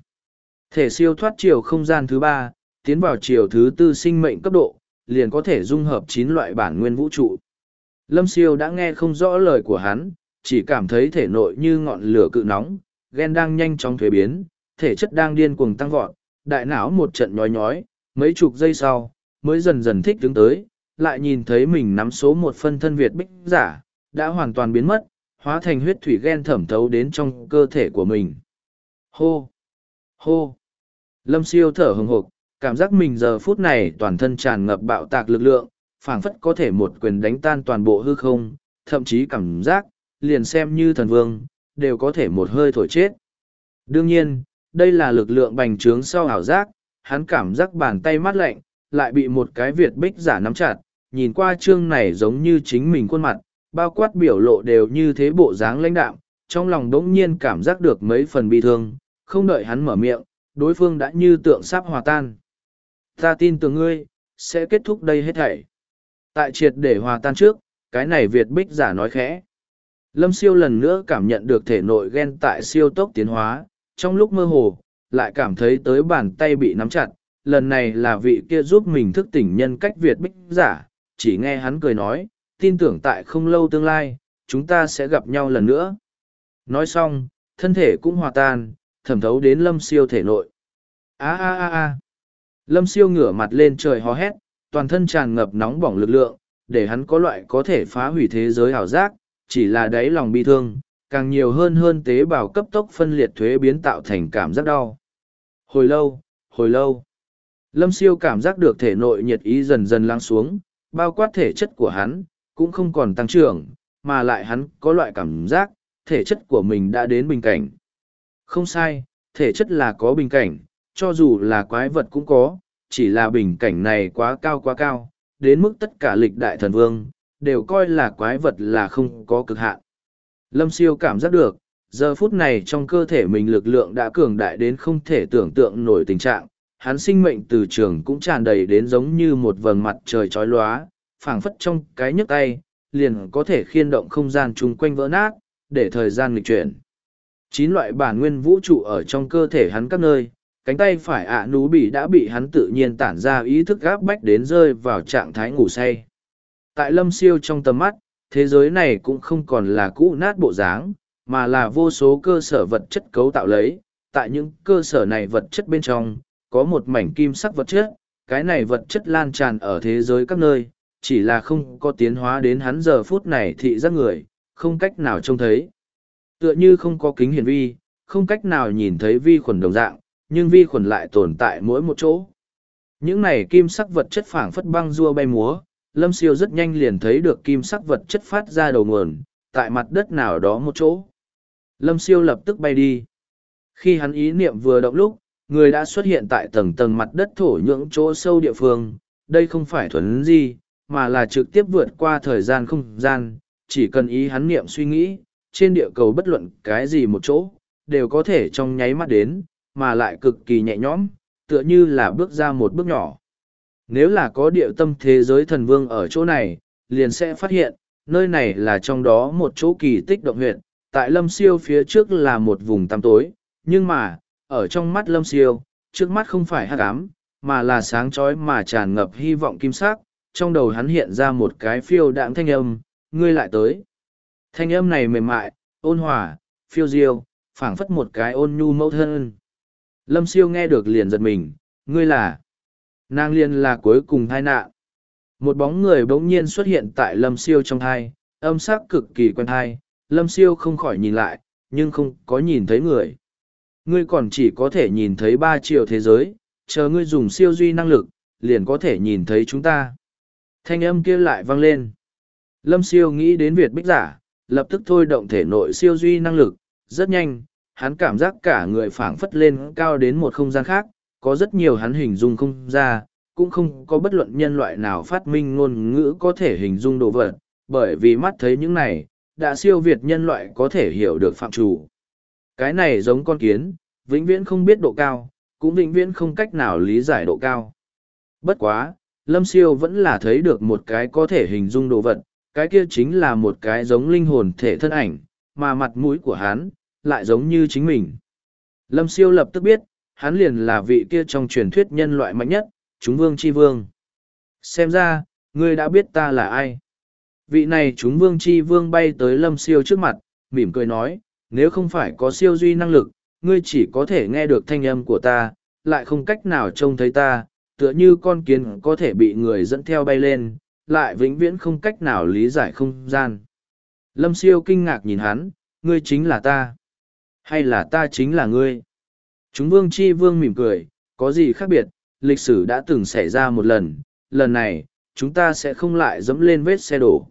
Thể siêu thoát chiều không gian thứ ba, tiến vào chiều thứ tư sinh mệnh cấp độ, liền có thể dung hợp chín loại bản nguyên vũ trụ. Lâm siêu đã nghe không rõ lời của hắn, chỉ cảm thấy thể nội như ngọn lửa cự nóng, ghen đang nhanh chóng thuế biến, thể chất đang điên cuồng tăng vọt, đại não một trận nhói nhói, mấy chục giây sau, mới dần dần thích đứng tới, lại nhìn thấy mình nắm số một phân thân Việt bích giả, đã hoàn toàn biến mất, hóa thành huyết thủy ghen thẩm thấu đến trong cơ thể của mình. Hô! Hô! Lâm siêu thở hừng hộp, cảm giác mình giờ phút này toàn thân tràn ngập bạo tạc lực lượng, phảng phất có thể một quyền đánh tan toàn bộ hư không, thậm chí cảm giác, liền xem như thần vương, đều có thể một hơi thổi chết. Đương nhiên, đây là lực lượng bành trướng sau ảo giác, hắn cảm giác bàn tay mát lạnh, lại bị một cái Việt bích giả nắm chặt, nhìn qua chương này giống như chính mình khuôn mặt, bao quát biểu lộ đều như thế bộ dáng lãnh đạm, trong lòng đống nhiên cảm giác được mấy phần bi thương, không đợi hắn mở miệng, đối phương đã như tượng sắp hòa tan. Ta tin tưởng ngươi, sẽ kết thúc đây hết thảy. Tại triệt để hòa tan trước, cái này Việt bích giả nói khẽ. Lâm siêu lần nữa cảm nhận được thể nội ghen tại siêu tốc tiến hóa, trong lúc mơ hồ, lại cảm thấy tới bàn tay bị nắm chặt, lần này là vị kia giúp mình thức tỉnh nhân cách Việt bích giả, chỉ nghe hắn cười nói, tin tưởng tại không lâu tương lai, chúng ta sẽ gặp nhau lần nữa. Nói xong, thân thể cũng hòa tan, thẩm thấu đến lâm siêu thể nội. a a a a lâm siêu ngửa mặt lên trời hò hét, toàn thân tràn ngập nóng bỏng lực lượng, để hắn có loại có thể phá hủy thế giới ảo giác, chỉ là đáy lòng bi thương, càng nhiều hơn hơn tế bào cấp tốc phân liệt thuế biến tạo thành cảm giác đau. Hồi lâu, hồi lâu, lâm siêu cảm giác được thể nội nhiệt ý dần dần lắng xuống, bao quát thể chất của hắn, cũng không còn tăng trưởng, mà lại hắn có loại cảm giác, thể chất của mình đã đến bình cảnh. Không sai, thể chất là có bình cảnh, cho dù là quái vật cũng có, chỉ là bình cảnh này quá cao quá cao, đến mức tất cả lịch đại thần vương, đều coi là quái vật là không có cực hạn. Lâm siêu cảm giác được, giờ phút này trong cơ thể mình lực lượng đã cường đại đến không thể tưởng tượng nổi tình trạng, hắn sinh mệnh từ trường cũng tràn đầy đến giống như một vầng mặt trời chói lóa, phảng phất trong cái nhấc tay, liền có thể khiên động không gian chung quanh vỡ nát, để thời gian nghịch chuyển. Chín loại bản nguyên vũ trụ ở trong cơ thể hắn các nơi, cánh tay phải ạ nú bị đã bị hắn tự nhiên tản ra ý thức gáp bách đến rơi vào trạng thái ngủ say. Tại lâm siêu trong tầm mắt, thế giới này cũng không còn là cũ nát bộ dáng, mà là vô số cơ sở vật chất cấu tạo lấy. Tại những cơ sở này vật chất bên trong, có một mảnh kim sắc vật chất, cái này vật chất lan tràn ở thế giới các nơi, chỉ là không có tiến hóa đến hắn giờ phút này thị giác người, không cách nào trông thấy. Tựa như không có kính hiển vi, không cách nào nhìn thấy vi khuẩn đồng dạng, nhưng vi khuẩn lại tồn tại mỗi một chỗ. Những này kim sắc vật chất phảng phất băng rua bay múa, Lâm Siêu rất nhanh liền thấy được kim sắc vật chất phát ra đầu nguồn, tại mặt đất nào đó một chỗ. Lâm Siêu lập tức bay đi. Khi hắn ý niệm vừa động lúc, người đã xuất hiện tại tầng tầng mặt đất thổ nhưỡng chỗ sâu địa phương, đây không phải thuần gì, mà là trực tiếp vượt qua thời gian không gian, chỉ cần ý hắn niệm suy nghĩ, trên địa cầu bất luận cái gì một chỗ, đều có thể trong nháy mắt đến, mà lại cực kỳ nhẹ nhõm, tựa như là bước ra một bước nhỏ. Nếu là có địa tâm thế giới thần vương ở chỗ này, liền sẽ phát hiện, nơi này là trong đó một chỗ kỳ tích động huyện, tại lâm siêu phía trước là một vùng tăm tối, nhưng mà, ở trong mắt lâm siêu, trước mắt không phải hát ám, mà là sáng chói mà tràn ngập hy vọng kim sắc, trong đầu hắn hiện ra một cái phiêu đạm thanh âm, ngươi lại tới. Thanh âm này mềm mại, ôn hòa, phiêu diêu, phảng phất một cái ôn nhu mẫu thân. Lâm siêu nghe được liền giật mình, ngươi là... Nàng liên là cuối cùng thai nạn. Một bóng người bỗng nhiên xuất hiện tại lâm siêu trong thai, âm sắc cực kỳ quen thai, lâm siêu không khỏi nhìn lại, nhưng không có nhìn thấy người. Ngươi còn chỉ có thể nhìn thấy ba triệu thế giới, chờ ngươi dùng siêu duy năng lực, liền có thể nhìn thấy chúng ta. Thanh âm kia lại vang lên. Lâm siêu nghĩ đến Việt Bích Giả, lập tức thôi động thể nội siêu duy năng lực, rất nhanh, hắn cảm giác cả người phảng phất lên cao đến một không gian khác, có rất nhiều hắn hình dung không ra, cũng không có bất luận nhân loại nào phát minh ngôn ngữ có thể hình dung đồ vật, bởi vì mắt thấy những này, đã siêu việt nhân loại có thể hiểu được phạm chủ. Cái này giống con kiến, vĩnh viễn không biết độ cao, cũng vĩnh viễn không cách nào lý giải độ cao. Bất quá, Lâm Siêu vẫn là thấy được một cái có thể hình dung đồ vật, cái kia chính là một cái giống linh hồn thể thân ảnh, mà mặt mũi của hắn, lại giống như chính mình. Lâm Siêu lập tức biết, hắn liền là vị kia trong truyền thuyết nhân loại mạnh nhất, chúng vương chi vương. Xem ra, ngươi đã biết ta là ai. Vị này chúng vương chi vương bay tới lâm siêu trước mặt, mỉm cười nói, nếu không phải có siêu duy năng lực, ngươi chỉ có thể nghe được thanh âm của ta, lại không cách nào trông thấy ta, tựa như con kiến có thể bị người dẫn theo bay lên, lại vĩnh viễn không cách nào lý giải không gian. Lâm siêu kinh ngạc nhìn hắn, ngươi chính là ta. Hay là ta chính là ngươi? Chúng vương chi vương mỉm cười, có gì khác biệt, lịch sử đã từng xảy ra một lần, lần này, chúng ta sẽ không lại dẫm lên vết xe đổ.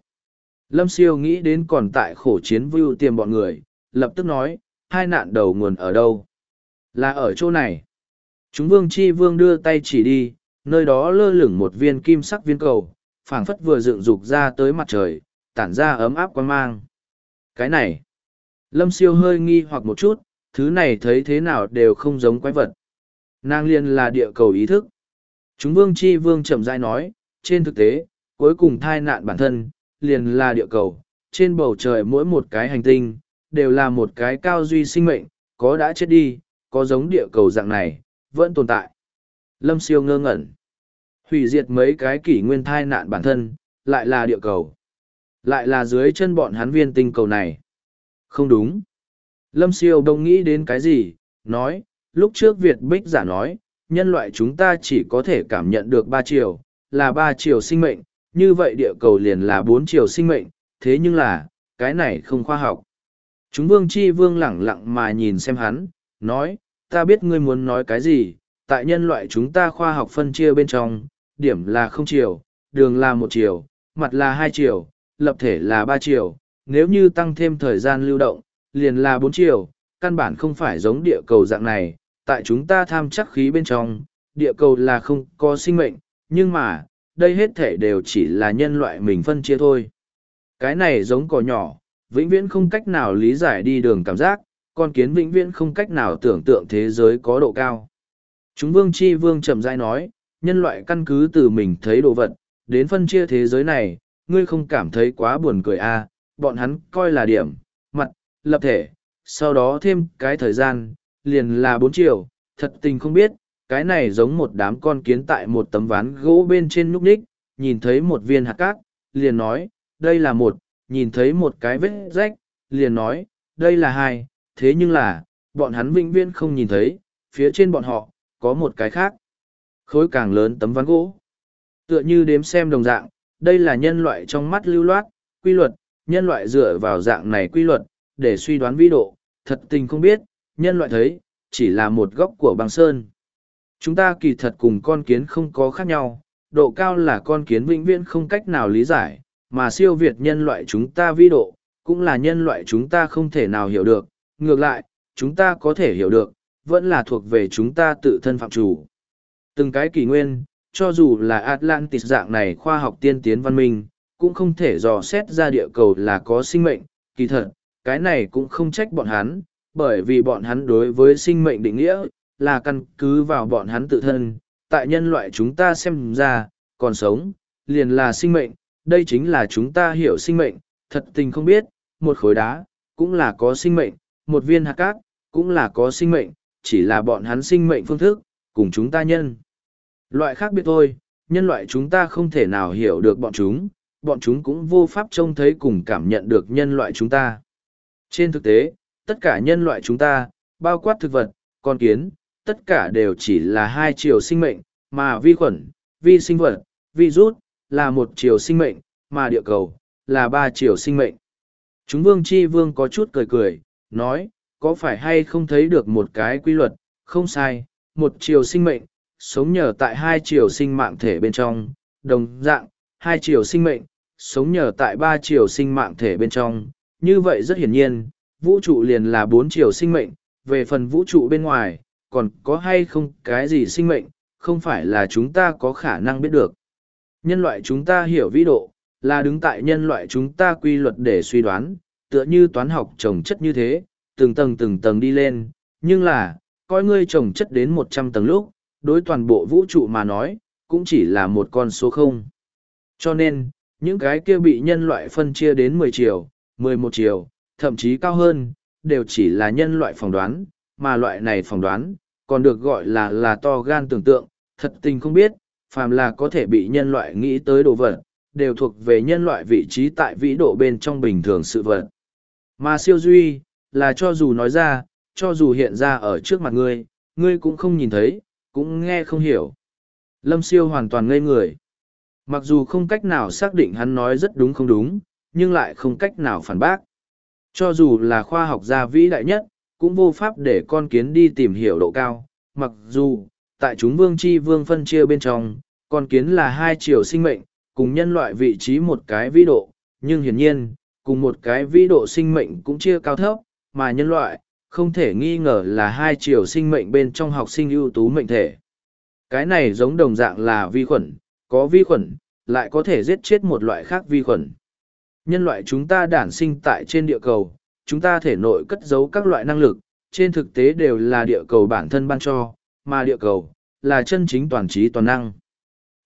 Lâm siêu nghĩ đến còn tại khổ chiến vưu tiềm bọn người, lập tức nói, hai nạn đầu nguồn ở đâu? Là ở chỗ này. Chúng vương chi vương đưa tay chỉ đi, nơi đó lơ lửng một viên kim sắc viên cầu, phảng phất vừa dựng dục ra tới mặt trời, tản ra ấm áp quan mang. Cái này, lâm siêu hơi nghi hoặc một chút, thứ này thấy thế nào đều không giống quái vật. Nàng liên là địa cầu ý thức. Chúng vương chi vương chậm rãi nói, trên thực tế, cuối cùng thai nạn bản thân, liền là địa cầu, trên bầu trời mỗi một cái hành tinh, đều là một cái cao duy sinh mệnh, có đã chết đi, có giống địa cầu dạng này, vẫn tồn tại. Lâm siêu ngơ ngẩn. Hủy diệt mấy cái kỷ nguyên thai nạn bản thân, lại là địa cầu. Lại là dưới chân bọn hắn viên tinh cầu này. Không đúng. Lâm siêu đông nghĩ đến cái gì, nói, lúc trước Việt Bích giả nói, nhân loại chúng ta chỉ có thể cảm nhận được ba chiều, là ba chiều sinh mệnh, như vậy địa cầu liền là bốn chiều sinh mệnh, thế nhưng là, cái này không khoa học. Chúng vương chi vương lẳng lặng mà nhìn xem hắn, nói, ta biết ngươi muốn nói cái gì, tại nhân loại chúng ta khoa học phân chia bên trong, điểm là không chiều, đường là một chiều, mặt là hai chiều, lập thể là ba chiều, nếu như tăng thêm thời gian lưu động, liền là bốn chiều, căn bản không phải giống địa cầu dạng này, tại chúng ta tham chắc khí bên trong, địa cầu là không có sinh mệnh, nhưng mà, đây hết thể đều chỉ là nhân loại mình phân chia thôi. Cái này giống cỏ nhỏ, vĩnh viễn không cách nào lý giải đi đường cảm giác, con kiến vĩnh viễn không cách nào tưởng tượng thế giới có độ cao. Chúng vương chi vương chậm rãi nói, nhân loại căn cứ từ mình thấy đồ vật, đến phân chia thế giới này, ngươi không cảm thấy quá buồn cười à, bọn hắn coi là điểm, mặt, lập thể, sau đó thêm cái thời gian, liền là bốn triệu, thật tình không biết, cái này giống một đám con kiến tại một tấm ván gỗ bên trên núp ních, nhìn thấy một viên hạt cát, liền nói, đây là một, nhìn thấy một cái vết rách, liền nói, đây là hai, thế nhưng là, bọn hắn vĩnh viễn không nhìn thấy, phía trên bọn họ, có một cái khác. Khối càng lớn tấm ván gỗ. Tựa như đếm xem đồng dạng, đây là nhân loại trong mắt lưu loát, quy luật, nhân loại dựa vào dạng này quy luật, để suy đoán vĩ độ, thật tình không biết, nhân loại thấy, chỉ là một góc của băng sơn. Chúng ta kỳ thật cùng con kiến không có khác nhau, độ cao là con kiến vĩnh viễn không cách nào lý giải, mà siêu việt nhân loại chúng ta vĩ độ, cũng là nhân loại chúng ta không thể nào hiểu được, ngược lại, chúng ta có thể hiểu được, vẫn là thuộc về chúng ta tự thân phạm chủ. Từng cái kỷ nguyên, cho dù là Atlantis dạng này khoa học tiên tiến văn minh, cũng không thể dò xét ra địa cầu là có sinh mệnh, kỳ thật, cái này cũng không trách bọn hắn, bởi vì bọn hắn đối với sinh mệnh định nghĩa, là căn cứ vào bọn hắn tự thân, tại nhân loại chúng ta xem ra, còn sống, liền là sinh mệnh, đây chính là chúng ta hiểu sinh mệnh, thật tình không biết, một khối đá, cũng là có sinh mệnh, một viên hạt cát, cũng là có sinh mệnh, chỉ là bọn hắn sinh mệnh phương thức, cùng chúng ta nhân. Loại khác biệt thôi, nhân loại chúng ta không thể nào hiểu được bọn chúng, bọn chúng cũng vô pháp trông thấy cùng cảm nhận được nhân loại chúng ta. Trên thực tế, tất cả nhân loại chúng ta, bao quát thực vật, con kiến, tất cả đều chỉ là hai chiều sinh mệnh, mà vi khuẩn, vi sinh vật, virus, là một chiều sinh mệnh, mà địa cầu, là ba chiều sinh mệnh. Chúng vương chi vương có chút cười cười, nói, có phải hay không thấy được một cái quy luật, không sai, một chiều sinh mệnh, sống nhờ tại hai chiều sinh mạng thể bên trong, đồng dạng, hai chiều sinh mệnh, sống nhờ tại ba chiều sinh mạng thể bên trong, như vậy rất hiển nhiên, vũ trụ liền là bốn chiều sinh mệnh, về phần vũ trụ bên ngoài, còn có hay không cái gì sinh mệnh, không phải là chúng ta có khả năng biết được. Nhân loại chúng ta hiểu vĩ độ, là đứng tại nhân loại chúng ta quy luật để suy đoán, tựa như toán học trồng chất như thế, từng tầng từng tầng đi lên, nhưng là, coi ngươi trồng chất đến một trăm tầng lúc, đối toàn bộ vũ trụ mà nói, cũng chỉ là một con số không. Cho nên, những cái kia bị nhân loại phân chia đến mười triệu, mười một triệu, thậm chí cao hơn, đều chỉ là nhân loại phỏng đoán, mà loại này phỏng đoán, còn được gọi là là to gan tưởng tượng, thật tình không biết, phàm là có thể bị nhân loại nghĩ tới đồ vật, đều thuộc về nhân loại vị trí tại vĩ độ bên trong bình thường sự vật. Mà siêu duy, là cho dù nói ra, cho dù hiện ra ở trước mặt ngươi, ngươi cũng không nhìn thấy, cũng nghe không hiểu. Lâm siêu hoàn toàn ngây người. Mặc dù không cách nào xác định hắn nói rất đúng không đúng, nhưng lại không cách nào phản bác. Cho dù là khoa học gia vĩ đại nhất, cũng vô pháp để con kiến đi tìm hiểu độ cao. Mặc dù, tại chúng vương chi vương phân chia bên trong, con kiến là hai chiều sinh mệnh, cùng nhân loại vị trí một cái vĩ độ, nhưng hiển nhiên, cùng một cái vĩ độ sinh mệnh cũng chia cao thấp, mà nhân loại, không thể nghi ngờ là hai chiều sinh mệnh bên trong học sinh ưu tú mệnh thể. Cái này giống đồng dạng là vi khuẩn, có vi khuẩn, lại có thể giết chết một loại khác vi khuẩn. Nhân loại chúng ta đản sinh tại trên địa cầu, chúng ta thể nội cất giấu các loại năng lực, trên thực tế đều là địa cầu bản thân ban cho, mà địa cầu, là chân chính toàn trí toàn năng.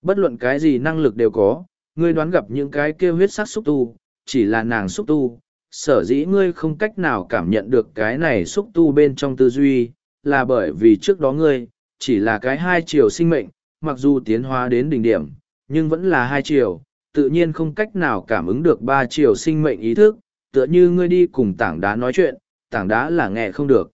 Bất luận cái gì năng lực đều có, ngươi đoán gặp những cái kêu huyết sắc xúc tu, chỉ là nàng xúc tu, sở dĩ ngươi không cách nào cảm nhận được cái này xúc tu bên trong tư duy, là bởi vì trước đó ngươi, chỉ là cái hai chiều sinh mệnh, mặc dù tiến hóa đến đỉnh điểm, nhưng vẫn là hai chiều, tự nhiên không cách nào cảm ứng được ba chiều sinh mệnh ý thức, tựa như ngươi đi cùng tảng đá nói chuyện, tảng đá là nghe không được.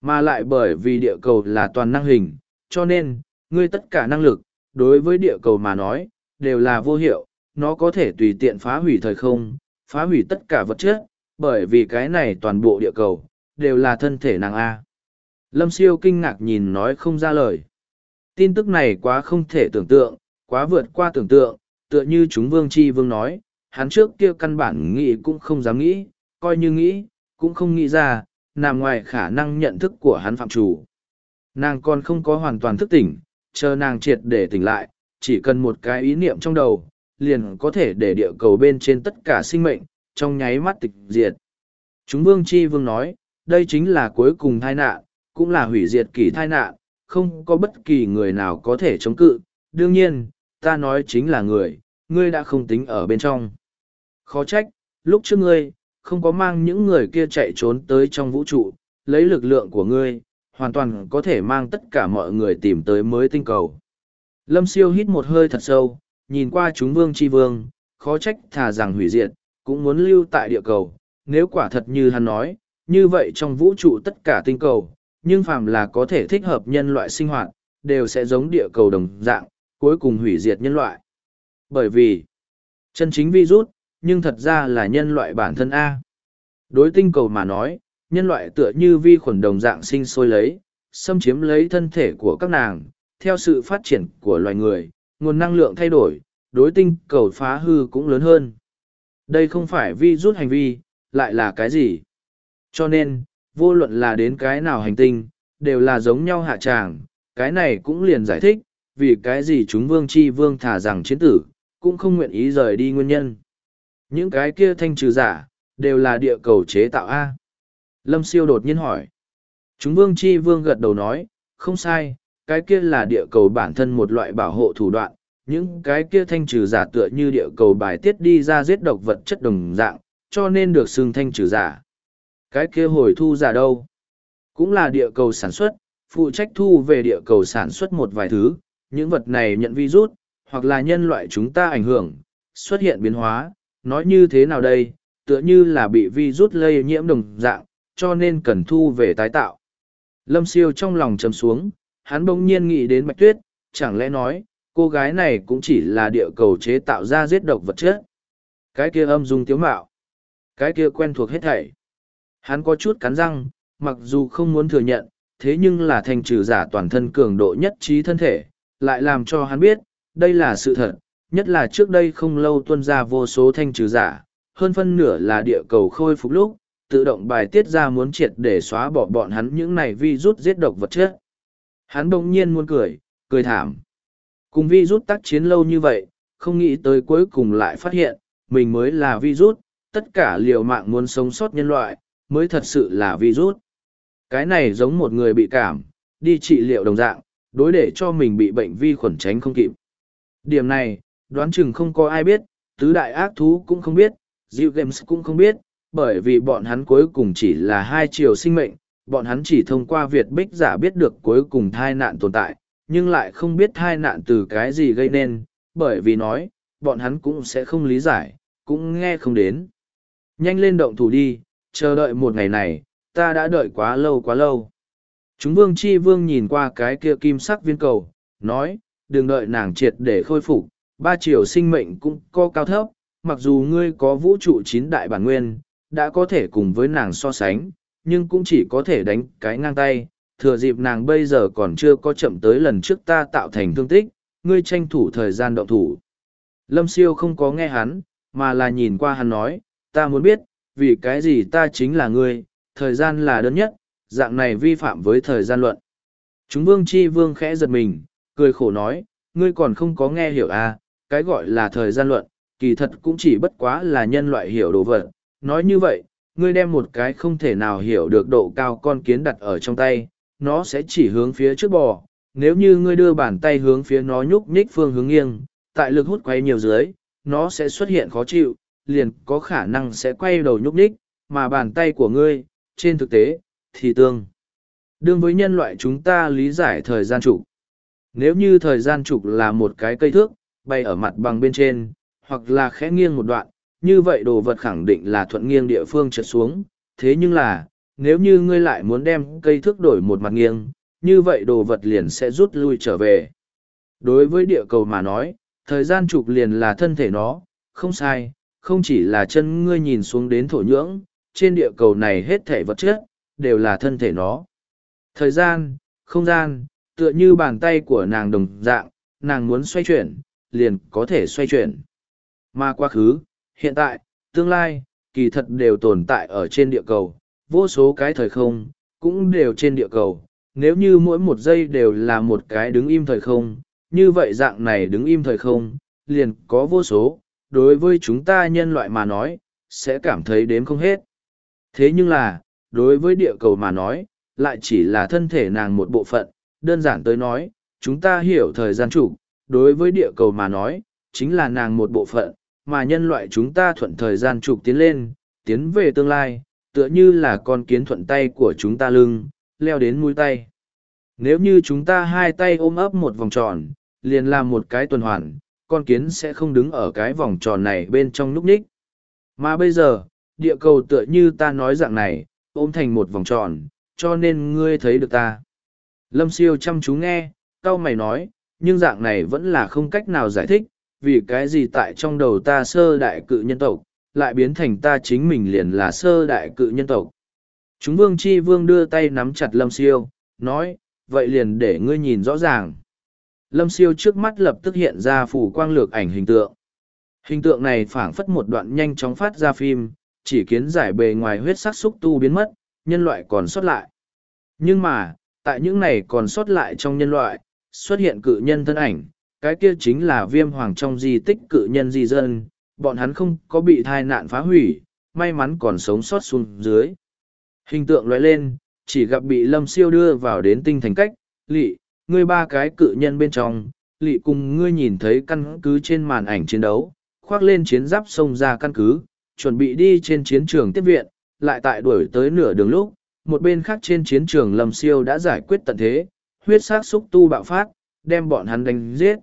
Mà lại bởi vì địa cầu là toàn năng hình, cho nên, ngươi tất cả năng lực, đối với địa cầu mà nói, đều là vô hiệu, nó có thể tùy tiện phá hủy thời không, phá hủy tất cả vật chất, bởi vì cái này toàn bộ địa cầu, đều là thân thể nàng A. Lâm siêu kinh ngạc nhìn nói không ra lời. Tin tức này quá không thể tưởng tượng, quá vượt qua tưởng tượng, tựa như chúng vương chi vương nói, hắn trước kia căn bản nghĩ cũng không dám nghĩ, coi như nghĩ, cũng không nghĩ ra, nằm ngoài khả năng nhận thức của hắn phạm chủ. Nàng còn không có hoàn toàn thức tỉnh, chờ nàng triệt để tỉnh lại, chỉ cần một cái ý niệm trong đầu, liền có thể để địa cầu bên trên tất cả sinh mệnh, trong nháy mắt tịch diệt. Chúng vương chi vương nói, đây chính là cuối cùng tai nạn, cũng là hủy diệt kỳ tai nạn, không có bất kỳ người nào có thể chống cự. Đương nhiên, ta nói chính là người, ngươi đã không tính ở bên trong. Khó trách, lúc trước ngươi, không có mang những người kia chạy trốn tới trong vũ trụ, lấy lực lượng của ngươi, hoàn toàn có thể mang tất cả mọi người tìm tới mới tinh cầu. Lâm siêu hít một hơi thật sâu, nhìn qua chúng vương chi vương, khó trách thà rằng hủy diệt, cũng muốn lưu tại địa cầu. Nếu quả thật như hắn nói, như vậy trong vũ trụ tất cả tinh cầu, nhưng phàm là có thể thích hợp nhân loại sinh hoạt, đều sẽ giống địa cầu đồng dạng, cuối cùng hủy diệt nhân loại. Bởi vì, chân chính virus, nhưng thật ra là nhân loại bản thân A. Đối tinh cầu mà nói, nhân loại tựa như vi khuẩn đồng dạng sinh sôi lấy, xâm chiếm lấy thân thể của các nàng, theo sự phát triển của loài người, nguồn năng lượng thay đổi, đối tinh cầu phá hư cũng lớn hơn. Đây không phải vi rút hành vi, lại là cái gì? Cho nên, vô luận là đến cái nào hành tinh, đều là giống nhau hạ tràng, cái này cũng liền giải thích, vì cái gì chúng vương chi vương thả rằng chiến tử, cũng không nguyện ý rời đi nguyên nhân. Những cái kia thanh trừ giả, đều là địa cầu chế tạo A. Lâm siêu đột nhiên hỏi. Chúng vương chi vương gật đầu nói, không sai, cái kia là địa cầu bản thân một loại bảo hộ thủ đoạn, những cái kia thanh trừ giả tựa như địa cầu bài tiết đi ra giết độc vật chất đồng dạng, cho nên được xưng thanh trừ giả. Cái kia hồi thu giả đâu? Cũng là địa cầu sản xuất, phụ trách thu về địa cầu sản xuất một vài thứ, những vật này nhận virus, hoặc là nhân loại chúng ta ảnh hưởng, xuất hiện biến hóa, nói như thế nào đây, tựa như là bị virus lây nhiễm đồng dạng, cho nên cần thu về tái tạo. Lâm siêu trong lòng chấm xuống, hắn bỗng nhiên nghĩ đến Bạch Tuyết, chẳng lẽ nói, cô gái này cũng chỉ là địa cầu chế tạo ra giết độc vật chất. Cái kia âm dung tiếu mạo, cái kia quen thuộc hết thảy. Hắn có chút cắn răng, mặc dù không muốn thừa nhận, thế nhưng là thành trừ giả toàn thân cường độ nhất trí thân thể, lại làm cho hắn biết, đây là sự thật, nhất là trước đây không lâu tuân ra vô số thanh trừ giả, hơn phân nửa là địa cầu khôi phục lúc, tự động bài tiết ra muốn triệt để xóa bỏ bọn hắn những này vi rút giết độc vật chất. Hắn bỗng nhiên muốn cười, cười thảm. Cùng vi rút tác chiến lâu như vậy, không nghĩ tới cuối cùng lại phát hiện, mình mới là vi rút, tất cả liều mạng muốn sống sót nhân loại, mới thật sự là vi rút. Cái này giống một người bị cảm, đi trị liệu đồng dạng, đối để cho mình bị bệnh vi khuẩn tránh không kịp. Điểm này, đoán chừng không có ai biết, tứ đại ác thú cũng không biết, Diệu Games cũng không biết, bởi vì bọn hắn cuối cùng chỉ là hai chiều sinh mệnh, bọn hắn chỉ thông qua Việt Bích giả biết được cuối cùng thai nạn tồn tại, nhưng lại không biết thai nạn từ cái gì gây nên, bởi vì nói, bọn hắn cũng sẽ không lý giải, cũng nghe không đến. Nhanh lên động thủ đi, chờ đợi một ngày này, ta đã đợi quá lâu quá lâu. Chúng vương chi vương nhìn qua cái kia kim sắc viên cầu, nói, đừng đợi nàng triệt để khôi phục, ba triệu sinh mệnh cũng có cao thấp, mặc dù ngươi có vũ trụ chín đại bản nguyên, đã có thể cùng với nàng so sánh, nhưng cũng chỉ có thể đánh cái ngang tay, thừa dịp nàng bây giờ còn chưa có chậm tới lần trước ta tạo thành thương tích, ngươi tranh thủ thời gian động thủ. Lâm siêu không có nghe hắn, mà là nhìn qua hắn nói, ta muốn biết, vì cái gì ta chính là ngươi, thời gian là đơn nhất, dạng này vi phạm với thời gian luận. Chúng vương chi vương khẽ giật mình, cười khổ nói, ngươi còn không có nghe hiểu à, cái gọi là thời gian luận, kỳ thật cũng chỉ bất quá là nhân loại hiểu đồ vật. Nói như vậy, ngươi đem một cái không thể nào hiểu được độ cao con kiến đặt ở trong tay, nó sẽ chỉ hướng phía trước bò. Nếu như ngươi đưa bàn tay hướng phía nó nhúc nhích phương hướng nghiêng, tại lực hút quay nhiều dưới, nó sẽ xuất hiện khó chịu, liền có khả năng sẽ quay đầu nhúc nhích, mà bàn tay của ngươi, trên thực tế, thì tương. Đương với nhân loại chúng ta lý giải thời gian trục. Nếu như thời gian trục là một cái cây thước, bay ở mặt bằng bên trên, hoặc là khẽ nghiêng một đoạn, như vậy đồ vật khẳng định là thuận nghiêng địa phương trượt xuống. Thế nhưng là, nếu như ngươi lại muốn đem cây thước đổi một mặt nghiêng, như vậy đồ vật liền sẽ rút lui trở về. Đối với địa cầu mà nói, thời gian trục liền là thân thể nó, không sai, không chỉ là chân ngươi nhìn xuống đến thổ nhưỡng, trên địa cầu này hết thể vật chất, đều là thân thể nó. Thời gian, không gian, tựa như bàn tay của nàng đồng dạng, nàng muốn xoay chuyển, liền có thể xoay chuyển. Mà quá khứ, hiện tại, tương lai, kỳ thật đều tồn tại ở trên địa cầu, vô số cái thời không, cũng đều trên địa cầu. Nếu như mỗi một giây đều là một cái đứng im thời không, như vậy dạng này đứng im thời không, liền có vô số, đối với chúng ta nhân loại mà nói, sẽ cảm thấy đếm không hết. Thế nhưng là, đối với địa cầu mà nói, lại chỉ là thân thể nàng một bộ phận, đơn giản tới nói, chúng ta hiểu thời gian chủ, đối với địa cầu mà nói, chính là nàng một bộ phận, mà nhân loại chúng ta thuận thời gian trục tiến lên, tiến về tương lai, tựa như là con kiến thuận tay của chúng ta lưng, leo đến mũi tay. Nếu như chúng ta hai tay ôm ấp một vòng tròn, liền làm một cái tuần hoàn, con kiến sẽ không đứng ở cái vòng tròn này bên trong núp ních. Mà bây giờ, địa cầu tựa như ta nói dạng này, ôm thành một vòng tròn, cho nên ngươi thấy được ta. Lâm siêu chăm chú nghe, tao mày nói, nhưng dạng này vẫn là không cách nào giải thích, vì cái gì tại trong đầu ta sơ đại cự nhân tộc, lại biến thành ta chính mình liền là sơ đại cự nhân tộc. Chúng vương chi vương đưa tay nắm chặt lâm siêu, nói, vậy liền để ngươi nhìn rõ ràng. Lâm siêu trước mắt lập tức hiện ra phủ quang lược ảnh hình tượng. Hình tượng này phảng phất một đoạn nhanh chóng phát ra phim, chỉ kiến giải bề ngoài huyết sắc xúc tu biến mất, nhân loại còn sót lại. Nhưng mà, tại những này còn sót lại trong nhân loại, xuất hiện cự nhân thân ảnh, cái kia chính là viêm hoàng trong di tích cự nhân di dân, bọn hắn không có bị thai nạn phá hủy, may mắn còn sống sót xuống dưới. Hình tượng lóe lên, chỉ gặp bị lâm siêu đưa vào đến tinh thành cách, lị, ngươi ba cái cự nhân bên trong, lị cùng ngươi nhìn thấy căn cứ trên màn ảnh chiến đấu, khoác lên chiến giáp xông ra căn cứ, chuẩn bị đi trên chiến trường tiếp viện, lại tại đuổi tới nửa đường lúc, một bên khác trên chiến trường lâm siêu đã giải quyết tận thế, huyết sát xúc tu bạo phát, đem bọn hắn đánh giết.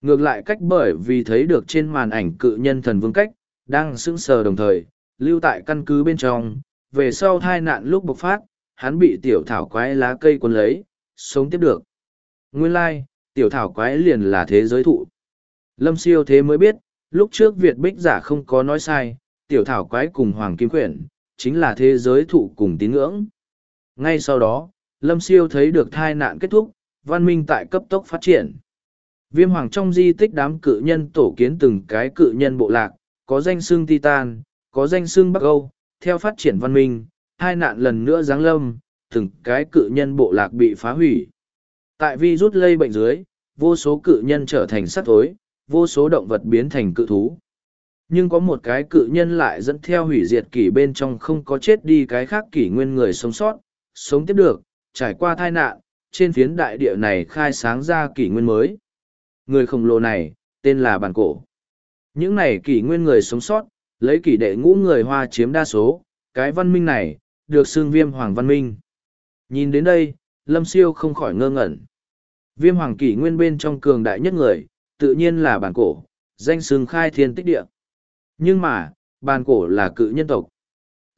Ngược lại cách bởi vì thấy được trên màn ảnh cự nhân thần vương cách, đang sững sờ đồng thời, lưu tại căn cứ bên trong, về sau thai nạn lúc bộc phát, hắn bị tiểu thảo quái lá cây cuốn lấy, sống tiếp được. Nguyên lai, tiểu thảo quái liền là thế giới thụ. Lâm siêu thế mới biết, lúc trước Việt Bích giả không có nói sai, tiểu thảo quái cùng Hoàng Kim Quyển, chính là thế giới thụ cùng tín ngưỡng. Ngay sau đó, Lâm siêu thấy được thai nạn kết thúc, văn minh tại cấp tốc phát triển. Viêm hoàng trong di tích đám cự nhân tổ kiến từng cái cự nhân bộ lạc, có danh xương Titan, có danh xương Bắc Âu, theo phát triển văn minh, hai nạn lần nữa giáng lâm, từng cái cự nhân bộ lạc bị phá hủy. Tại vi rút lây bệnh dưới, vô số cự nhân trở thành sắt tối, vô số động vật biến thành cự thú. Nhưng có một cái cự nhân lại dẫn theo hủy diệt kỷ bên trong không có chết đi cái khác kỷ nguyên người sống sót, sống tiếp được, trải qua tai nạn, trên phiến đại địa này khai sáng ra kỷ nguyên mới. Người khổng lồ này, tên là bản Cổ. Những này kỷ nguyên người sống sót, lấy kỷ đệ ngũ người Hoa chiếm đa số, cái văn minh này, được xương viêm hoàng văn minh. Nhìn đến đây, Lâm Siêu không khỏi ngơ ngẩn. Viêm hoàng kỷ nguyên bên trong cường đại nhất người, tự nhiên là bản Cổ, danh xương khai thiên tích địa. Nhưng mà, bản Cổ là cự nhân tộc.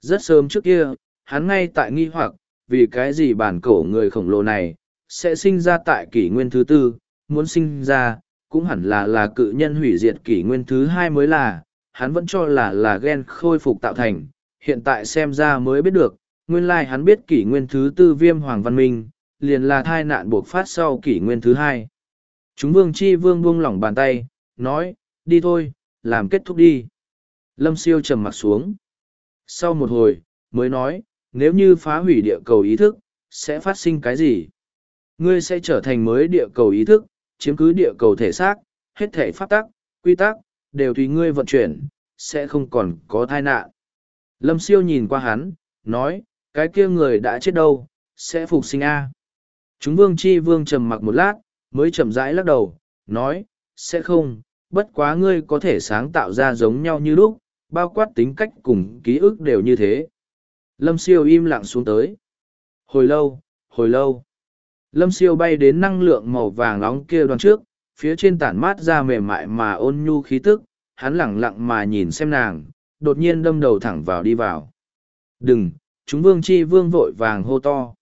Rất sớm trước kia, hắn ngay tại nghi hoặc, vì cái gì bản Cổ người khổng lồ này, sẽ sinh ra tại kỷ nguyên thứ tư, muốn sinh ra, cũng hẳn là là cự nhân hủy diệt kỷ nguyên thứ hai mới là, hắn vẫn cho là là gen khôi phục tạo thành, hiện tại xem ra mới biết được, nguyên lai hắn biết kỷ nguyên thứ tư viêm hoàng văn minh, liền là thai nạn buộc phát sau kỷ nguyên thứ hai. Chúng vương chi vương buông lỏng bàn tay, nói, đi thôi, làm kết thúc đi. Lâm siêu trầm mặt xuống. Sau một hồi, mới nói, nếu như phá hủy địa cầu ý thức, sẽ phát sinh cái gì? Ngươi sẽ trở thành mới địa cầu ý thức, chiếm cứ địa cầu thể xác, hết thể pháp tắc, quy tắc, đều tùy ngươi vận chuyển, sẽ không còn có tai nạn. Lâm siêu nhìn qua hắn, nói, cái kia người đã chết đâu, sẽ phục sinh A. Chúng vương chi vương trầm mặc một lát, mới chậm rãi lắc đầu, nói, sẽ không, bất quá ngươi có thể sáng tạo ra giống nhau như lúc, bao quát tính cách cùng ký ức đều như thế. Lâm siêu im lặng xuống tới. Hồi lâu, hồi lâu. Lâm siêu bay đến năng lượng màu vàng nóng kia đoàn trước, phía trên tản mát ra mềm mại mà ôn nhu khí tức, hắn lẳng lặng mà nhìn xem nàng, đột nhiên đâm đầu thẳng vào đi vào. Đừng, chúng vương chi vương vội vàng hô to.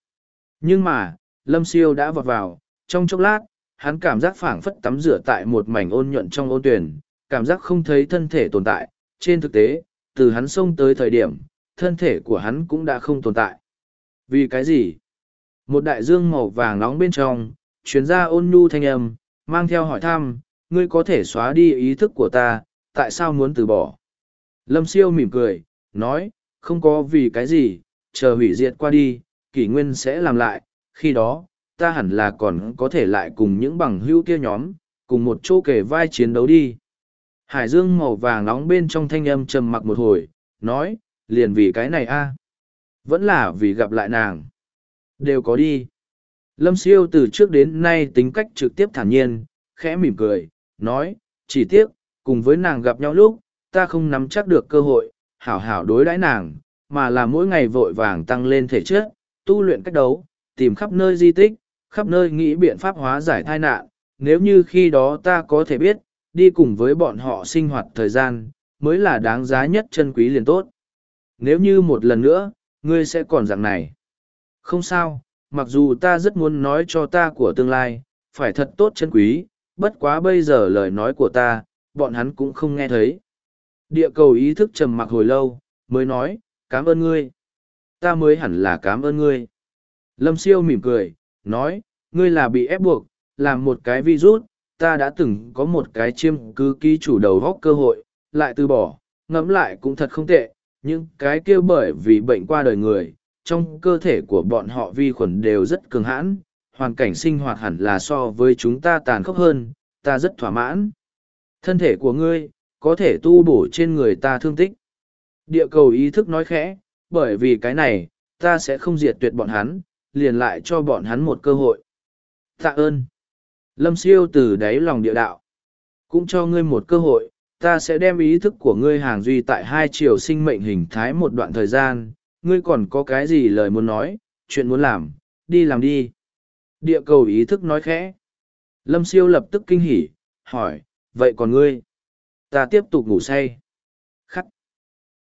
Nhưng mà, lâm siêu đã vọt vào, trong chốc lát, hắn cảm giác phảng phất tắm rửa tại một mảnh ôn nhuận trong ôn tuyển, cảm giác không thấy thân thể tồn tại. Trên thực tế, từ hắn xông tới thời điểm, thân thể của hắn cũng đã không tồn tại. Vì cái gì? Một đại dương màu vàng nóng bên trong, chuyến ra ôn nhu thanh âm, mang theo hỏi thăm, ngươi có thể xóa đi ý thức của ta, tại sao muốn từ bỏ? Lâm siêu mỉm cười, nói, không có vì cái gì, chờ hủy diệt qua đi, kỷ nguyên sẽ làm lại, khi đó, ta hẳn là còn có thể lại cùng những bằng hữu kia nhóm, cùng một chỗ kể vai chiến đấu đi. Hải dương màu vàng nóng bên trong thanh âm trầm mặc một hồi, nói, liền vì cái này a Vẫn là vì gặp lại nàng. Đều có đi. Lâm siêu từ trước đến nay tính cách trực tiếp thản nhiên, khẽ mỉm cười, nói, chỉ tiếc, cùng với nàng gặp nhau lúc, ta không nắm chắc được cơ hội, hảo hảo đối đãi nàng, mà là mỗi ngày vội vàng tăng lên thể chất, tu luyện cách đấu, tìm khắp nơi di tích, khắp nơi nghĩ biện pháp hóa giải tai nạn, nếu như khi đó ta có thể biết, đi cùng với bọn họ sinh hoạt thời gian, mới là đáng giá nhất chân quý liền tốt. Nếu như một lần nữa, ngươi sẽ còn dạng này. Không sao, mặc dù ta rất muốn nói cho ta của tương lai, phải thật tốt chân quý, bất quá bây giờ lời nói của ta, bọn hắn cũng không nghe thấy. Địa cầu ý thức trầm mặc hồi lâu, mới nói, cảm ơn ngươi. Ta mới hẳn là cảm ơn ngươi. Lâm siêu mỉm cười, nói, ngươi là bị ép buộc, làm một cái virus, ta đã từng có một cái chiêm cứ ký chủ đầu góc cơ hội, lại từ bỏ, ngẫm lại cũng thật không tệ, nhưng cái kia bởi vì bệnh qua đời người, trong cơ thể của bọn họ vi khuẩn đều rất cường hãn, hoàn cảnh sinh hoạt hẳn là so với chúng ta tàn khốc hơn, ta rất thỏa mãn. Thân thể của ngươi, có thể tu bổ trên người ta thương tích. Địa cầu ý thức nói khẽ, bởi vì cái này, ta sẽ không diệt tuyệt bọn hắn, liền lại cho bọn hắn một cơ hội. Tạ ơn. Lâm siêu từ đáy lòng địa đạo. Cũng cho ngươi một cơ hội, ta sẽ đem ý thức của ngươi hàng duy tại hai chiều sinh mệnh hình thái một đoạn thời gian, ngươi còn có cái gì lời muốn nói, chuyện muốn làm, đi làm đi. Địa cầu ý thức nói khẽ. Lâm siêu lập tức kinh hỉ, hỏi, vậy còn ngươi? Ta tiếp tục ngủ say.